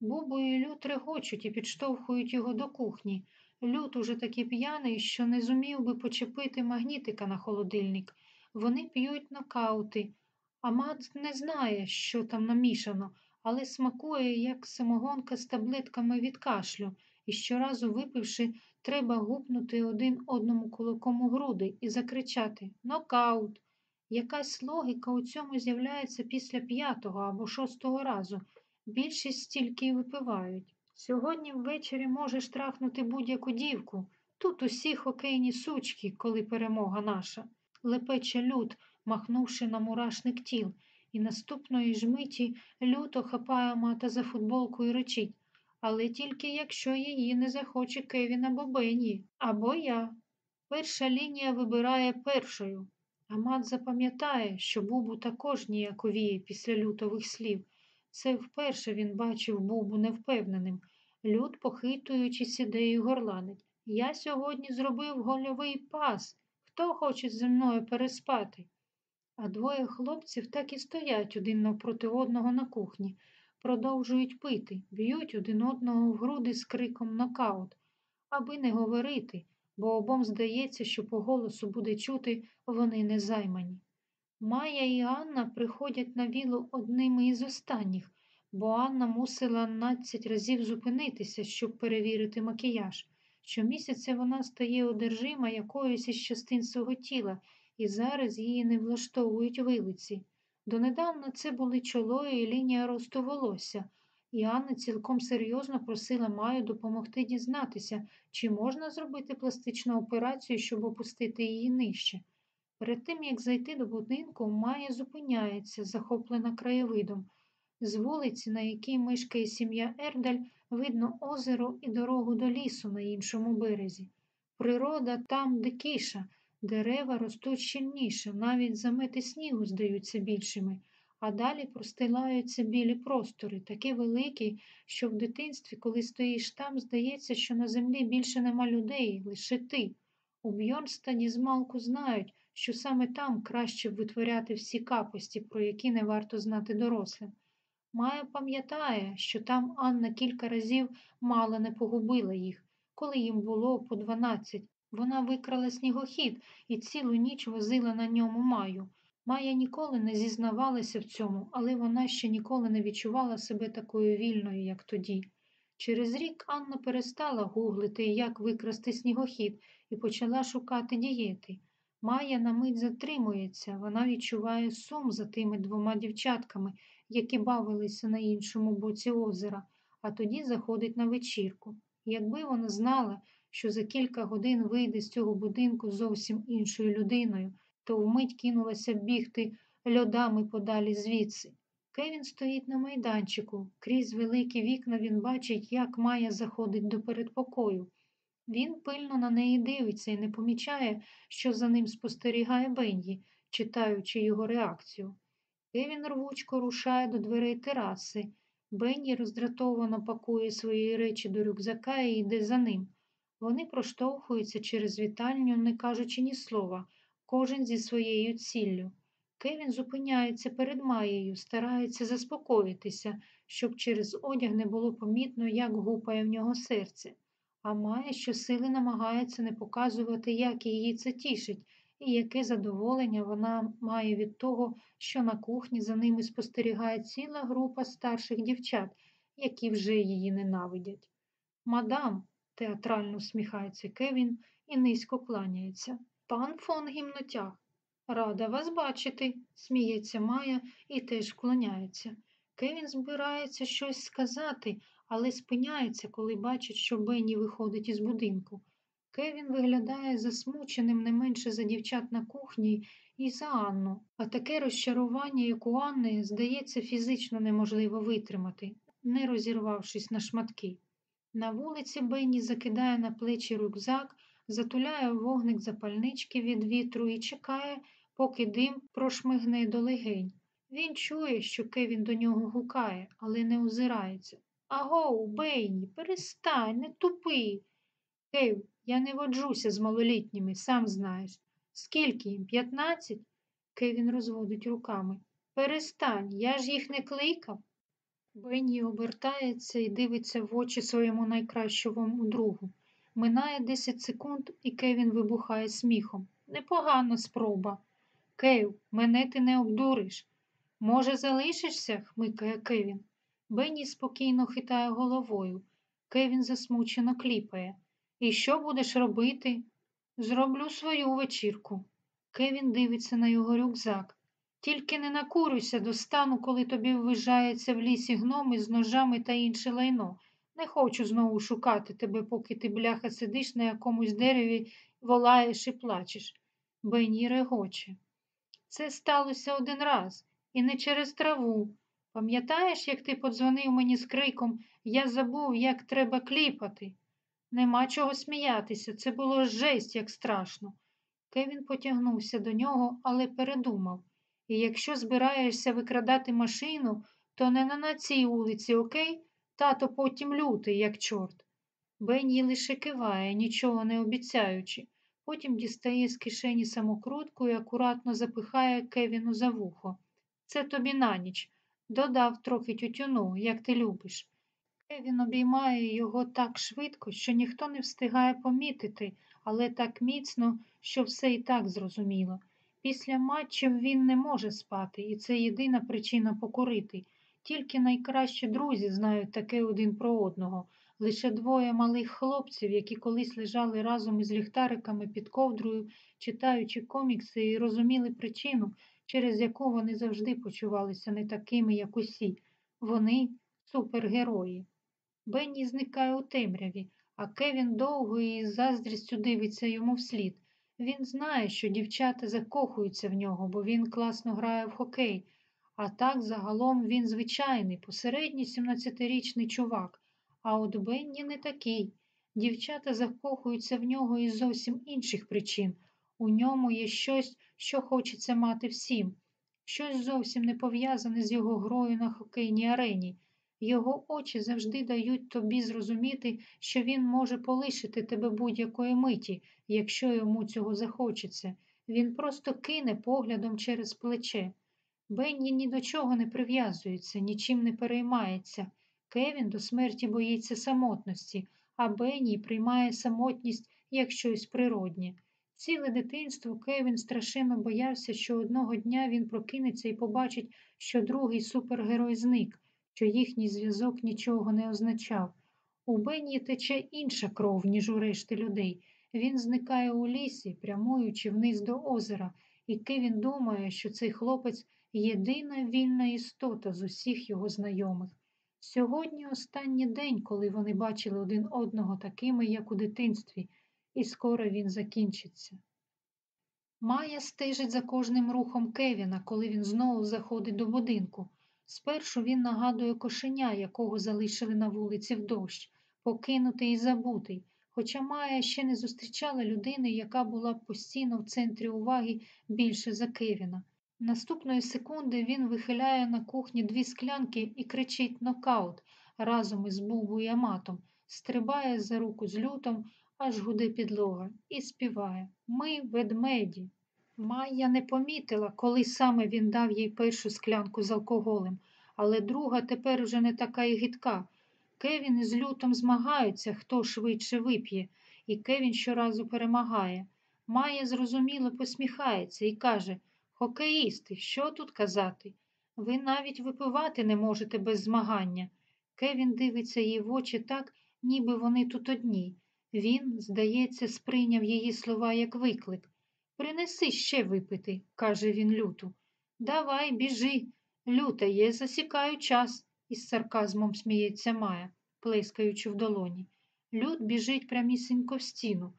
Бубу і Лют регочуть і підштовхують його до кухні. Лют уже такий п'яний, що не зумів би почепити магнітика на холодильник. Вони п'ють нокаути. Амат не знає, що там намішано, але смакує, як самогонка з таблетками від кашлю, і щоразу випивши, треба гупнути один одному кулаком у груди і закричати Нокаут. Якась логіка у цьому з'являється після п'ятого або шостого разу. Більшість стільки й випивають. Сьогодні ввечері можеш трахнути будь-яку дівку. Тут усі хокейні сучки, коли перемога наша. Лепече люд, махнувши на мурашник тіл, і наступної ж миті люто хапає мата за футболку і речить але тільки якщо її не захоче Кевін або Бенні, або я. Перша лінія вибирає першою, а запам'ятає, що Бубу також ніяковіє після лютових слів. Це вперше він бачив Бубу невпевненим. Люд, похитуючись ідею горланить. Я сьогодні зробив гольовий пас. Хто хоче зі мною переспати? А двоє хлопців так і стоять один навпроти одного на кухні продовжують пити, б'ють один одного в груди з криком нокаут, аби не говорити, бо обом здається, що по голосу буде чути вони не займані. Майя і Анна приходять на вілу одними із останніх, бо Анна мусила 12 разів зупинитися, щоб перевірити макіяж. Щомісяця вона стає одержима якоюсь із частин свого тіла, і зараз її не влаштовують вилиці. Донедавна це були чоло і лінія росту волосся, і Анна цілком серйозно просила Маю допомогти дізнатися, чи можна зробити пластичну операцію, щоб опустити її нижче. Перед тим, як зайти до будинку, Майя зупиняється, захоплена краєвидом. З вулиці, на якій мешкає сім'я Ердаль, видно озеро і дорогу до лісу на іншому березі. Природа там дикіша. Дерева ростуть щільніше, навіть замети снігу здаються більшими, а далі простилаються білі простори, такі великі, що в дитинстві, коли стоїш там, здається, що на землі більше нема людей, лише ти. У Бьорнстаді з малку знають, що саме там краще витворяти всі капості, про які не варто знати дорослим. Майя пам'ятає, що там Анна кілька разів мало не погубила їх, коли їм було по дванадцять. Вона викрала снігохід і цілу ніч возила на ньому маю. Майя ніколи не зізнавалася в цьому, але вона ще ніколи не відчувала себе такою вільною, як тоді. Через рік Анна перестала гуглити, як викрасти снігохід, і почала шукати дієти. Майя на мить затримується, вона відчуває сум за тими двома дівчатками, які бавилися на іншому боці озера, а тоді заходить на вечірку. Якби вона знала, що за кілька годин вийде з цього будинку зовсім іншою людиною, то вмить кинулася бігти льодами подалі звідси. Кевін стоїть на майданчику. Крізь великі вікна він бачить, як Майя заходить до передпокою. Він пильно на неї дивиться і не помічає, що за ним спостерігає Бенді, читаючи його реакцію. Кевін рвучко рушає до дверей тераси. Бенді роздратовано пакує свої речі до рюкзака і йде за ним. Вони проштовхуються через вітальню, не кажучи ні слова, кожен зі своєю ціллю. Кевін зупиняється перед Маєю, старається заспокоїтися, щоб через одяг не було помітно, як гупає в нього серце. А Майя щосили намагається не показувати, як її це тішить, і яке задоволення вона має від того, що на кухні за ними спостерігає ціла група старших дівчат, які вже її ненавидять. Мадам, театрально усміхається Кевін і низько кланяється. Пан фон гімнотяг. Рада вас бачити, сміється Майя і теж вклоняється. Кевін збирається щось сказати, але спиняється, коли бачить, що Бенні виходить із будинку. Кевін виглядає засмученим не менше за дівчат на кухні і за Анну, а таке розчарування, як у Анни, здається, фізично неможливо витримати, не розірвавшись на шматки. На вулиці Бенні закидає на плечі рюкзак, затуляє вогник запальнички від вітру і чекає, поки дим прошмигне до легень. Він чує, що Кевін до нього гукає, але не озирається. Агоу, Бенні, перестань, не тупи. Кев, я не воджуся з малолітніми, сам знаєш. Скільки їм? П'ятнадцять? Кевін розводить руками. Перестань, я ж їх не кликав. Бенні обертається і дивиться в очі своєму найкращому другу. Минає десять секунд, і Кевін вибухає сміхом. Непогана спроба. Кев, мене ти не обдуриш. Може, залишишся? хмикає Кевін. Бенні спокійно хитає головою. Кевін засмучено кліпає. І що будеш робити? Зроблю свою вечірку. Кевін дивиться на його рюкзак. Тільки не накурюйся до стану, коли тобі ввижається в лісі гноми з ножами та інше лайно. Не хочу знову шукати тебе, поки ти, бляха, сидиш на якомусь дереві, волаєш і плачеш. Бенні регоче. Це сталося один раз, і не через траву. Пам'ятаєш, як ти подзвонив мені з криком Я забув, як треба кліпати? Нема чого сміятися, це було жесть, як страшно. Кевін потягнувся до нього, але передумав. І якщо збираєшся викрадати машину, то не на цій вулиці, окей? Тато потім лютий, як чорт. Бенні лише киває, нічого не обіцяючи. Потім дістає з кишені самокрутку і акуратно запихає Кевіну за вухо. Це тобі на ніч. Додав трохи тютюну, як ти любиш. Кевін обіймає його так швидко, що ніхто не встигає помітити, але так міцно, що все і так зрозуміло. Після матчів він не може спати, і це єдина причина покурити. Тільки найкращі друзі знають таке один про одного. Лише двоє малих хлопців, які колись лежали разом із ліхтариками під ковдрою, читаючи комікси і розуміли причину, через яку вони завжди почувалися не такими, як усі. Вони супергерої. Бенні зникає у темряві, а Кевін довго і з заздрістю дивиться йому вслід. Він знає, що дівчата закохуються в нього, бо він класно грає в хокей. А так загалом він звичайний, посередній 17-річний чувак. А от Бенні не такий. Дівчата закохуються в нього із зовсім інших причин. У ньому є щось, що хочеться мати всім, щось зовсім не пов'язане з його грою на хокейній арені. Його очі завжди дають тобі зрозуміти, що він може полишити тебе будь-якої миті, якщо йому цього захочеться. Він просто кине поглядом через плече. Бенні ні до чого не прив'язується, нічим не переймається. Кевін до смерті боїться самотності, а Бенні приймає самотність як щось природнє. Ціле дитинство Кевін страшенно боявся, що одного дня він прокинеться і побачить, що другий супергерой зник що їхній зв'язок нічого не означав. У Бенні тече інша кров, ніж у решти людей. Він зникає у лісі, прямуючи вниз до озера, і Кевін думає, що цей хлопець єдина вільна істота з усіх його знайомих. Сьогодні останній день, коли вони бачили один одного такими, як у дитинстві, і скоро він закінчиться. Майя стежить за кожним рухом Кевіна, коли він знову заходить до будинку. Спершу він нагадує кошеня, якого залишили на вулиці в дощ, покинутий і забутий, хоча Майя ще не зустрічала людини, яка була постійно в центрі уваги більше за Кевіна. Наступної секунди він вихиляє на кухні дві склянки і кричить нокаут разом із Бубу і Аматом, стрибає за руку з лютом, аж гуде підлога, і співає Ми ведмеді. Майя не помітила, коли саме він дав їй першу склянку з алкоголем, але друга тепер уже не така й гидка. Кевін із лютом змагаються, хто швидше вип'є, і Кевін щоразу перемагає. Майя зрозуміло посміхається і каже Хокеїсти, що тут казати? Ви навіть випивати не можете без змагання. Кевін дивиться їй в очі так, ніби вони тут одні. Він, здається, сприйняв її слова як виклик. Принеси ще випити, каже він люту. Давай, біжи. Люта, я засікаю час, із сарказмом сміється Майя, плескаючи в долоні. Лют біжить прямісінько в стіну.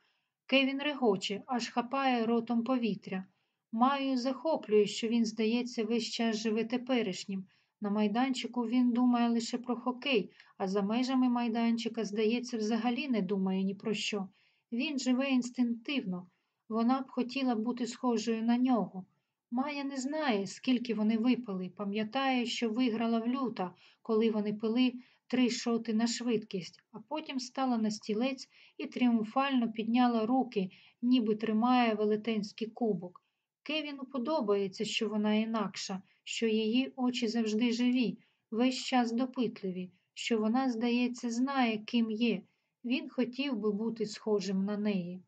Кевін регоче, аж хапає ротом повітря. Маю захоплює, що він, здається, весь час живе теперішнім. На майданчику він думає лише про хокей, а за межами майданчика, здається, взагалі не думає ні про що. Він живе інстинктивно. Вона б хотіла бути схожою на нього. Майя не знає, скільки вони випили, пам'ятає, що виграла в люта, коли вони пили три шоти на швидкість, а потім стала на стілець і тріумфально підняла руки, ніби тримає велетенський кубок. Кевіну подобається, що вона інакша, що її очі завжди живі, весь час допитливі, що вона, здається, знає, ким є. Він хотів би бути схожим на неї.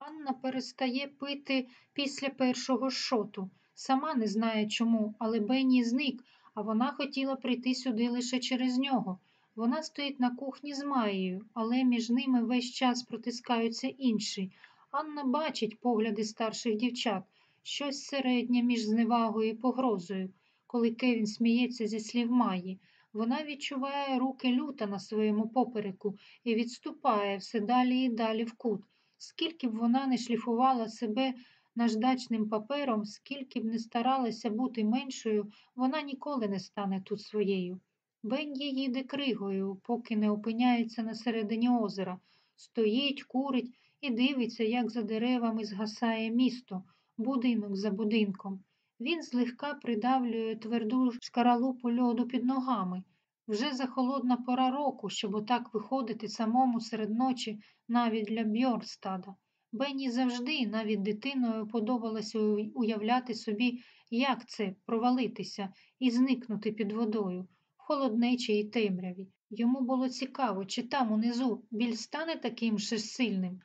Анна перестає пити після першого шоту. Сама не знає чому, але Бенні зник, а вона хотіла прийти сюди лише через нього. Вона стоїть на кухні з Маєю, але між ними весь час протискаються інші. Анна бачить погляди старших дівчат, щось середнє між зневагою і погрозою. Коли Кевін сміється зі слів Маї, вона відчуває руки люта на своєму попереку і відступає все далі і далі в кут. Скільки б вона не шліфувала себе наждачним папером, скільки б не старалася бути меншою, вона ніколи не стане тут своєю. Бенді їде кригою, поки не опиняється на середині озера, стоїть, курить і дивиться, як за деревами згасає місто, будинок за будинком. Він злегка придавлює тверду шкаралупу льоду під ногами. Вже захолодна пора року, щоб отак виходити самому серед ночі навіть для Бьорстада. Бенні завжди, навіть дитиною, подобалося уявляти собі, як це провалитися і зникнути під водою, в холоднечі й темряві. Йому було цікаво, чи там унизу біль стане таким же сильним.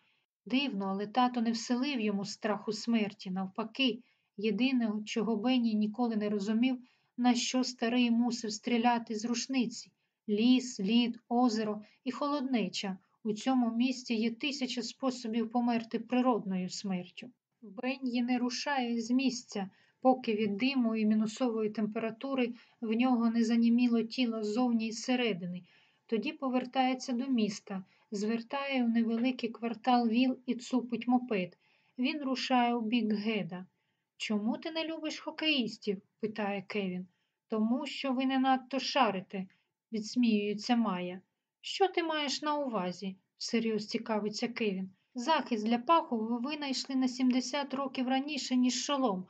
Дивно, але тато не вселив йому страху смерті. Навпаки, єдине, чого Бенні ніколи не розумів, на що старий мусив стріляти з рушниці ліс, лід, озеро і холоднеча. У цьому місті є тисяча способів померти природною смертю. Бенні не рушає з місця, поки від диму і мінусової температури в нього не заніміло тіло ззовні і зсередини. Тоді повертається до міста, звертає в невеликий квартал віл і цупить мопед. Він рушає у бік геда. Чому ти не любиш хокеїстів? питає Кевін. Тому що ви не надто шарите, відсміюється Майя. Що ти маєш на увазі? всерйоз цікавиться Кевін. Захист для паху ви винайшли на 70 років раніше, ніж шолом.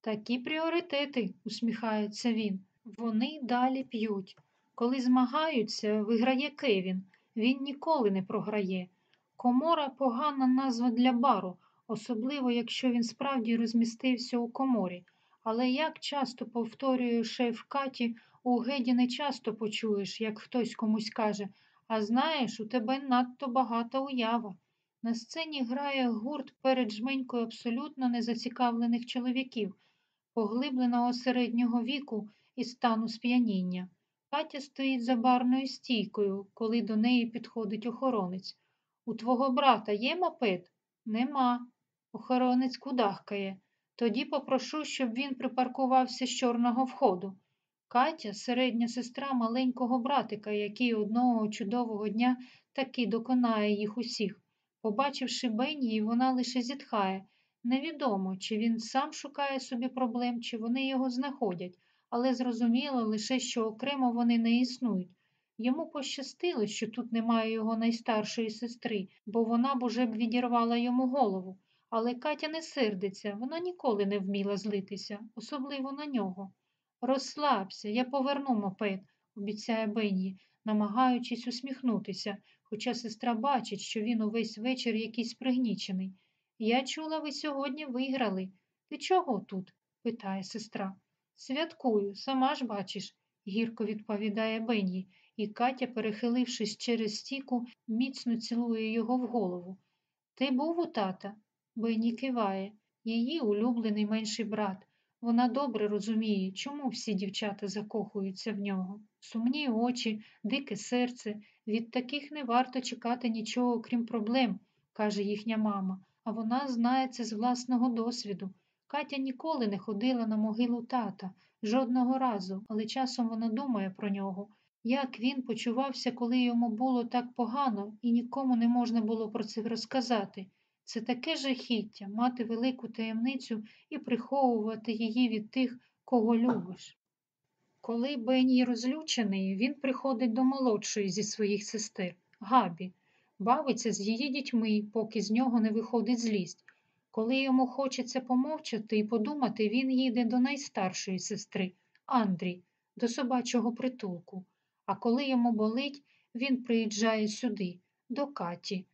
Такі пріоритети, усміхається він. Вони далі п'ють. Коли змагаються, виграє Кевін. Він ніколи не програє. Комора погана назва для бару, особливо якщо він справді розмістився у коморі. Але як часто повторює шеф Каті, у геді не часто почуєш, як хтось комусь каже, а знаєш, у тебе надто багата уява. На сцені грає гурт перед жменькою абсолютно незацікавлених чоловіків, поглибленого середнього віку і стану сп'яніння. Катя стоїть за барною стійкою, коли до неї підходить охоронець. У твого брата є мопед? Нема. Охоронець кудахкає. Тоді попрошу, щоб він припаркувався з чорного входу. Катя середня сестра маленького братика, який одного чудового дня таки доконає їх усіх. Побачивши Бенні, вона лише зітхає. Невідомо, чи він сам шукає собі проблем, чи вони його знаходять, але зрозуміло лише, що окремо вони не існують. Йому пощастило, що тут немає його найстаршої сестри, бо вона б уже б відірвала йому голову. Але Катя не сердиться, вона ніколи не вміла злитися, особливо на нього. Розслабся, я поверну мопед, обіцяє Бенні, намагаючись усміхнутися, хоча сестра бачить, що він увесь вечір якийсь пригнічений. Я чула, ви сьогодні виграли. Ти чого тут? питає сестра. Святкую, сама ж бачиш, гірко відповідає Бенні, і Катя, перехилившись через стіку, міцно цілує його в голову. Ти був у тата? Бенні киває. Її улюблений менший брат. Вона добре розуміє, чому всі дівчата закохуються в нього. Сумні очі, дике серце. Від таких не варто чекати нічого, крім проблем, каже їхня мама, а вона знає це з власного досвіду. Катя ніколи не ходила на могилу тата, жодного разу, але часом вона думає про нього. Як він почувався, коли йому було так погано, і нікому не можна було про це розказати. Це таке жахіття мати велику таємницю і приховувати її від тих, кого любиш. Коли Бенні розлючений, він приходить до молодшої зі своїх сестер, Габі, бавиться з її дітьми, поки з нього не виходить злість. Коли йому хочеться помовчати і подумати, він їде до найстаршої сестри, Андрій, до собачого притулку. А коли йому болить, він приїжджає сюди, до Каті,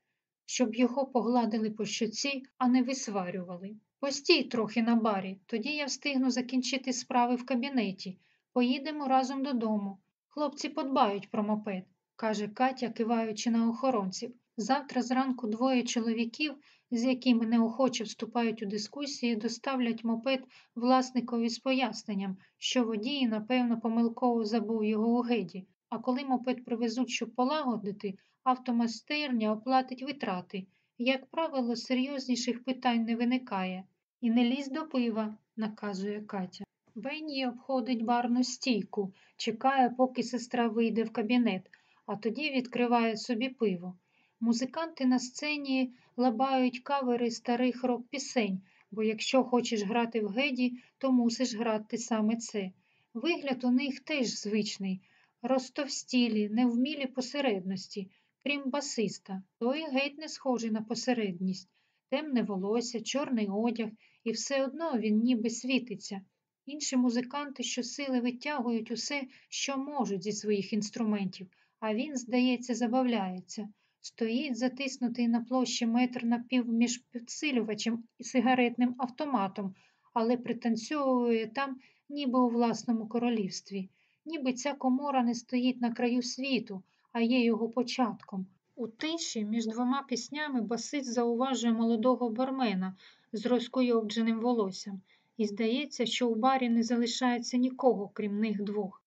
щоб його погладили по щоці, а не висварювали. Постій трохи на барі, тоді я встигну закінчити справи в кабінеті. Поїдемо разом додому. Хлопці подбають про мопед, каже Катя, киваючи на охоронців. Завтра зранку двоє чоловіків, з якими неохоче вступають у дискусії, доставлять мопед власникові з поясненням, що водій, напевно, помилково забув його у геді. А коли мопед привезуть, щоб полагодити, автомастерня оплатить витрати. Як правило, серйозніших питань не виникає. І не лізь до пива, наказує Катя. Бенні обходить барну стійку, чекає, поки сестра вийде в кабінет, а тоді відкриває собі пиво. Музиканти на сцені лабають кавери старих рок-пісень, бо якщо хочеш грати в геді, то мусиш грати саме це. Вигляд у них теж звичний, розтовстілі, невмілі посередності, крім басиста. Той геть не схожий на посередність, темне волосся, чорний одяг, і все одно він ніби світиться. Інші музиканти щосили витягують усе, що можуть зі своїх інструментів, а він, здається, забавляється. Стоїть затиснутий на площі метр напів між підсилювачем і сигаретним автоматом, але пританцьовує там, ніби у власному королівстві, ніби ця комора не стоїть на краю світу, а є його початком. У тиші між двома піснями басист зауважує молодого бармена з розкуйовдженим волоссям і здається, що у барі не залишається нікого, крім них двох.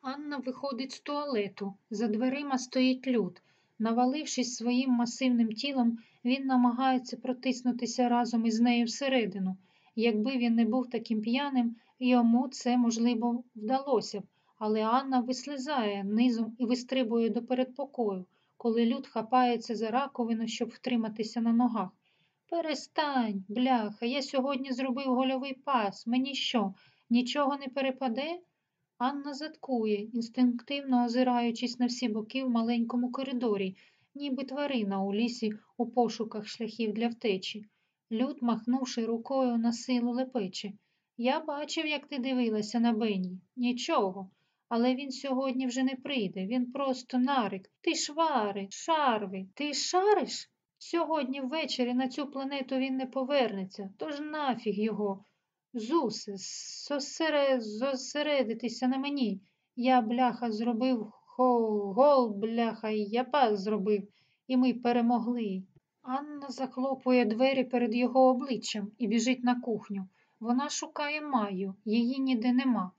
Анна виходить з туалету. За дверима стоїть люд. Навалившись своїм масивним тілом, він намагається протиснутися разом із нею всередину. Якби він не був таким п'яним, йому це, можливо, вдалося б, але Анна вислизає низом і вистрибує до передпокою, коли люд хапається за раковину, щоб втриматися на ногах. Перестань, бляха, я сьогодні зробив гольовий пас. Мені що, нічого не перепаде? Анна заткує, інстинктивно озираючись на всі боки в маленькому коридорі, ніби тварина у лісі у пошуках шляхів для втечі. Люд, махнувши рукою на силу лепече. Я бачив, як ти дивилася на Бенні. Нічого. Але він сьогодні вже не прийде. Він просто нарик. Ти швари, шарви. Ти шариш? Сьогодні ввечері на цю планету він не повернеться, тож нафіг його. Зусе, зосере... зосередитися на мені. Я, бляха, зробив хо, гол, бляха, і я пас зробив, і ми перемогли. Анна захлопує двері перед його обличчям і біжить на кухню. Вона шукає Маю, її ніде нема.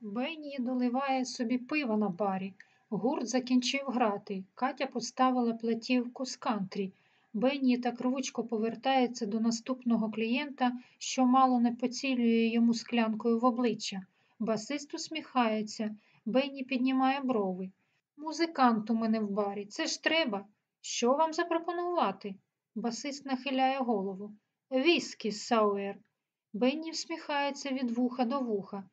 Бенні доливає собі пиво на барі. Гурт закінчив грати. Катя поставила платівку з кантрі. Бенні так рвучко повертається до наступного клієнта, що мало не поцілює йому склянкою в обличчя. Басист усміхається, Бенні піднімає брови. Музикант у мене в барі, це ж треба. Що вам запропонувати? Басист нахиляє голову. Віскі сауер. Бенні всміхається від вуха до вуха.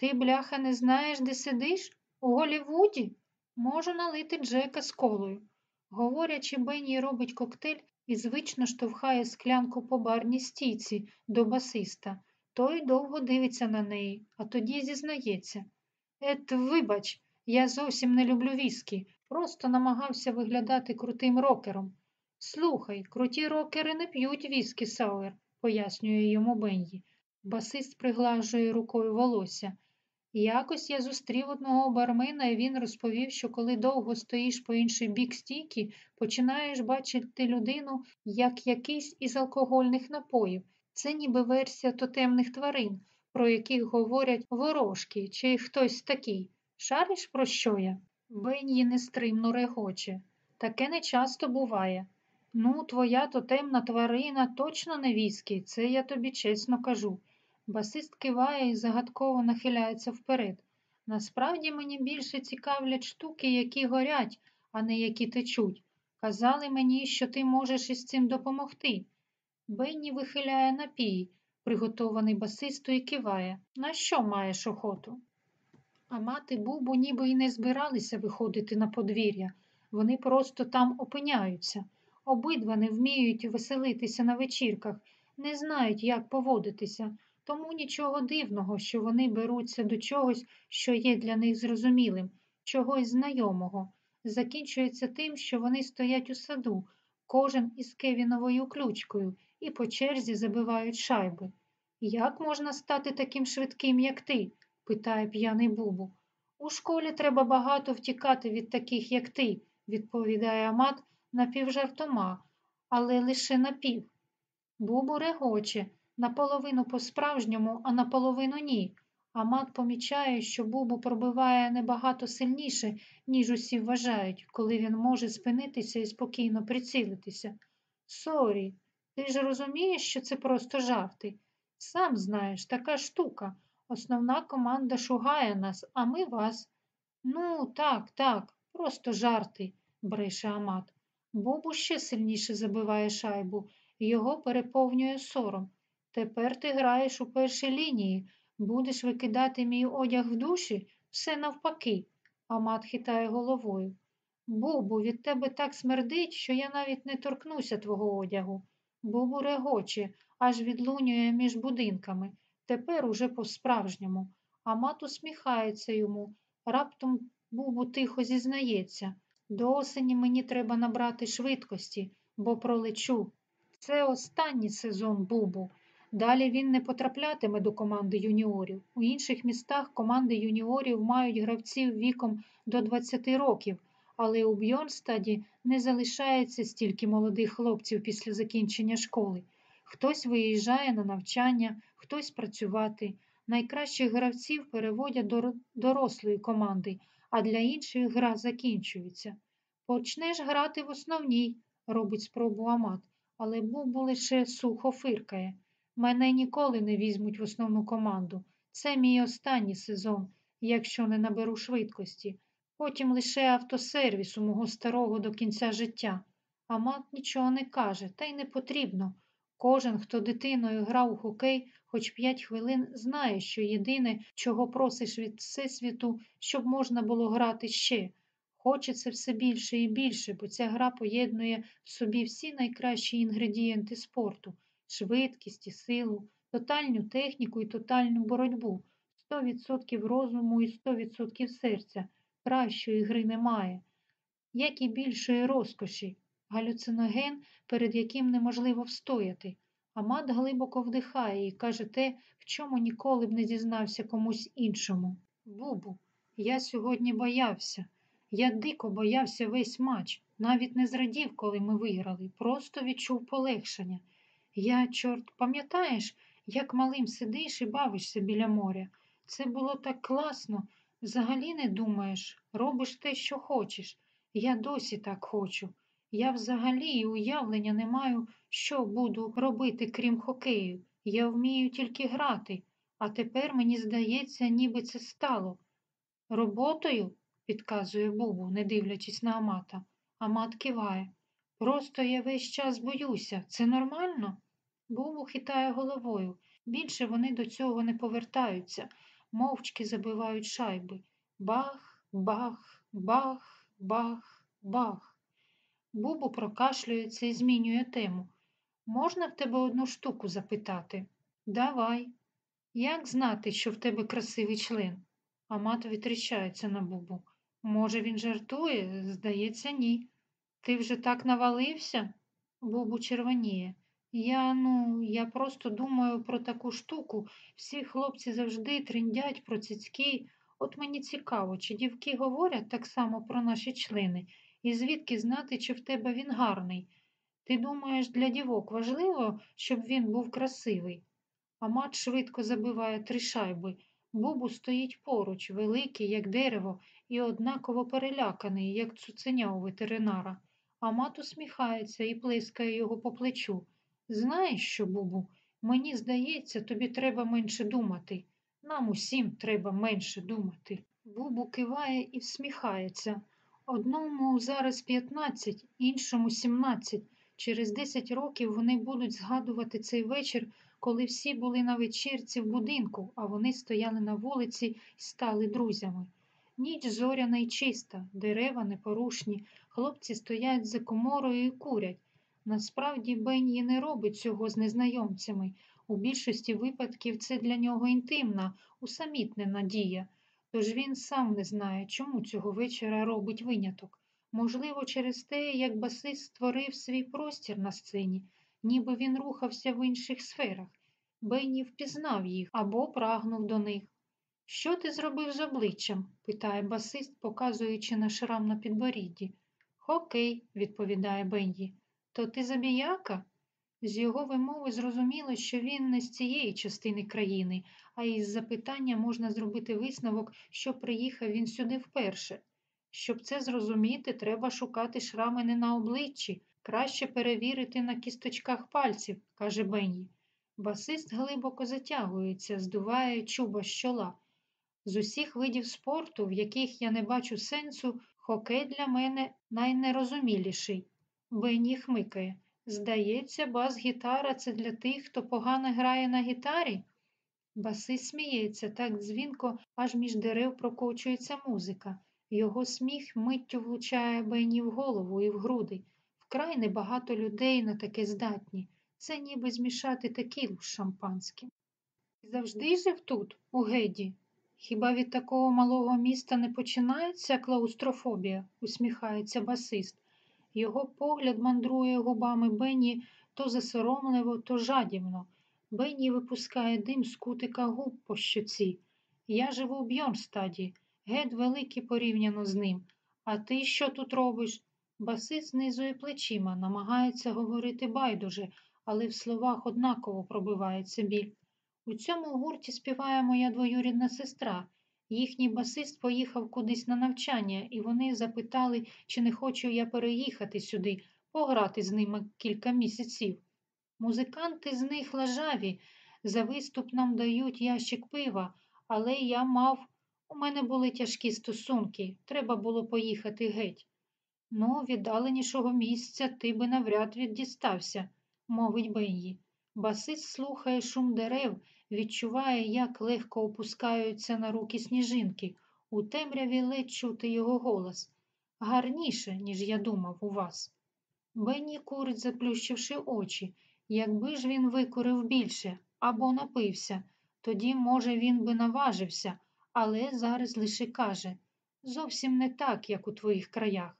Ти, бляха, не знаєш, де сидиш? У Голівуді? Можу налити Джека з колою. Говорячи, Бенні робить коктейль і звично штовхає склянку по барній стійці до басиста. Той довго дивиться на неї, а тоді зізнається. Ет, вибач, я зовсім не люблю віскі, просто намагався виглядати крутим рокером. Слухай, круті рокери не п'ють віскі, Сауер, пояснює йому Бенні. Басист приглажує рукою волосся. Якось я зустрів одного бармена, і він розповів, що коли довго стоїш по інший бік стійки, починаєш бачити людину як якийсь із алкогольних напоїв. Це ніби версія тотемних тварин, про яких говорять ворожки чи хтось такий. Шариш, про що я? Бенні нестримно регоче. Таке не часто буває. Ну, твоя тотемна тварина точно не віскі, це я тобі чесно кажу. Басист киває і загадково нахиляється вперед. Насправді мені більше цікавлять штуки, які горять, а не які течуть. Казали мені, що ти можеш із цим допомогти. Бенні вихиляє напій, приготований басисту, і киває. На що маєш охоту? А мати Бубу ніби й не збиралися виходити на подвір'я. Вони просто там опиняються. Обидва не вміють веселитися на вечірках, не знають, як поводитися. Тому нічого дивного, що вони беруться до чогось, що є для них зрозумілим, чогось знайомого. Закінчується тим, що вони стоять у саду, кожен із кевіновою ключкою, і по черзі забивають шайби. Як можна стати таким швидким, як ти? питає п'яний Бубу. У школі треба багато втікати від таких, як ти, відповідає Амат напівжартома, але лише напів. Бубу регоче, наполовину по-справжньому, а наполовину ні. Амат помічає, що Бубу пробиває небагато сильніше, ніж усі вважають, коли він може спинитися і спокійно прицілитися. Sorry, ти ж розумієш, що це просто жарти. Сам знаєш, така штука. Основна команда шугає нас, а ми вас. Ну, так, так, просто жарти, бреше Амат. Бубу ще сильніше забиває шайбу, його переповнює сором. Тепер ти граєш у першій лінії, будеш викидати мій одяг в душі, все навпаки, Амат хитає головою. Бубу, від тебе так смердить, що я навіть не торкнуся твого одягу. Бубу регоче, аж відлунює між будинками. Тепер уже по-справжньому. Амат усміхається йому. Раптом Бубу тихо зізнається. До осені мені треба набрати швидкості, бо пролечу. Це останній сезон Бубу. Далі він не потраплятиме до команди юніорів. У інших містах команди юніорів мають гравців віком до 20 років, але у Бьорнстаді не залишається стільки молодих хлопців після закінчення школи. Хтось виїжджає на навчання, хтось працювати. Найкращих гравців переводять до дорослої команди, а для інших гра закінчується. Почнеш грати в основній, робить спробу Амат, але Бубу лише сухо фиркає. Мене ніколи не візьмуть в основну команду. Це мій останній сезон, якщо не наберу швидкості. Потім лише автосервіс у мого старого до кінця життя. Амат нічого не каже, та й не потрібно. Кожен, хто дитиною грав у хокей хоч п'ять хвилин, знає, що єдине, чого просиш від всесвіту, щоб можна було грати ще. Хочеться все більше і більше, бо ця гра поєднує в собі всі найкращі інгредієнти спорту швидкість і силу, тотальну техніку і тотальну боротьбу, 100% розуму і 100% серця. Кращої гри немає, як і більшої розкоші, галюциноген, перед яким неможливо встояти. Амат глибоко вдихає і каже те, в чому ніколи б не дізнався комусь іншому. Бубу, я сьогодні боявся. Я дико боявся весь матч, навіть не зрадів, коли ми виграли, просто відчув полегшення. Я, чорт, пам'ятаєш, як малим сидиш і бавишся біля моря. Це було так класно. Взагалі не думаєш, робиш те, що хочеш. Я досі так хочу. Я взагалі і уявлення не маю, що буду робити, крім хокею. Я вмію тільки грати, а тепер мені здається, ніби це стало. Роботою, підказує Бубу, не дивлячись на Амата. Амат киває. Просто я весь час боюся. Це нормально? Бубу хитає головою. Більше вони до цього не повертаються, мовчки забивають шайби. Бах, бах, бах, бах, бах. Бубу прокашлюється і змінює тему. Можна в тебе одну штуку запитати? Давай. Як знати, що в тебе красивий член? Амат відрічається на Бубу. Може, він жартує? Здається, ні. Ти вже так навалився? Бубу червоніє. Я, ну, я просто думаю про таку штуку. Всі хлопці завжди триндять про цицьки. От мені цікаво, чи дівки говорять так само про наші члени, і звідки знати, чи в тебе він гарний. Ти думаєш, для дівок важливо, щоб він був красивий? Амат швидко забиває три шайби. Бубу стоїть поруч, великий, як дерево, і однаково переляканий, як цуценя у ветеринара. Амат усміхається і плескає його по плечу. Знаєш що, Бубу, мені здається, тобі треба менше думати. Нам усім треба менше думати. Бубу киває і всміхається. Одному зараз 15, іншому 17. Через 10 років вони будуть згадувати цей вечір, коли всі були на вечірці в будинку, а вони стояли на вулиці і стали друзями. Ніч зоряна й чиста, дерева непорушні, хлопці стоять за коморою і курять. Насправді Бенні не робить цього з незнайомцями. У більшості випадків це для нього інтимна, усамітнена дія. Тож він сам не знає, чому цього вечора робить виняток. Можливо, через те, як басист створив свій простір на сцені, ніби він рухався в інших сферах. Бенні впізнав їх або прагнув до них. Що ти зробив з обличчям? питає басист, показуючи на шрам на підборідді. Хокей, відповідає Бенді. То ти забіяка? З його вимови зрозуміло, що він не з цієї частини країни, а із запитання можна зробити висновок, що приїхав він сюди вперше. Щоб це зрозуміти, треба шукати шрами не на обличчі, краще перевірити на кісточках пальців, каже Бенні. Басист глибоко затягується, здуває чуба з чола. З усіх видів спорту, в яких я не бачу сенсу, хокей для мене найнерозуміліший. Бенні хмикає. Здається, бас-гітара це для тих, хто погано грає на гітарі. Басист сміється так дзвінко, аж між дерев прокочується музика. Його сміх миттю влучає Бенні в голову і в груди. Вкрай небагато людей на таке здатні. Це ніби змішати текілу з шампанським. Завжди жив тут, у Геді. Хіба від такого малого міста не починається клаустрофобія? усміхається басист. Його погляд мандрує губами Бенні то засоромливо, то жадібно. Бенні випускає дим з кутика губ по щоці. Я живу в Бьорнстаді, геть великий порівняно з ним. А ти що тут робиш? Басист знизує плечима, намагається говорити байдуже, але в словах однаково пробивається біль. У цьому гурті співає моя двоюрідна сестра. Їхній басист поїхав кудись на навчання, і вони запитали, чи не хочу я переїхати сюди, пограти з ними кілька місяців. Музиканти з них лажаві, за виступ нам дають ящик пива, але я мав, у мене були тяжкі стосунки, треба було поїхати геть. Ну, віддаленішого місця ти би навряд віддістався, мовить Бенні. Басист слухає шум дерев, відчуває, як легко опускаються на руки сніжинки. У темряві ледь чути його голос. Гарніше, ніж я думав у вас. Бенні курить, заплющивши очі. Якби ж він викурив більше або напився, тоді, може, він би наважився, але зараз лише каже зовсім не так, як у твоїх краях.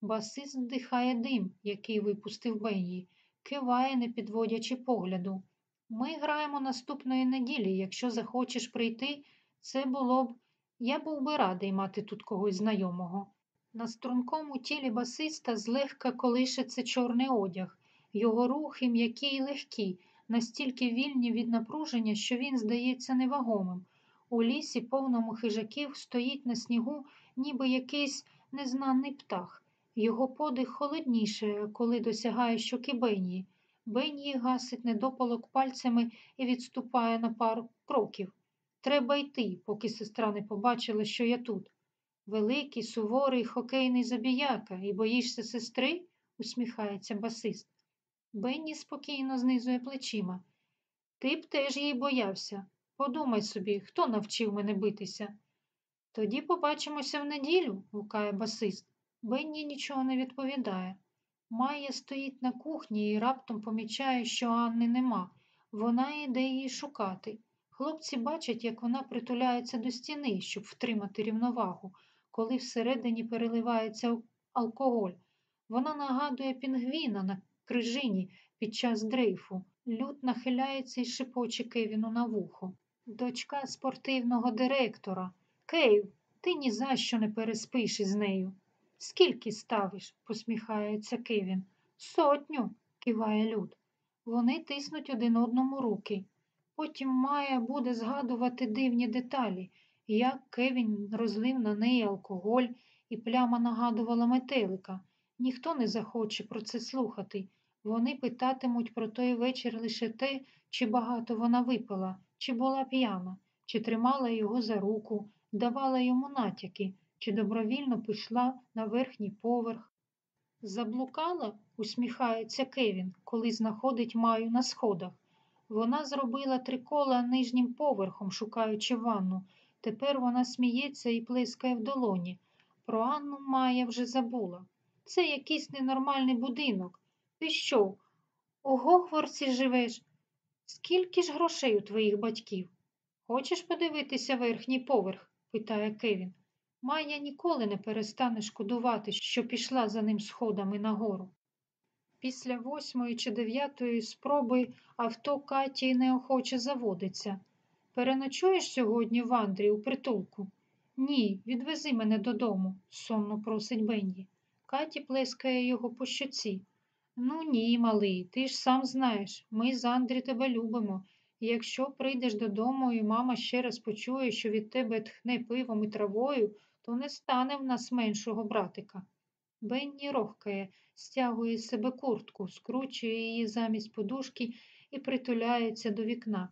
Басист вдихає дим, який випустив Бенні, киває, не підводячи погляду. Ми граємо наступної неділі. Якщо захочеш прийти, це було б. Я був би радий мати тут когось знайомого. На стрункому тілі басиста злегка колишеться чорний одяг, його рухи м'які й легкі, настільки вільні від напруження, що він здається невагомим. У лісі, повному хижаків, стоїть на снігу, ніби якийсь незнаний птах. Його подих холодніше, коли досягає щоки Бенії. Бенні гасить недопалок пальцями і відступає на пару кроків. Треба йти, поки сестра не побачила, що я тут. Великий, суворий хокейний забіяка, і боїшся сестри? усміхається басист. Бенні спокійно знизує плечима. Ти б теж їй боявся. Подумай собі, хто навчив мене битися. Тоді побачимося в неділю, гукає басист. Бенні нічого не відповідає. Майя стоїть на кухні і раптом помічає, що Анни нема. Вона йде її шукати. Хлопці бачать, як вона притуляється до стіни, щоб втримати рівновагу, коли всередині переливається алкоголь. Вона нагадує пінгвіна на крижині під час дрейфу. Люд нахиляється і шепоче Кевіну на вухо. Дочка спортивного директора. Кев, ти ні за що не переспиш із нею. Скільки ставиш? посміхається Кевін. Сотню, киває Люд. Вони тиснуть один одному руки. Потім Майя буде згадувати дивні деталі, як Кевін розлив на неї алкоголь, і пляма нагадувала метелика. Ніхто не захоче про це слухати. Вони питатимуть про той вечір лише те, чи багато вона випила, чи була п'яна, чи тримала його за руку, давала йому натяки, чи добровільно пішла на верхній поверх. Заблукала, усміхається Кевін, коли знаходить Маю на сходах. Вона зробила три кола нижнім поверхом, шукаючи ванну. Тепер вона сміється і плескає в долоні. Про Анну Майя вже забула. Це якийсь ненормальний будинок. Ти що, у Гогворці живеш? Скільки ж грошей у твоїх батьків? Хочеш подивитися верхній поверх? питає Кевін. Майя ніколи не перестане шкодувати, що пішла за ним сходами нагору. Після восьмої чи дев'ятої спроби авто Каті неохоче заводиться. Переночуєш сьогодні в Андрі у притулку? Ні, відвези мене додому, сонно просить Бенді. Каті плескає його по щоці. Ну ні, малий, ти ж сам знаєш, ми з Андрі тебе любимо. І якщо прийдеш додому і мама ще раз почує, що від тебе тхне пивом і травою, то не стане в нас меншого братика. Бенні рохкає, стягує з себе куртку, скручує її замість подушки і притуляється до вікна.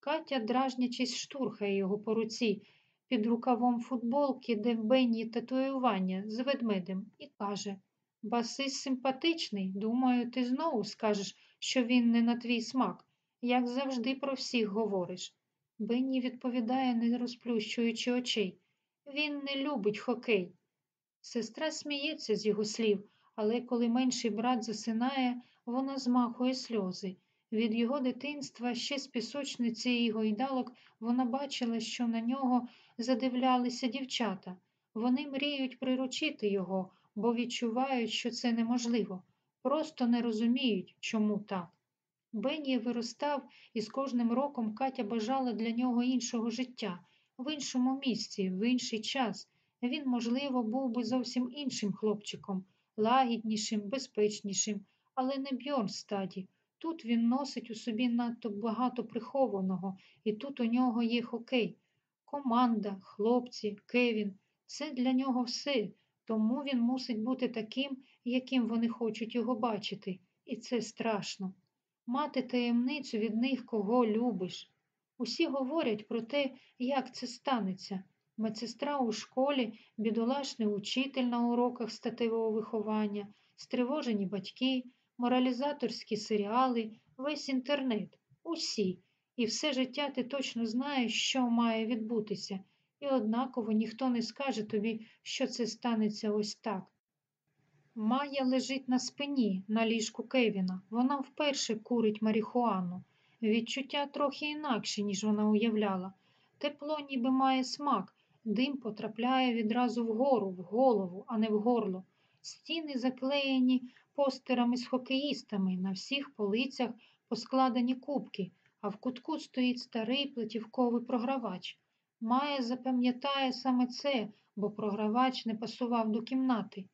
Катя, дражнячись, штурхає його по руці під рукавом футболки, де в Бенні татуювання з ведмедем, і каже Басис симпатичний, думаю, ти знову скажеш, що він не на твій смак, як завжди про всіх говориш. Бенні відповідає, не розплющуючи очей. Він не любить хокей. Сестра сміється з його слів, але коли менший брат засинає, вона змахує сльози. Від його дитинства ще з пісочниці і гойдалок вона бачила, що на нього задивлялися дівчата. Вони мріють приручити його, бо відчувають, що це неможливо, просто не розуміють, чому так. Бенні виростав, і з кожним роком Катя бажала для нього іншого життя, в іншому місці, в інший час. Він, можливо, був би зовсім іншим хлопчиком, лагіднішим, безпечнішим, але не Бьорн стаді. Тут він носить у собі надто багато прихованого, і тут у нього є хокей. Команда, хлопці, Кевін це для нього все, тому він мусить бути таким, яким вони хочуть його бачити, і це страшно. Мати таємницю від них, кого любиш. Усі говорять про те, як це станеться. Медсестра у школі, бідолашний учитель на уроках статевого виховання, стривожені батьки, моралізаторські серіали, весь інтернет, усі. І все життя ти точно знаєш, що має відбутися, і однаково ніхто не скаже тобі, що це станеться ось так. Майя лежить на спині, на ліжку Кевіна. Вона вперше курить марихуану. Відчуття трохи інакше, ніж вона уявляла. Тепло ніби має смак, дим потрапляє відразу вгору, в голову, а не в горло. Стіни заклеєні постерами з хокеїстами, на всіх полицях поскладені кубки, а в кутку стоїть старий платівковий програвач. Майя запам'ятає саме це, бо програвач не пасував до кімнати.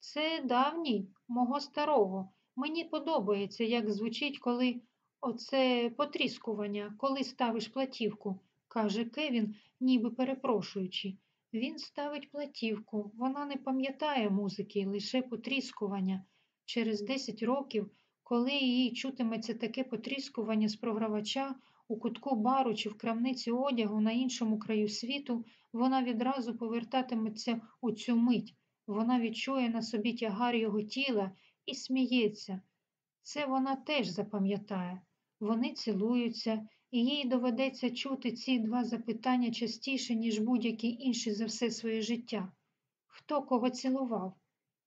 Це давній, мого старого. Мені подобається, як звучить, коли оце потріскування, коли ставиш платівку, каже Кевін, ніби перепрошуючи. Він ставить платівку, вона не пам'ятає музики, лише потріскування. Через 10 років, коли їй чутиметься таке потріскування з програвача у кутку бару чи в крамниці одягу на іншому краю світу, вона відразу повертатиметься у цю мить. Вона відчує на собі тягар його тіла і сміється. Це вона теж запам'ятає. Вони цілуються, і їй доведеться чути ці два запитання частіше, ніж будь-які інші за все своє життя. Хто кого цілував?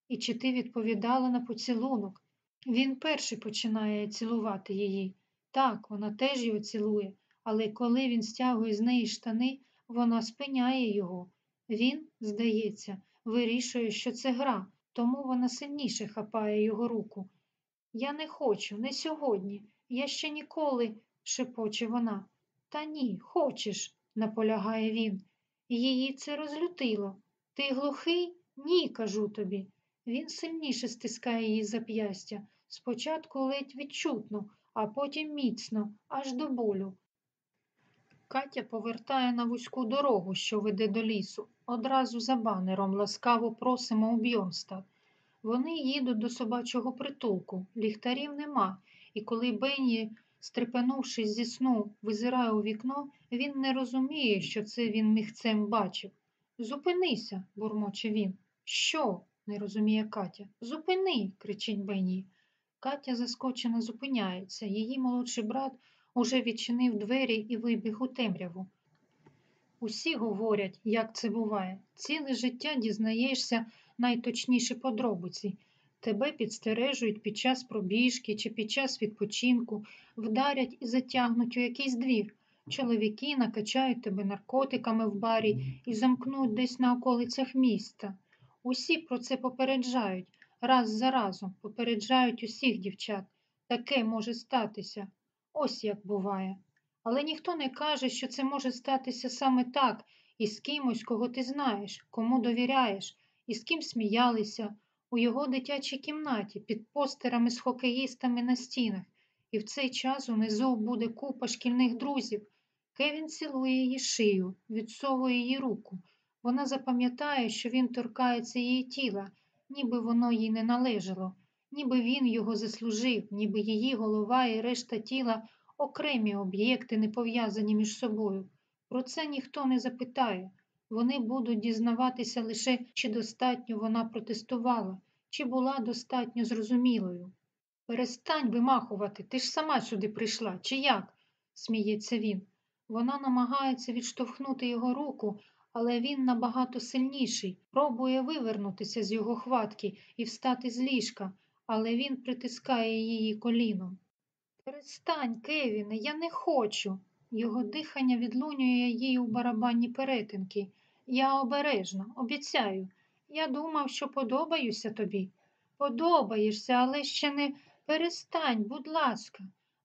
І чи ти відповідала на поцілунок? Він перший починає цілувати її. Так, вона теж його цілує, але коли він стягує з неї штани, вона спиняє його. Він, здається, вирішує, що це гра, тому вона сильніше хапає його руку. Я не хочу, не сьогодні. Я ще ніколи, шепоче вона. Та ні, хочеш, наполягає він. Її це розлютило. Ти глухий? Ні, кажу тобі. Він сильніше стискає її зап'ястя, спочатку ледь відчутно, а потім міцно, аж до болю. Катя повертає на вузьку дорогу, що веде до лісу. Одразу за банером ласкаво просимо у Бьорнстад. Вони їдуть до собачого притулку, ліхтарів нема, і коли Бенні, стрепенувшись зі сну, визирає у вікно, він не розуміє, що це він мігцем бачив. Зупинися, бурмоче він. Що? не розуміє Катя. Зупини, кричить Бенні. Катя заскочено зупиняється. Її молодший брат уже відчинив двері і вибіг у темряву. Усі говорять, як це буває. Ціле життя дізнаєшся найточніші подробиці. Тебе підстережують під час пробіжки чи під час відпочинку, вдарять і затягнуть у якийсь двір. Чоловіки накачають тебе наркотиками в барі і замкнуть десь на околицях міста. Усі про це попереджають, раз за разом попереджають усіх дівчат. Таке може статися. Ось як буває. Але ніхто не каже, що це може статися саме так, і з кимось, кого ти знаєш, кому довіряєш, і з ким сміялися у його дитячій кімнаті під постерами з хокеїстами на стінах, і в цей час унизу буде купа шкільних друзів. Кевін цілує її шию, відсовує її руку. Вона запам'ятає, що він торкається її тіла, ніби воно їй не належало, ніби він його заслужив, ніби її голова і решта тіла окремі об'єкти, не пов'язані між собою. Про це ніхто не запитає. Вони будуть дізнаватися лише, чи достатньо вона протестувала, чи була достатньо зрозумілою. Перестань вимахувати, ти ж сама сюди прийшла, чи як? сміється він. Вона намагається відштовхнути його руку, але він набагато сильніший, пробує вивернутися з його хватки і встати з ліжка, але він притискає її коліном. Перестань, Кевіне, я не хочу. Його дихання відлунює їй у барабанні перетинки. Я обережно, обіцяю. Я думав, що подобаюся тобі. Подобаєшся, але ще не перестань, будь ласка.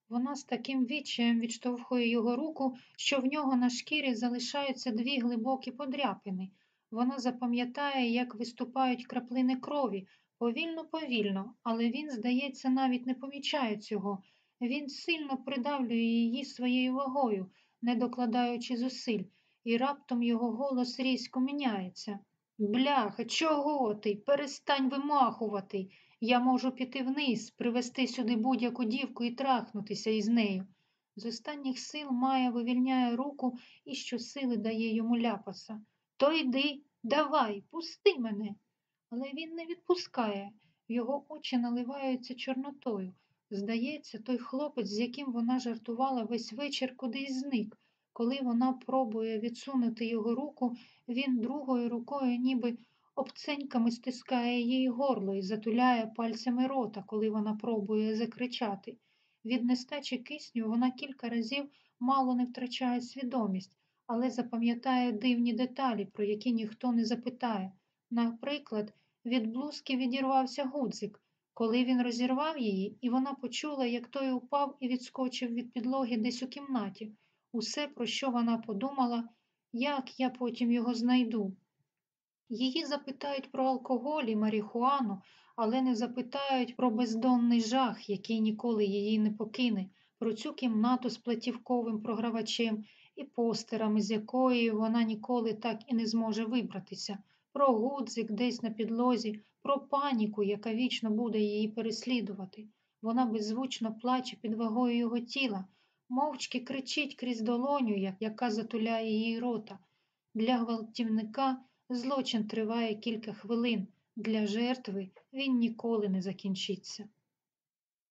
Вона з таким відчаєм відштовхує його руку, що в нього на шкірі залишаються дві глибокі подряпини. Вона запам'ятає, як виступають краплини крові, повільно, повільно, але він, здається, навіть не помічає цього. Він сильно придавлює її своєю вагою, не докладаючи зусиль, і раптом його голос різко міняється. Бляха, чого ти? Перестань вимахувати. Я можу піти вниз, привезти сюди будь-яку дівку і трахнутися із нею. З останніх сил Майя вивільняє руку і щосили дає йому ляпаса. То йди, давай, пусти мене. Але він не відпускає. Його очі наливаються чорнотою. Здається, той хлопець, з яким вона жартувала весь вечір, кудись зник. Коли вона пробує відсунути його руку, він другою рукою ніби обценьками стискає її горло і затуляє пальцями рота, коли вона пробує закричати. Від нестачі кисню вона кілька разів мало не втрачає свідомість, але запам'ятає дивні деталі, про які ніхто не запитає. Наприклад, від блузки відірвався гудзик. Коли він розірвав її, і вона почула, як той упав і відскочив від підлоги десь у кімнаті. Усе, про що вона подумала, як я потім його знайду. Її запитають про алкоголь і марихуану, але не запитають про бездонний жах, який ніколи її не покине, про цю кімнату з платівковим програвачем і постерами, з якої вона ніколи так і не зможе вибратися, про гудзик десь на підлозі, про паніку, яка вічно буде її переслідувати. Вона беззвучно плаче під вагою його тіла, мовчки кричить крізь долоню, яка затуляє її рота. Для гвалтівника злочин триває кілька хвилин, для жертви він ніколи не закінчиться.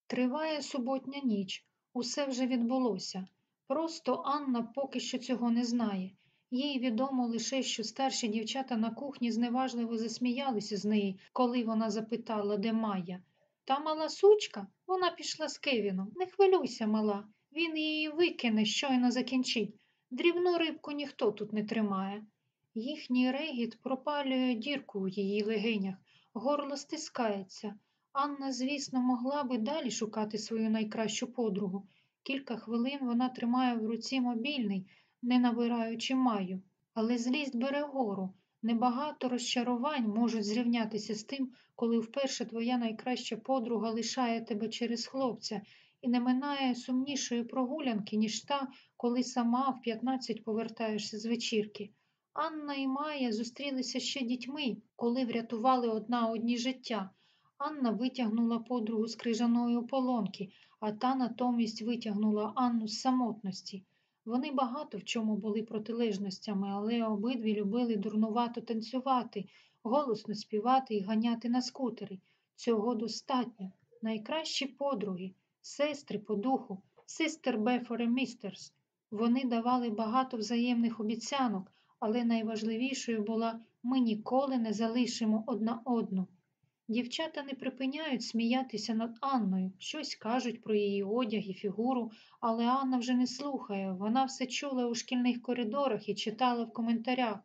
Триває суботня ніч, усе вже відбулося. Просто Анна поки що цього не знає. Їй відомо лише, що старші дівчата на кухні зневажливо засміялися з неї, коли вона запитала, де Майя. Та мала сучка, вона пішла з Кевіном. Не хвилюйся, мала. Він її викине, щойно закінчить. Дрібну рибку ніхто тут не тримає. Їхній регіт пропалює дірку у її легенях, горло стискається, Анна, звісно, могла би далі шукати свою найкращу подругу. Кілька хвилин вона тримає в руці мобільний, не набираючи маю. Але злість бере гору. Небагато розчарувань можуть зрівнятися з тим, коли вперше твоя найкраща подруга лишає тебе через хлопця і не минає сумнішої прогулянки, ніж та, коли сама в 15 повертаєшся з вечірки. Анна і Майя зустрілися ще дітьми, коли врятували одна одні життя. Анна витягнула подругу з крижаної ополонки, а та натомість витягнула Анну з самотності. Вони багато в чому були протилежностями, але обидві любили дурнувато танцювати, голосно співати і ганяти на скутери. Цього достатньо. Найкращі подруги, сестри по духу, sister Before Misters. Вони давали багато взаємних обіцянок, але найважливішою була ми ніколи не залишимо одна одну. Дівчата не припиняють сміятися над Анною, щось кажуть про її одяг і фігуру, але Анна вже не слухає. Вона все чула у шкільних коридорах і читала в коментарях.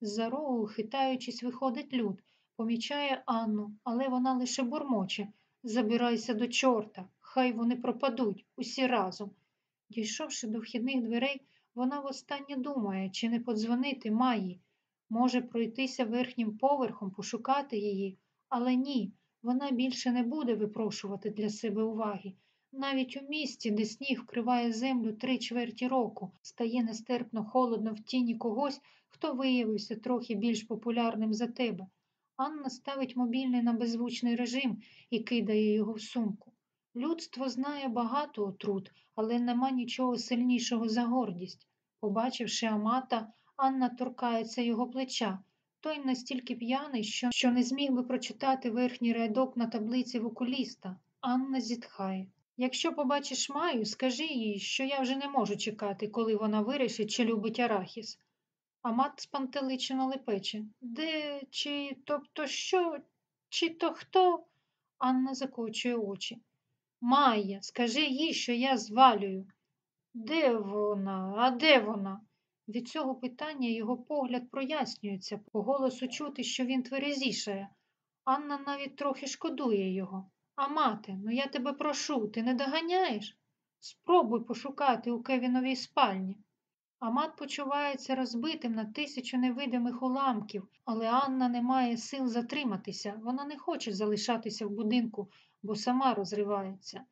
З-за рогу, хитаючись, виходить люд, помічає Анну, але вона лише бурмоче. Забирайся до чорта, хай вони пропадуть, усі разом. Дійшовши до вхідних дверей, вона востаннє думає, чи не подзвонити Маї. Може пройтися верхнім поверхом, пошукати її, але ні, вона більше не буде випрошувати для себе уваги. Навіть у місті, де сніг вкриває землю три чверті року, стає нестерпно холодно в тіні когось, хто виявився трохи більш популярним за тебе. Анна ставить мобільний на беззвучний режим і кидає його в сумку. Людство знає багато отрут, але нема нічого сильнішого за гордість. Побачивши Амата, Анна торкається його плеча. Той настільки п'яний, що, що не зміг би прочитати верхній рядок на таблиці в окуліста. Анна зітхає. Якщо побачиш Маю, скажи їй, що я вже не можу чекати, коли вона вирішить, чи любить арахіс. Амат спантеличено лепече. Де, чи, тобто що, чи то хто? Анна закочує очі. Майя, скажи їй, що я звалюю. Де вона? А де вона? Від цього питання його погляд прояснюється, по голосу чути, що він тверезішає. Анна навіть трохи шкодує його. А мати, ну я тебе прошу, ти не доганяєш? Спробуй пошукати у Кевіновій спальні. Амат почувається розбитим на тисячу невидимих уламків, але Анна не має сил затриматися. Вона не хоче залишатися в будинку, бо сама розривається.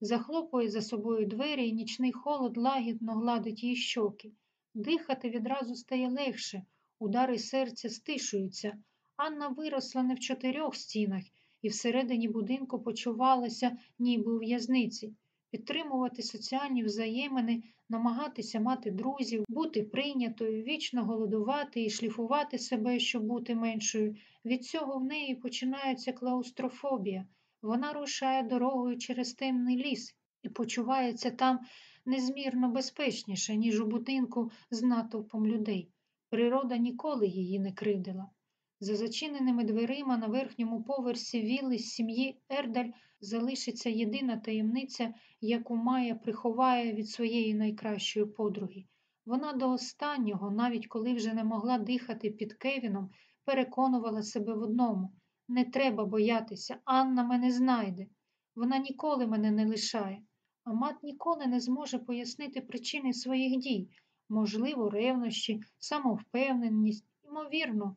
Захлопує за собою двері, і нічний холод лагідно гладить її щоки. Дихати відразу стає легше, удари серця стишуються. Анна виросла не в чотирьох стінах і всередині будинку почувалася, ніби у в'язниці. Підтримувати соціальні взаємини, намагатися мати друзів, бути прийнятою, вічно голодувати і шліфувати себе, щоб бути меншою. Від цього в неї починається клаустрофобія. Вона рушає дорогою через темний ліс і почувається там незмірно безпечніше, ніж у будинку з натовпом людей. Природа ніколи її не кривдила. За зачиненими дверима на верхньому поверсі вілли з сім'ї Ердаль залишиться єдина таємниця, яку Майя приховає від своєї найкращої подруги. Вона до останнього, навіть коли вже не могла дихати під Кевіном, переконувала себе в одному не треба боятися, Анна мене знайде. Вона ніколи мене не лишає. А мат ніколи не зможе пояснити причини своїх дій, можливо, ревнощі, самовпевненість, ймовірно.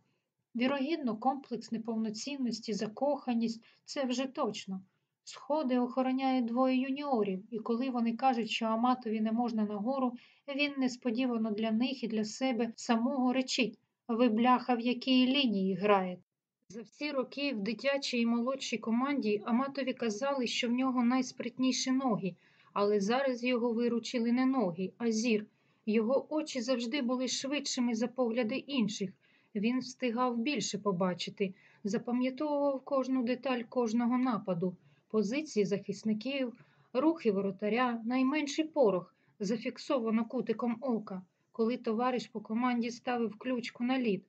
Вірогідно, комплекс неповноцінності, закоханість це вже точно. Сходи охороняє двоє юніорів, і коли вони кажуть, що Аматові не можна нагору, він несподівано для них і для себе самого речить ви бляха, в якій лінії граєте. За всі роки в дитячій і молодшій команді Аматові казали, що в нього найспритніші ноги, але зараз його виручили не ноги, а зір. Його очі завжди були швидшими за погляди інших. Він встигав більше побачити, запам'ятовував кожну деталь кожного нападу, позиції захисників, рухи воротаря, найменший порох, зафіксовано кутиком ока, коли товариш по команді ставив ключку на лід.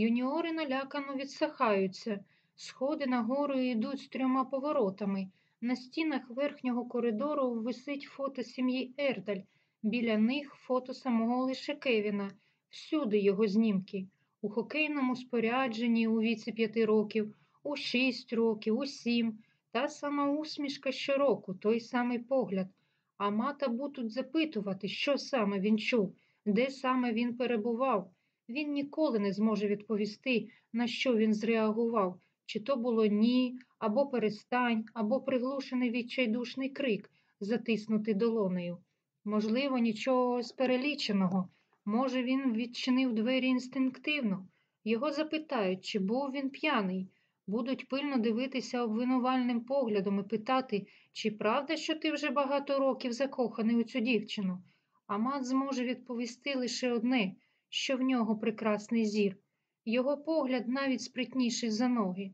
Юніори налякано відсахаються, сходи нагору йдуть з трьома поворотами. На стінах верхнього коридору висить фото сім'ї Ердаль, біля них фото самого лише Кевіна, всюди його знімки. У хокейному спорядженні у віці п'яти років, у шість років, у сім. Та сама усмішка щороку, той самий погляд. А мата будуть запитувати, що саме він чув, де саме він перебував. Він ніколи не зможе відповісти, на що він зреагував, чи то було ні, або перестань, або приглушений відчайдушний крик, затиснутий долонею. Можливо, нічого з переліченого. Може, він відчинив двері інстинктивно. Його запитають, чи був він п'яний. Будуть пильно дивитися обвинувальним поглядом і питати, чи правда, що ти вже багато років закоханий у цю дівчину. А мат зможе відповісти лише одне, що в нього прекрасний зір. Його погляд навіть спритніший за ноги.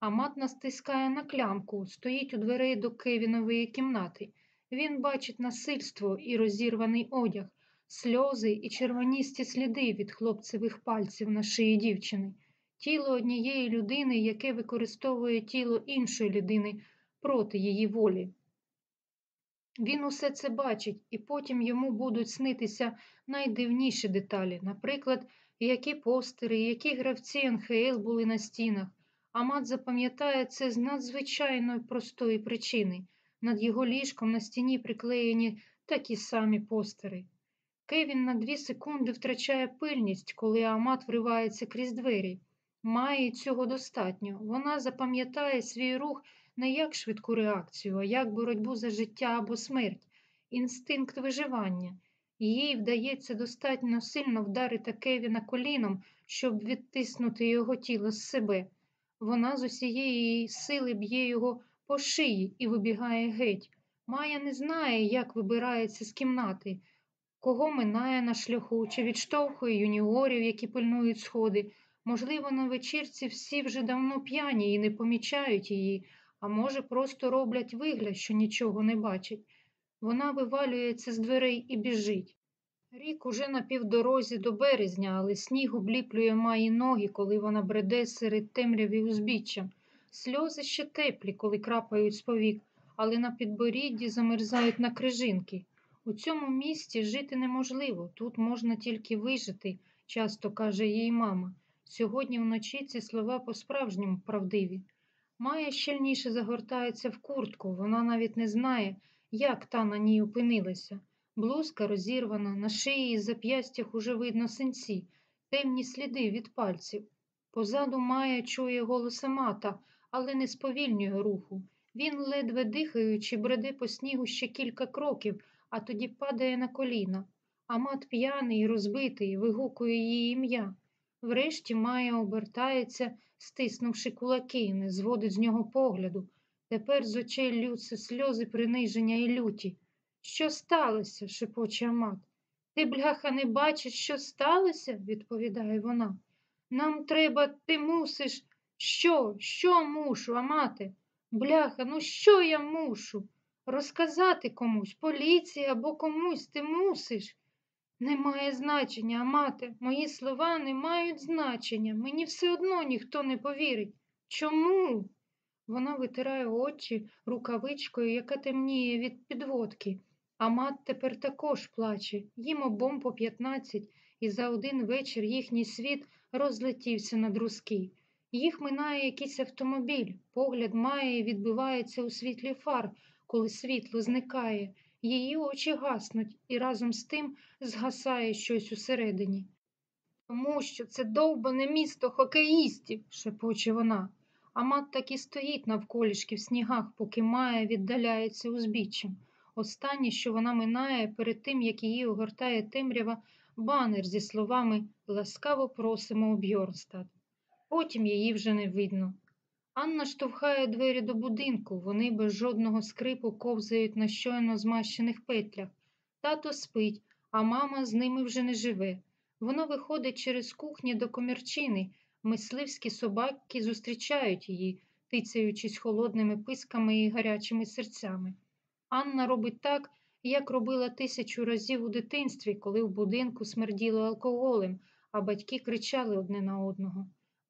Амат настискає на клямку, стоїть у дверей до Кевінової кімнати. Він бачить насильство і розірваний одяг, сльози і червоністі сліди від хлопцевих пальців на шиї дівчини, тіло однієї людини, яке використовує тіло іншої людини проти її волі. Він усе це бачить, і потім йому будуть снитися найдивніші деталі, наприклад, які постери, які гравці НХЛ були на стінах. Амат запам'ятає це з надзвичайно простої причини. Над його ліжком на стіні приклеєні такі самі постери. Кевін на дві секунди втрачає пильність, коли Амат вривається крізь двері. Має цього достатньо. Вона запам'ятає свій рух не як швидку реакцію, а як боротьбу за життя або смерть, інстинкт виживання. Їй вдається достатньо сильно вдарити Кевіна коліном, щоб відтиснути його тіло з себе. Вона з усієї сили б'є його по шиї і вибігає геть. Майя не знає, як вибирається з кімнати, кого минає на шляху, чи відштовхує юніорів, які пильнують сходи. Можливо, на вечірці всі вже давно п'яні і не помічають її, а може, просто роблять вигляд, що нічого не бачать. Вона вивалюється з дверей і біжить. Рік уже на півдорозі до березня, але сніг обліплює маї ноги, коли вона бреде серед темряві узбіччям. Сльози ще теплі, коли крапають з повік, але на підборідді замерзають на крижинки. У цьому місті жити неможливо, тут можна тільки вижити, часто каже їй мама. Сьогодні вночі ці слова по-справжньому правдиві. Майя щільніше загортається в куртку, вона навіть не знає, як та на ній опинилася. Блузка розірвана, на шиї і зап'ястях уже видно синці, темні сліди від пальців. Позаду Майя чує голоса мата, але не сповільнює руху. Він, ледве дихаючи, бреде по снігу ще кілька кроків, а тоді падає на коліна. А мат п'яний, розбитий, вигукує її ім'я. Врешті Майя обертається, стиснувши кулаки, не зводить з нього погляду. Тепер з очей лються сльози приниження і люті. Що сталося? шепоче Амат. Ти, бляха, не бачиш, що сталося? відповідає вона. Нам треба, ти мусиш. Що? Що мушу, Амате? Бляха, ну що я мушу? Розказати комусь, поліції або комусь ти мусиш. Немає значення, Амате. Мої слова не мають значення. Мені все одно ніхто не повірить. Чому? Вона витирає очі рукавичкою, яка темніє від підводки. А мат тепер також плаче, їм обом по п'ятнадцять, і за один вечір їхній світ розлетівся на друзки. Їх минає якийсь автомобіль, погляд має і відбивається у світлі фар, коли світло зникає, її очі гаснуть, і разом з тим згасає щось усередині. Тому що це довбане місто хокеїстів, шепоче вона. А мат так і стоїть навколішки в снігах, поки Майя віддаляється узбіччям. Останнє, що вона минає перед тим, як її огортає темрява, банер зі словами Ласкаво просимо у. Потім її вже не видно. Анна штовхає двері до будинку, вони без жодного скрипу ковзають на щойно змащених петлях. Тато спить, а мама з ними вже не живе. Вона виходить через кухню до комірчини. Мисливські собаки зустрічають її, тицяючись холодними писками і гарячими серцями. Анна робить так, як робила тисячу разів у дитинстві, коли в будинку смерділо алкоголем, а батьки кричали одне на одного.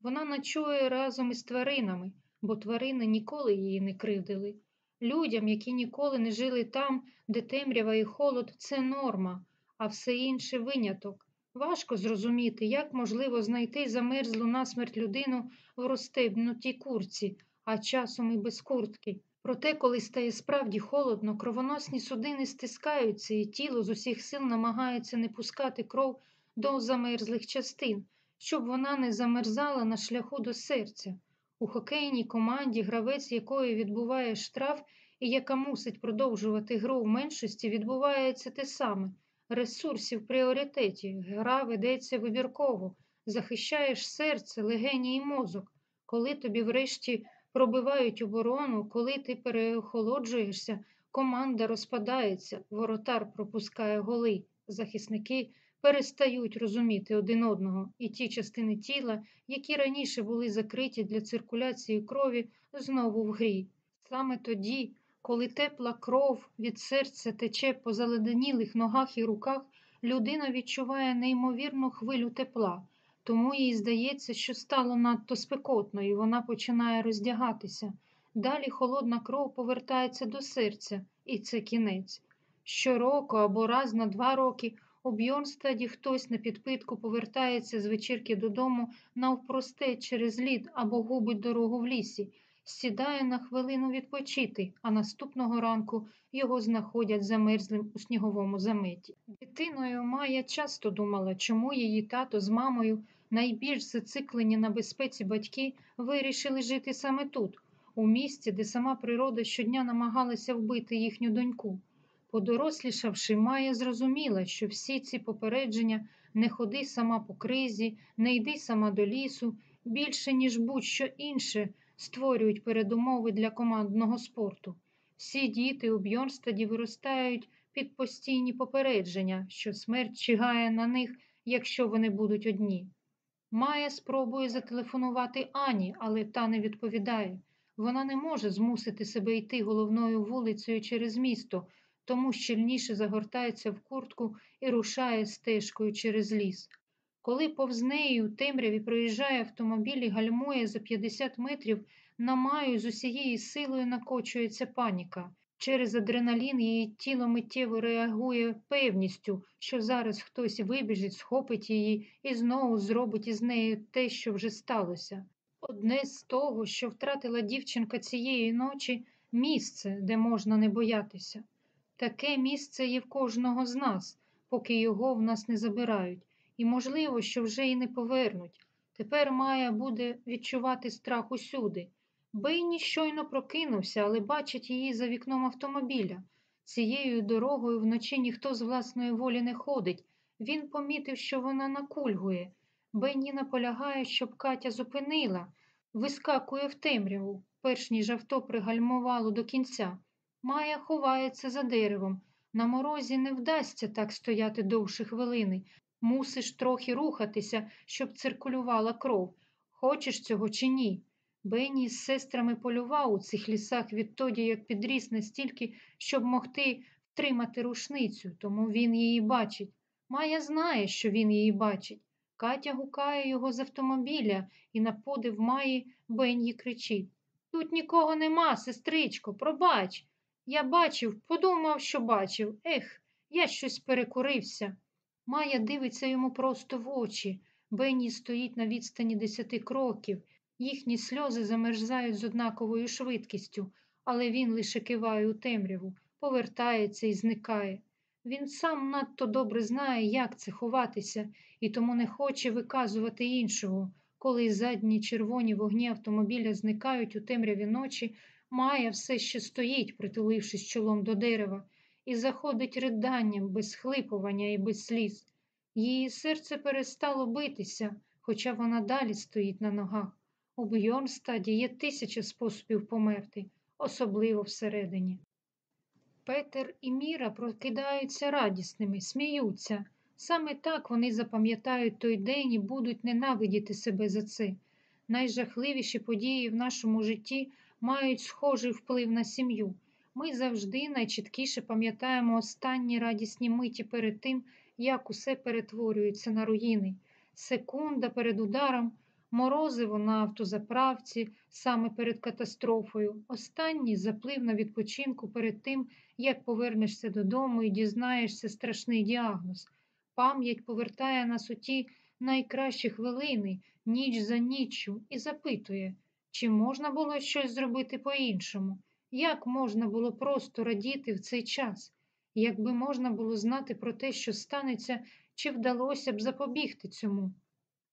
Вона ночує разом із тваринами, бо тварини ніколи її не кривдили. Людям, які ніколи не жили там, де темрява і холод, це норма, а все інше виняток. Важко зрозуміти, як можливо знайти замерзлу насмерть людину в розстебнутій курці, а часом і без куртки. Проте, коли стає справді холодно, кровоносні судини стискаються, і тіло з усіх сил намагається не пускати кров до замерзлих частин, щоб вона не замерзала на шляху до серця. У хокейній команді, гравець якої відбуває штраф і яка мусить продовжувати гру в меншості, відбувається те саме. Ресурсів пріоритеті, гра ведеться вибірково, захищаєш серце, легені і мозок. Коли тобі врешті пробивають оборону, коли ти переохолоджуєшся, команда розпадається, воротар пропускає голи, захисники перестають розуміти один одного, і ті частини тіла, які раніше були закриті для циркуляції крові, знову в грі. Саме тоді, коли тепла кров від серця тече по заледенілих ногах і руках, людина відчуває неймовірну хвилю тепла, тому їй здається, що стало надто спекотно, і вона починає роздягатися. Далі холодна кров повертається до серця, і це кінець. Щороку або раз на два роки у Бьорнстаді хтось на підпитку повертається з вечірки додому навпростець через лід або губить дорогу в лісі, сідає на хвилину відпочити, а наступного ранку його знаходять замерзлим у сніговому заметі. Дитиною Майя часто думала, чому її тато з мамою, найбільш зациклені на безпеці батьки, вирішили жити саме тут, у місті, де сама природа щодня намагалася вбити їхню доньку. Подорослішавши, Майя зрозуміла, що всі ці попередження не ходи сама по кризі, не йди сама до лісу, більше, ніж будь-що інше, створюють передумови для командного спорту. Всі діти у Бьорнстаді виростають під постійні попередження, що смерть чигає на них, якщо вони будуть одні. Майя спробує зателефонувати Ані, але та не відповідає. Вона не може змусити себе йти головною вулицею через місто тому щільніше загортається в куртку і рушає стежкою через ліс. Коли повз неї у темряві проїжджає автомобіль і гальмує за 50 метрів, на маю з усією силою накочується паніка. Через адреналін її тіло миттєво реагує певністю, що зараз хтось вибіжить, схопить її і знову зробить із нею те, що вже сталося. Одне з того, що втратила дівчинка цієї ночі, місце, де можна не боятися. Таке місце є в кожного з нас, поки його в нас не забирають, і можливо, що вже й не повернуть. Тепер Майя буде відчувати страх усюди. Бейні щойно прокинувся, але бачить її за вікном автомобіля. Цією дорогою вночі ніхто з власної волі не ходить. Він помітив, що вона накульгує. Бенні наполягає, щоб Катя зупинила, вискакує в темряву, перш ніж авто пригальмувало до кінця. Майя ховається за деревом. На морозі не вдасться так стояти довше хвилини. Мусиш трохи рухатися, щоб циркулювала кров. Хочеш цього чи ні? Бенні з сестрами полював у цих лісах відтоді, як підріс настільки, щоб могти втримати рушницю, тому він її бачить. Майя знає, що він її бачить. Катя гукає його з автомобіля, і на подив Маї Бенні кричить Тут нікого нема, сестричко, пробач. Я бачив, подумав, що бачив. Ех, я щось перекурився. Майя дивиться йому просто в очі. Бенні стоїть на відстані десяти кроків. Їхні сльози замерзають з однаковою швидкістю, але він лише киває у темряву, повертається і зникає. Він сам надто добре знає, як це ховатися, і тому не хоче виказувати іншого. Коли задні червоні вогні автомобіля зникають у темряві ночі, Майя все ще стоїть, притулившись чолом до дерева, і заходить риданням без хлипування і без сліз. Її серце перестало битися, хоча вона далі стоїть на ногах. У Бьорнстаді є тисяча способів померти, особливо всередині. Петер і Міра прокидаються радісними, сміються. Саме так вони запам'ятають той день і будуть ненавидіти себе за це. Найжахливіші події в нашому житті мають схожий вплив на сім'ю. Ми завжди найчіткіше пам'ятаємо останні радісні миті перед тим, як усе перетворюється на руїни. Секунда перед ударом, морозиво на автозаправці саме перед катастрофою, останній заплив на відпочинку перед тим, як повернешся додому і дізнаєшся страшний діагноз. Пам'ять повертає нас у ті найкращі хвилини, ніч за ніччю, і запитує, Чи можна було щось зробити по-іншому? Як можна було просто радіти в цей час? Якби можна було знати про те, що станеться, чи вдалося б запобігти цьому?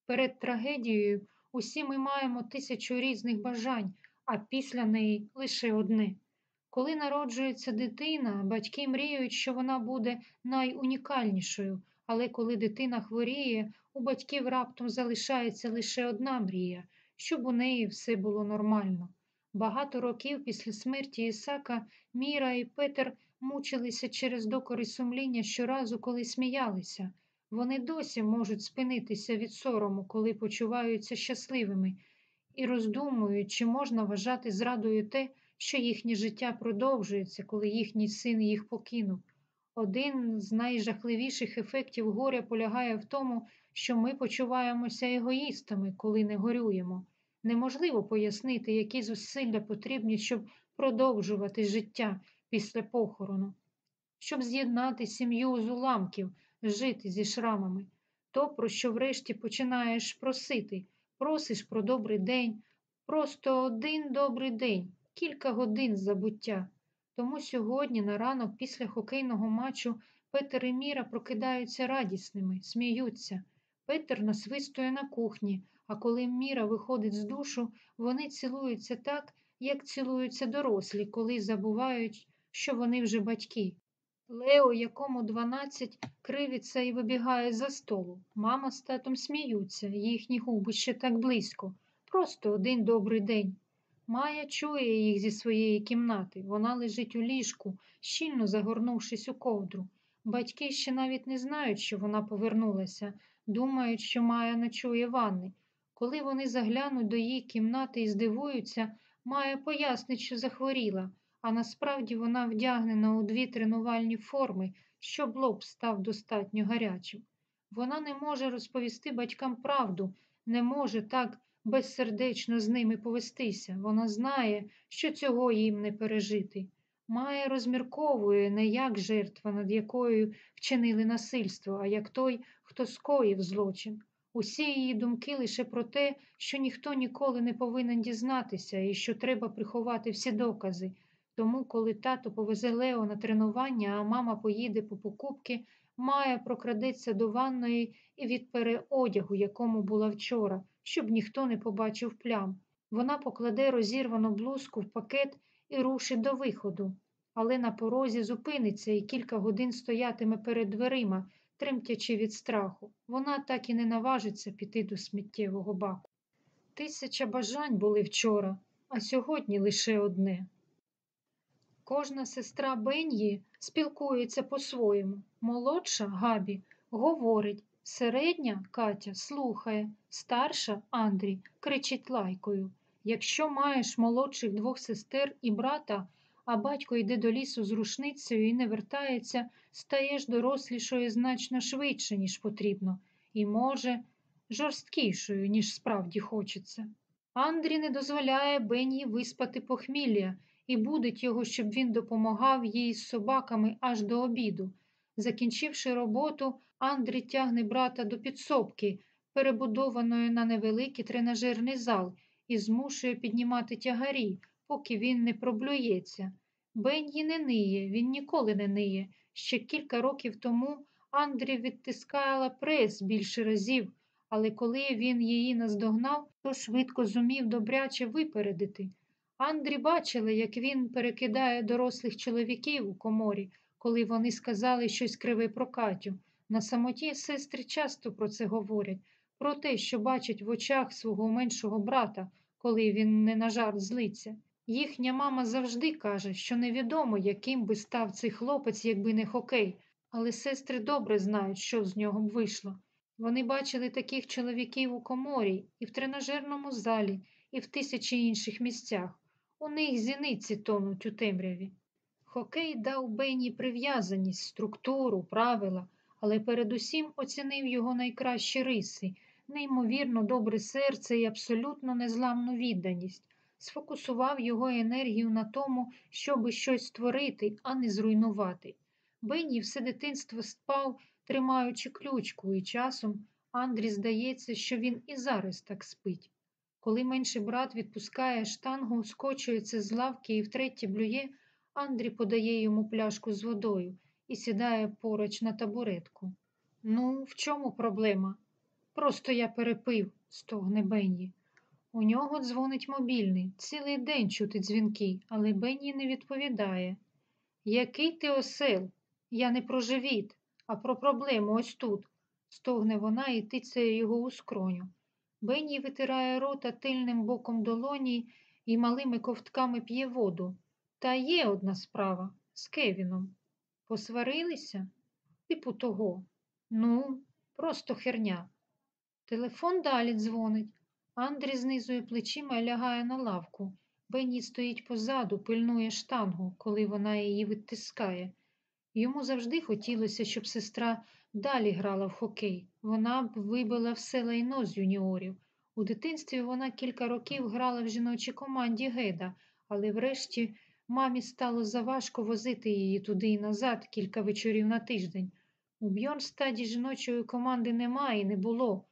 Перед трагедією усі ми маємо тисячу різних бажань, а після неї лише одне. Коли народжується дитина, батьки мріють, що вона буде найунікальнішою, але коли дитина хворіє, у батьків раптом залишається лише одна мрія, щоб у неї все було нормально. Багато років після смерті Ісака Міра і Петер мучилися через докори сумління щоразу, коли сміялися. Вони досі можуть спинитися від сорому, коли почуваються щасливими, і роздумують, чи можна вважати зрадою те, що їхнє життя продовжується, коли їхній син їх покинув. Один з найжахливіших ефектів горя полягає в тому, що ми почуваємося егоїстами, коли не горюємо. Неможливо пояснити, які зусилля потрібні, щоб продовжувати життя після похорону, щоб з'єднати сім'ю з уламків, жити зі шрамами. То, про що врешті починаєш просити, просиш про добрий день, просто один добрий день, кілька годин забуття. Тому сьогодні, на ранок, після хокейного матчу, Петер і Міра прокидаються радісними, сміються. Петер насвистує на кухні, а коли Міра виходить з душу, вони цілуються так, як цілуються дорослі, коли забувають, що вони вже батьки. Лео, якому 12, кривиться і вибігає за столу. Мама з татом сміються, їхні губи ще так близько. Просто один добрий день. Майя чує їх зі своєї кімнати. Вона лежить у ліжку, щільно загорнувшись у ковдру. Батьки ще навіть не знають, що вона повернулася, думають, що Майя ночує ванни. Коли вони заглянуть до її кімнати і здивуються, Майя пояснить, що захворіла, а насправді вона вдягнена у дві тренувальні форми, щоб лоб став достатньо гарячим. Вона не може розповісти батькам правду, не може так безсердечно з ними повестися. Вона знає, що цього їм не пережити. Має розмірковує не як жертва, над якою вчинили насильство, а як той, хто скоїв злочин. Усі її думки лише про те, що ніхто ніколи не повинен дізнатися і що треба приховати всі докази. Тому, коли тато повезе Лео на тренування, а мама поїде по покупки, Майя прокрадеться до ванної і відпере одягу, якому була вчора, щоб ніхто не побачив плям. Вона покладе розірвану блузку в пакет і рушить до виходу, але на порозі зупиниться і кілька годин стоятиме перед дверима, тремтячи від страху. Вона так і не наважиться піти до сміттєвого баку. Тисяча бажань були вчора, а сьогодні лише одне. Кожна сестра Бен'ї спілкується по-своєму. Молодша Габі говорить, середня Катя слухає, старша Андрій кричить лайкою. Якщо маєш молодших двох сестер і брата, а батько йде до лісу з рушницею і не вертається, стаєш дорослішою значно швидше, ніж потрібно, і, може, жорсткішою, ніж справді хочеться. Андрій не дозволяє Бенні виспати похмілля і будить його, щоб він допомагав їй з собаками аж до обіду. Закінчивши роботу, Андрій тягне брата до підсобки, перебудованої на невеликий тренажерний зал, і змушує піднімати тягарі, поки він не проблюється. Бенні не ниє, він ніколи не ниє. Ще кілька років тому Андрій відтискала прес більше разів, але коли він її наздогнав, то швидко зумів добряче випередити. Андрі бачили, як він перекидає дорослих чоловіків у коморі, коли вони сказали щось криве про Катю. На самоті сестри часто про це говорять, про те, що бачать в очах свого меншого брата, коли він не на жарт злиться. Їхня мама завжди каже, що невідомо, яким би став цей хлопець, якби не хокей, але сестри добре знають, що з нього б вийшло. Вони бачили таких чоловіків у коморі, і в тренажерному залі, і в тисячі інших місцях. У них зіниці тонуть у темряві. Хокей дав Бенні прив'язаність, структуру, правила, але передусім оцінив його найкращі риси, неймовірно добре серце і абсолютно незламну відданість, сфокусував його енергію на тому, щоби щось створити, а не зруйнувати. Бенні все дитинство спав, тримаючи ключку, і часом Андрі здається, що він і зараз так спить. Коли менший брат відпускає штангу, скочується з лавки і втретє блює, Андрій подає йому пляшку з водою і сідає поруч на табуретку. Ну, в чому проблема? Просто я перепив, стогне Бенні. У нього дзвонить мобільний. Цілий день чути дзвінки, але Бенні не відповідає. Який ти осел? Я не про живіт, а про проблему ось тут, стогне вона і тицяє його у скроню. Бенні витирає рота тильним боком долоні і малими ковтками п'є воду. Та є одна справа з Кевіном. Посварилися? Типу того. Ну, просто херня. Телефон далі дзвонить. Андрій знизує плечима і лягає на лавку. Бенні стоїть позаду, пильнує штангу, коли вона її відтискає. Йому завжди хотілося, щоб сестра далі грала в хокей. Вона б вибила все лайно з юніорів. У дитинстві вона кілька років грала в жіночій команді Геда, але врешті мамі стало заважко возити її туди і назад кілька вечорів на тиждень. У Бьорнстаді жіночої команди немає і не було.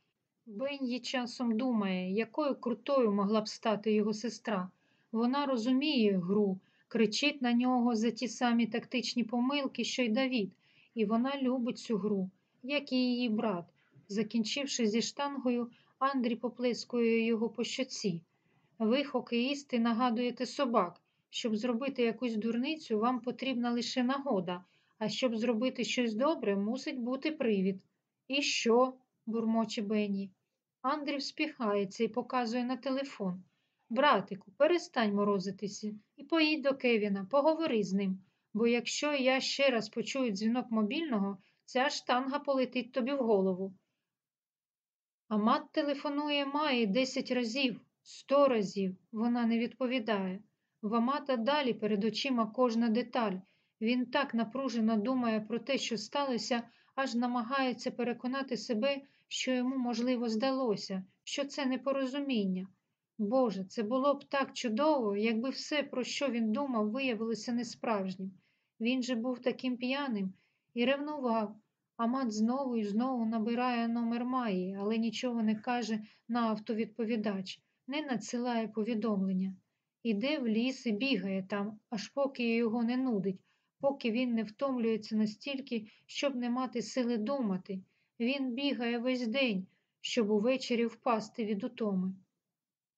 Бенні часом думає, якою крутою могла б стати його сестра. Вона розуміє гру, кричить на нього за ті самі тактичні помилки, що й Давід, і вона любить цю гру, як і її брат. Закінчивши зі штангою, Андрій поплескує його по щоці. Ви, хокеїсти, нагадуєте собак. Щоб зробити якусь дурницю, вам потрібна лише нагода, а щоб зробити щось добре, мусить бути привід. І що? бурмоче Бенні. Андрій вспіхається і показує на телефон. Братику, перестань морозитися і поїдь до Кевіна, поговори з ним, бо якщо я ще раз почую дзвінок мобільного, ця штанга полетить тобі в голову. А мат телефонує Майі десять разів, сто разів. Вона не відповідає. В Амата далі перед очима кожна деталь. Він так напружено думає про те, що сталося, аж намагається переконати себе, що йому, можливо, здалося, що це непорозуміння. Боже, це було б так чудово, якби все, про що він думав, виявилося несправжнім. Він же був таким п'яним і ревнував, а мат знову і знову набирає номер Маї, але нічого не каже на автовідповідач, не надсилає повідомлення. Іде в ліс і бігає там, аж поки його не нудить, поки він не втомлюється настільки, щоб не мати сили думати. Він бігає весь день, щоб увечері впасти від утоми.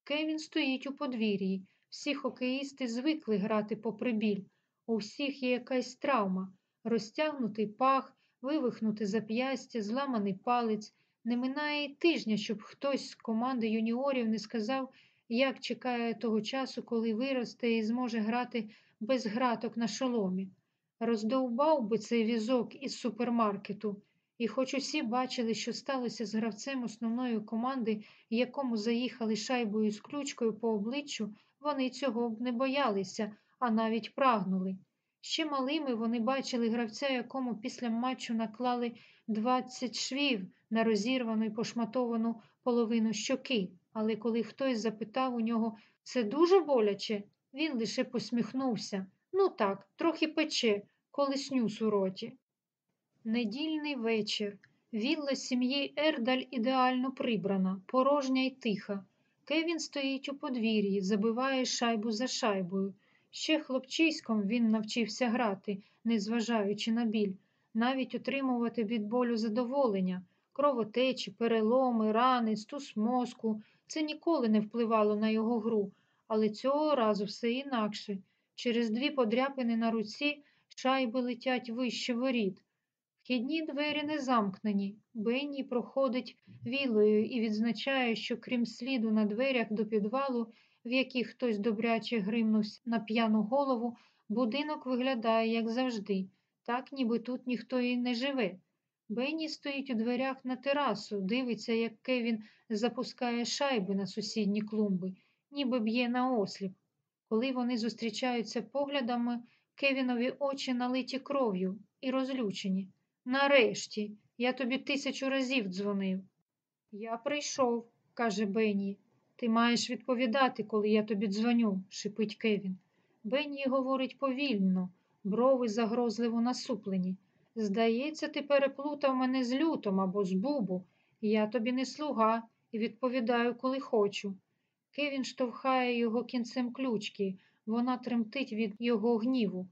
Кевін стоїть у подвір'ї. Всі хокеїсти звикли грати попри біль. У всіх є якась травма, розтягнутий пах, вивихнути зап'ястя, зламаний палець. Не минає й тижня, щоб хтось з команди юніорів не сказав, як чекає того часу, коли виросте і зможе грати без граток на шоломі. Роздовбав би цей візок із супермаркету. І хоч усі бачили, що сталося з гравцем основної команди, якому заїхали шайбою з ключкою по обличчю, вони цього б не боялися, а навіть прагнули. Ще малими вони бачили гравця, якому після матчу наклали 20 швів на розірвану і пошматовану половину щоки, але коли хтось запитав у нього це дуже боляче, він лише посміхнувся. Ну так, трохи пече, коли снюс у роті. Недільний вечір. Вілла сім'ї Ердаль ідеально прибрана, порожня й тиха. Кевін стоїть у подвір'ї, забиває шайбу за шайбою. Ще хлопчиськом він навчився грати, незважаючи на біль, навіть отримувати від болю задоволення, кровотечі, переломи, рани, стус мозку. Це ніколи не впливало на його гру, але цього разу все інакше. Через дві подряпини на руці шайби летять вище воріт. Вхідні двері не замкнені. Бенні проходить вілою і відзначає, що крім сліду на дверях до підвалу, в яких хтось добряче гримнувся на п'яну голову, будинок виглядає, як завжди, так ніби тут ніхто і не живе. Бенні стоїть у дверях на терасу, дивиться, як Кевін запускає шайби на сусідні клумби, ніби б'є на осліп. Коли вони зустрічаються поглядами, Кевінові очі налиті кров'ю і розлючені. Нарешті, я тобі тисячу разів дзвонив. Я прийшов, каже Бенні. Ти маєш відповідати, коли я тобі дзвоню, шипить Кевін. Бенні говорить повільно, брови загрозливо насуплені. Здається, ти переплутав мене з лютом або з бубу. Я тобі не слуга і відповідаю, коли хочу. Кевін штовхає його кінцем ключки. Вона тремтить від його гніву.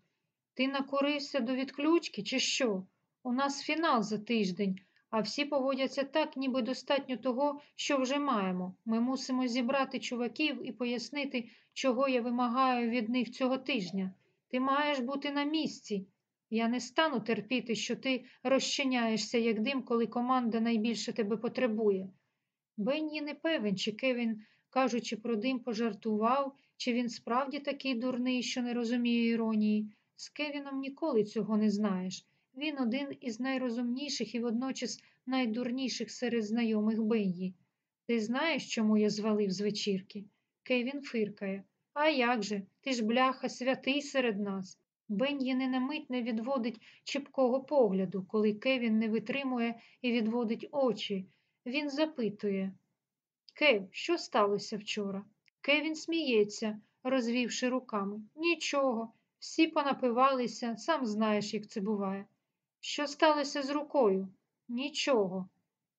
Ти накурився до відключки, чи що? У нас фінал за тиждень, а всі поводяться так, ніби достатньо того, що вже маємо. Ми мусимо зібрати чуваків і пояснити, чого я вимагаю від них цього тижня. Ти маєш бути на місці. Я не стану терпіти, що ти розчиняєшся як дим, коли команда найбільше тебе потребує. Бенні не певен, чи Кевін, кажучи про дим, пожартував, чи він справді такий дурний, що не розуміє іронії. З Кевіном ніколи цього не знаєш. Він один із найрозумніших і водночас найдурніших серед знайомих Бенні. Ти знаєш, чому я звалив з вечірки? Кевін фиркає. А як же? Ти ж бляха святий серед нас. Бенні не на мить не відводить чіпкого погляду, коли Кевін не витримує і відводить очі. Він запитує Кев, що сталося вчора? Кевін сміється, розвівши руками. Нічого. Всі понапивалися, сам знаєш, як це буває. Що сталося з рукою? Нічого.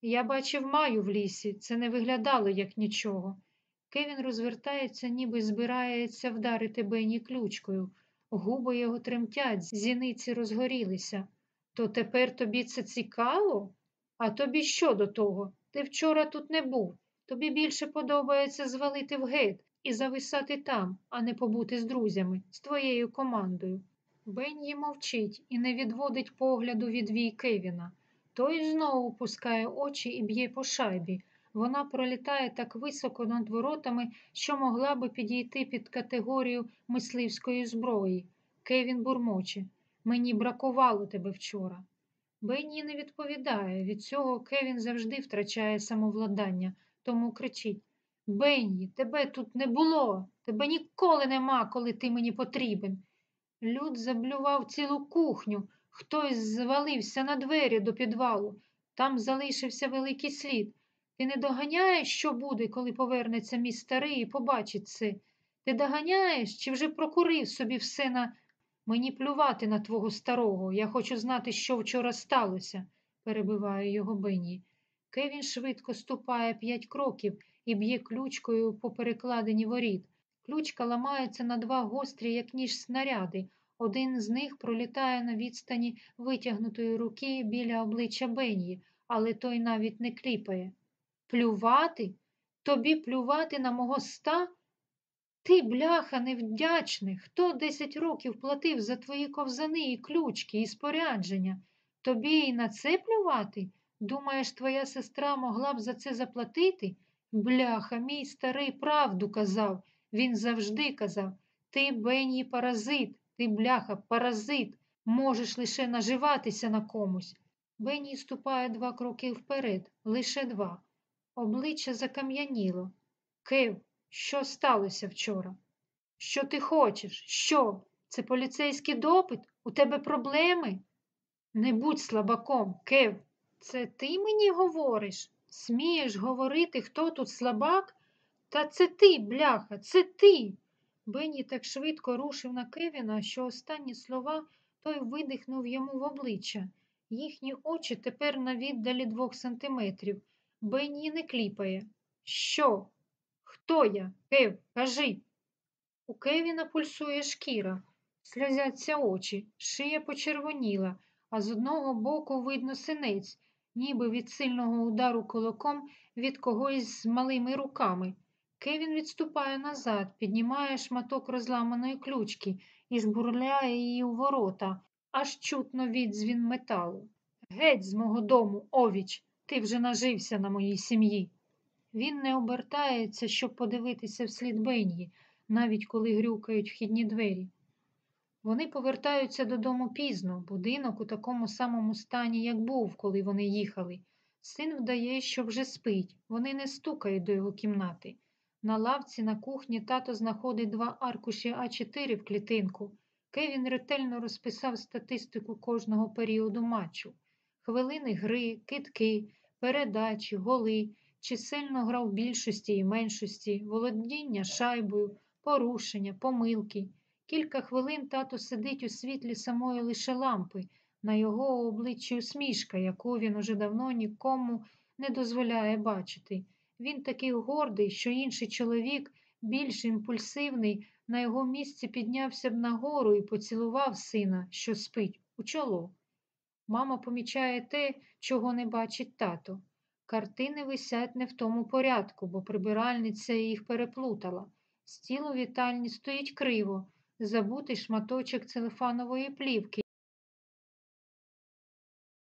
Я бачив маю в лісі, це не виглядало як нічого. Кевін розвертається, ніби збирається вдарити Бенні ключкою. Губи його тремтять, зіниці розгорілися. То тепер тобі це цікаво? А тобі що до того? Ти вчора тут не був. Тобі більше подобається звалити в гет і зависати там, а не побути з друзями, з твоєю командою. Бенні мовчить і не відводить погляду від вій Кевіна. Той знову пускає очі і б'є по шайбі. Вона пролітає так високо над воротами, що могла би підійти під категорію мисливської зброї. Кевін бурмоче. Мені бракувало тебе вчора. Бенні не відповідає. Від цього Кевін завжди втрачає самовладання, тому кричить Бенні, тебе тут не було, тебе ніколи нема, коли ти мені потрібен. Люд заблював цілу кухню, хтось звалився на двері до підвалу. Там залишився великий слід. Ти не доганяєш, що буде, коли повернеться мій старий і побачить це? Ти доганяєш чи вже прокурив собі все на. Мені плювати на твого старого. Я хочу знати, що вчора сталося, перебиває його Бенні. Кевін швидко ступає п'ять кроків і б'є ключкою по перекладині воріт. Ключка ламається на два гострі, як ніж снаряди. Один з них пролітає на відстані витягнутої руки біля обличчя Бенні, але той навіть не кліпає. Плювати? Тобі плювати на мого ста? Ти, бляха, невдячний. Хто десять років платив за твої ковзани і ключки, і спорядження? Тобі і на це плювати? Думаєш, твоя сестра могла б за це заплатити? Бляха, мій старий правду казав. Він завжди казав ти, Бенні, паразит, ти, бляха, паразит, можеш лише наживатися на комусь. Бенні ступає два кроки вперед, лише два. Обличчя закам'яніло. Кив, що сталося вчора? Що ти хочеш? Що? Це поліцейський допит? У тебе проблеми? Не будь слабаком, Кев. Це ти мені говориш? Смієш говорити, хто тут слабак? Та це ти, бляха, це ти. Бенні так швидко рушив на Кевіна, що останні слова той видихнув йому в обличчя. Їхні очі тепер на віддалі двох сантиметрів. Бенні не кліпає. Що? Хто я? Кев, кажи. У Кевіна пульсує шкіра, сльозяться очі, шия почервоніла, а з одного боку видно синець, ніби від сильного удару кулаком від когось з малими руками. Кевін відступає назад, піднімає шматок розламаної ключки і жбурляє її у ворота, аж чутно відзвін металу. Геть з мого дому, овіч, ти вже нажився на моїй сім'ї. Він не обертається, щоб подивитися вслід Бенні, навіть коли грюкають вхідні двері. Вони повертаються додому пізно, будинок у такому самому стані, як був, коли вони їхали. Син вдає, що вже спить, вони не стукають до його кімнати. На лавці на кухні тато знаходить два аркуші А4 в клітинку. Кевін ретельно розписав статистику кожного періоду матчу. Хвилини гри, китки, передачі, голи, чисельно грав більшості і меншості, володіння шайбою, порушення, помилки. Кілька хвилин тато сидить у світлі самої лише лампи, на його обличчі усмішка, яку він уже давно нікому не дозволяє бачити. Він такий гордий, що інший чоловік, більш імпульсивний, на його місці піднявся б нагору і поцілував сина, що спить, у чоло. Мама помічає те, чого не бачить тато. Картини висять не в тому порядку, бо прибиральниця їх переплутала. Стіл у вітальні стоїть криво, забутий шматочок целефанової плівки.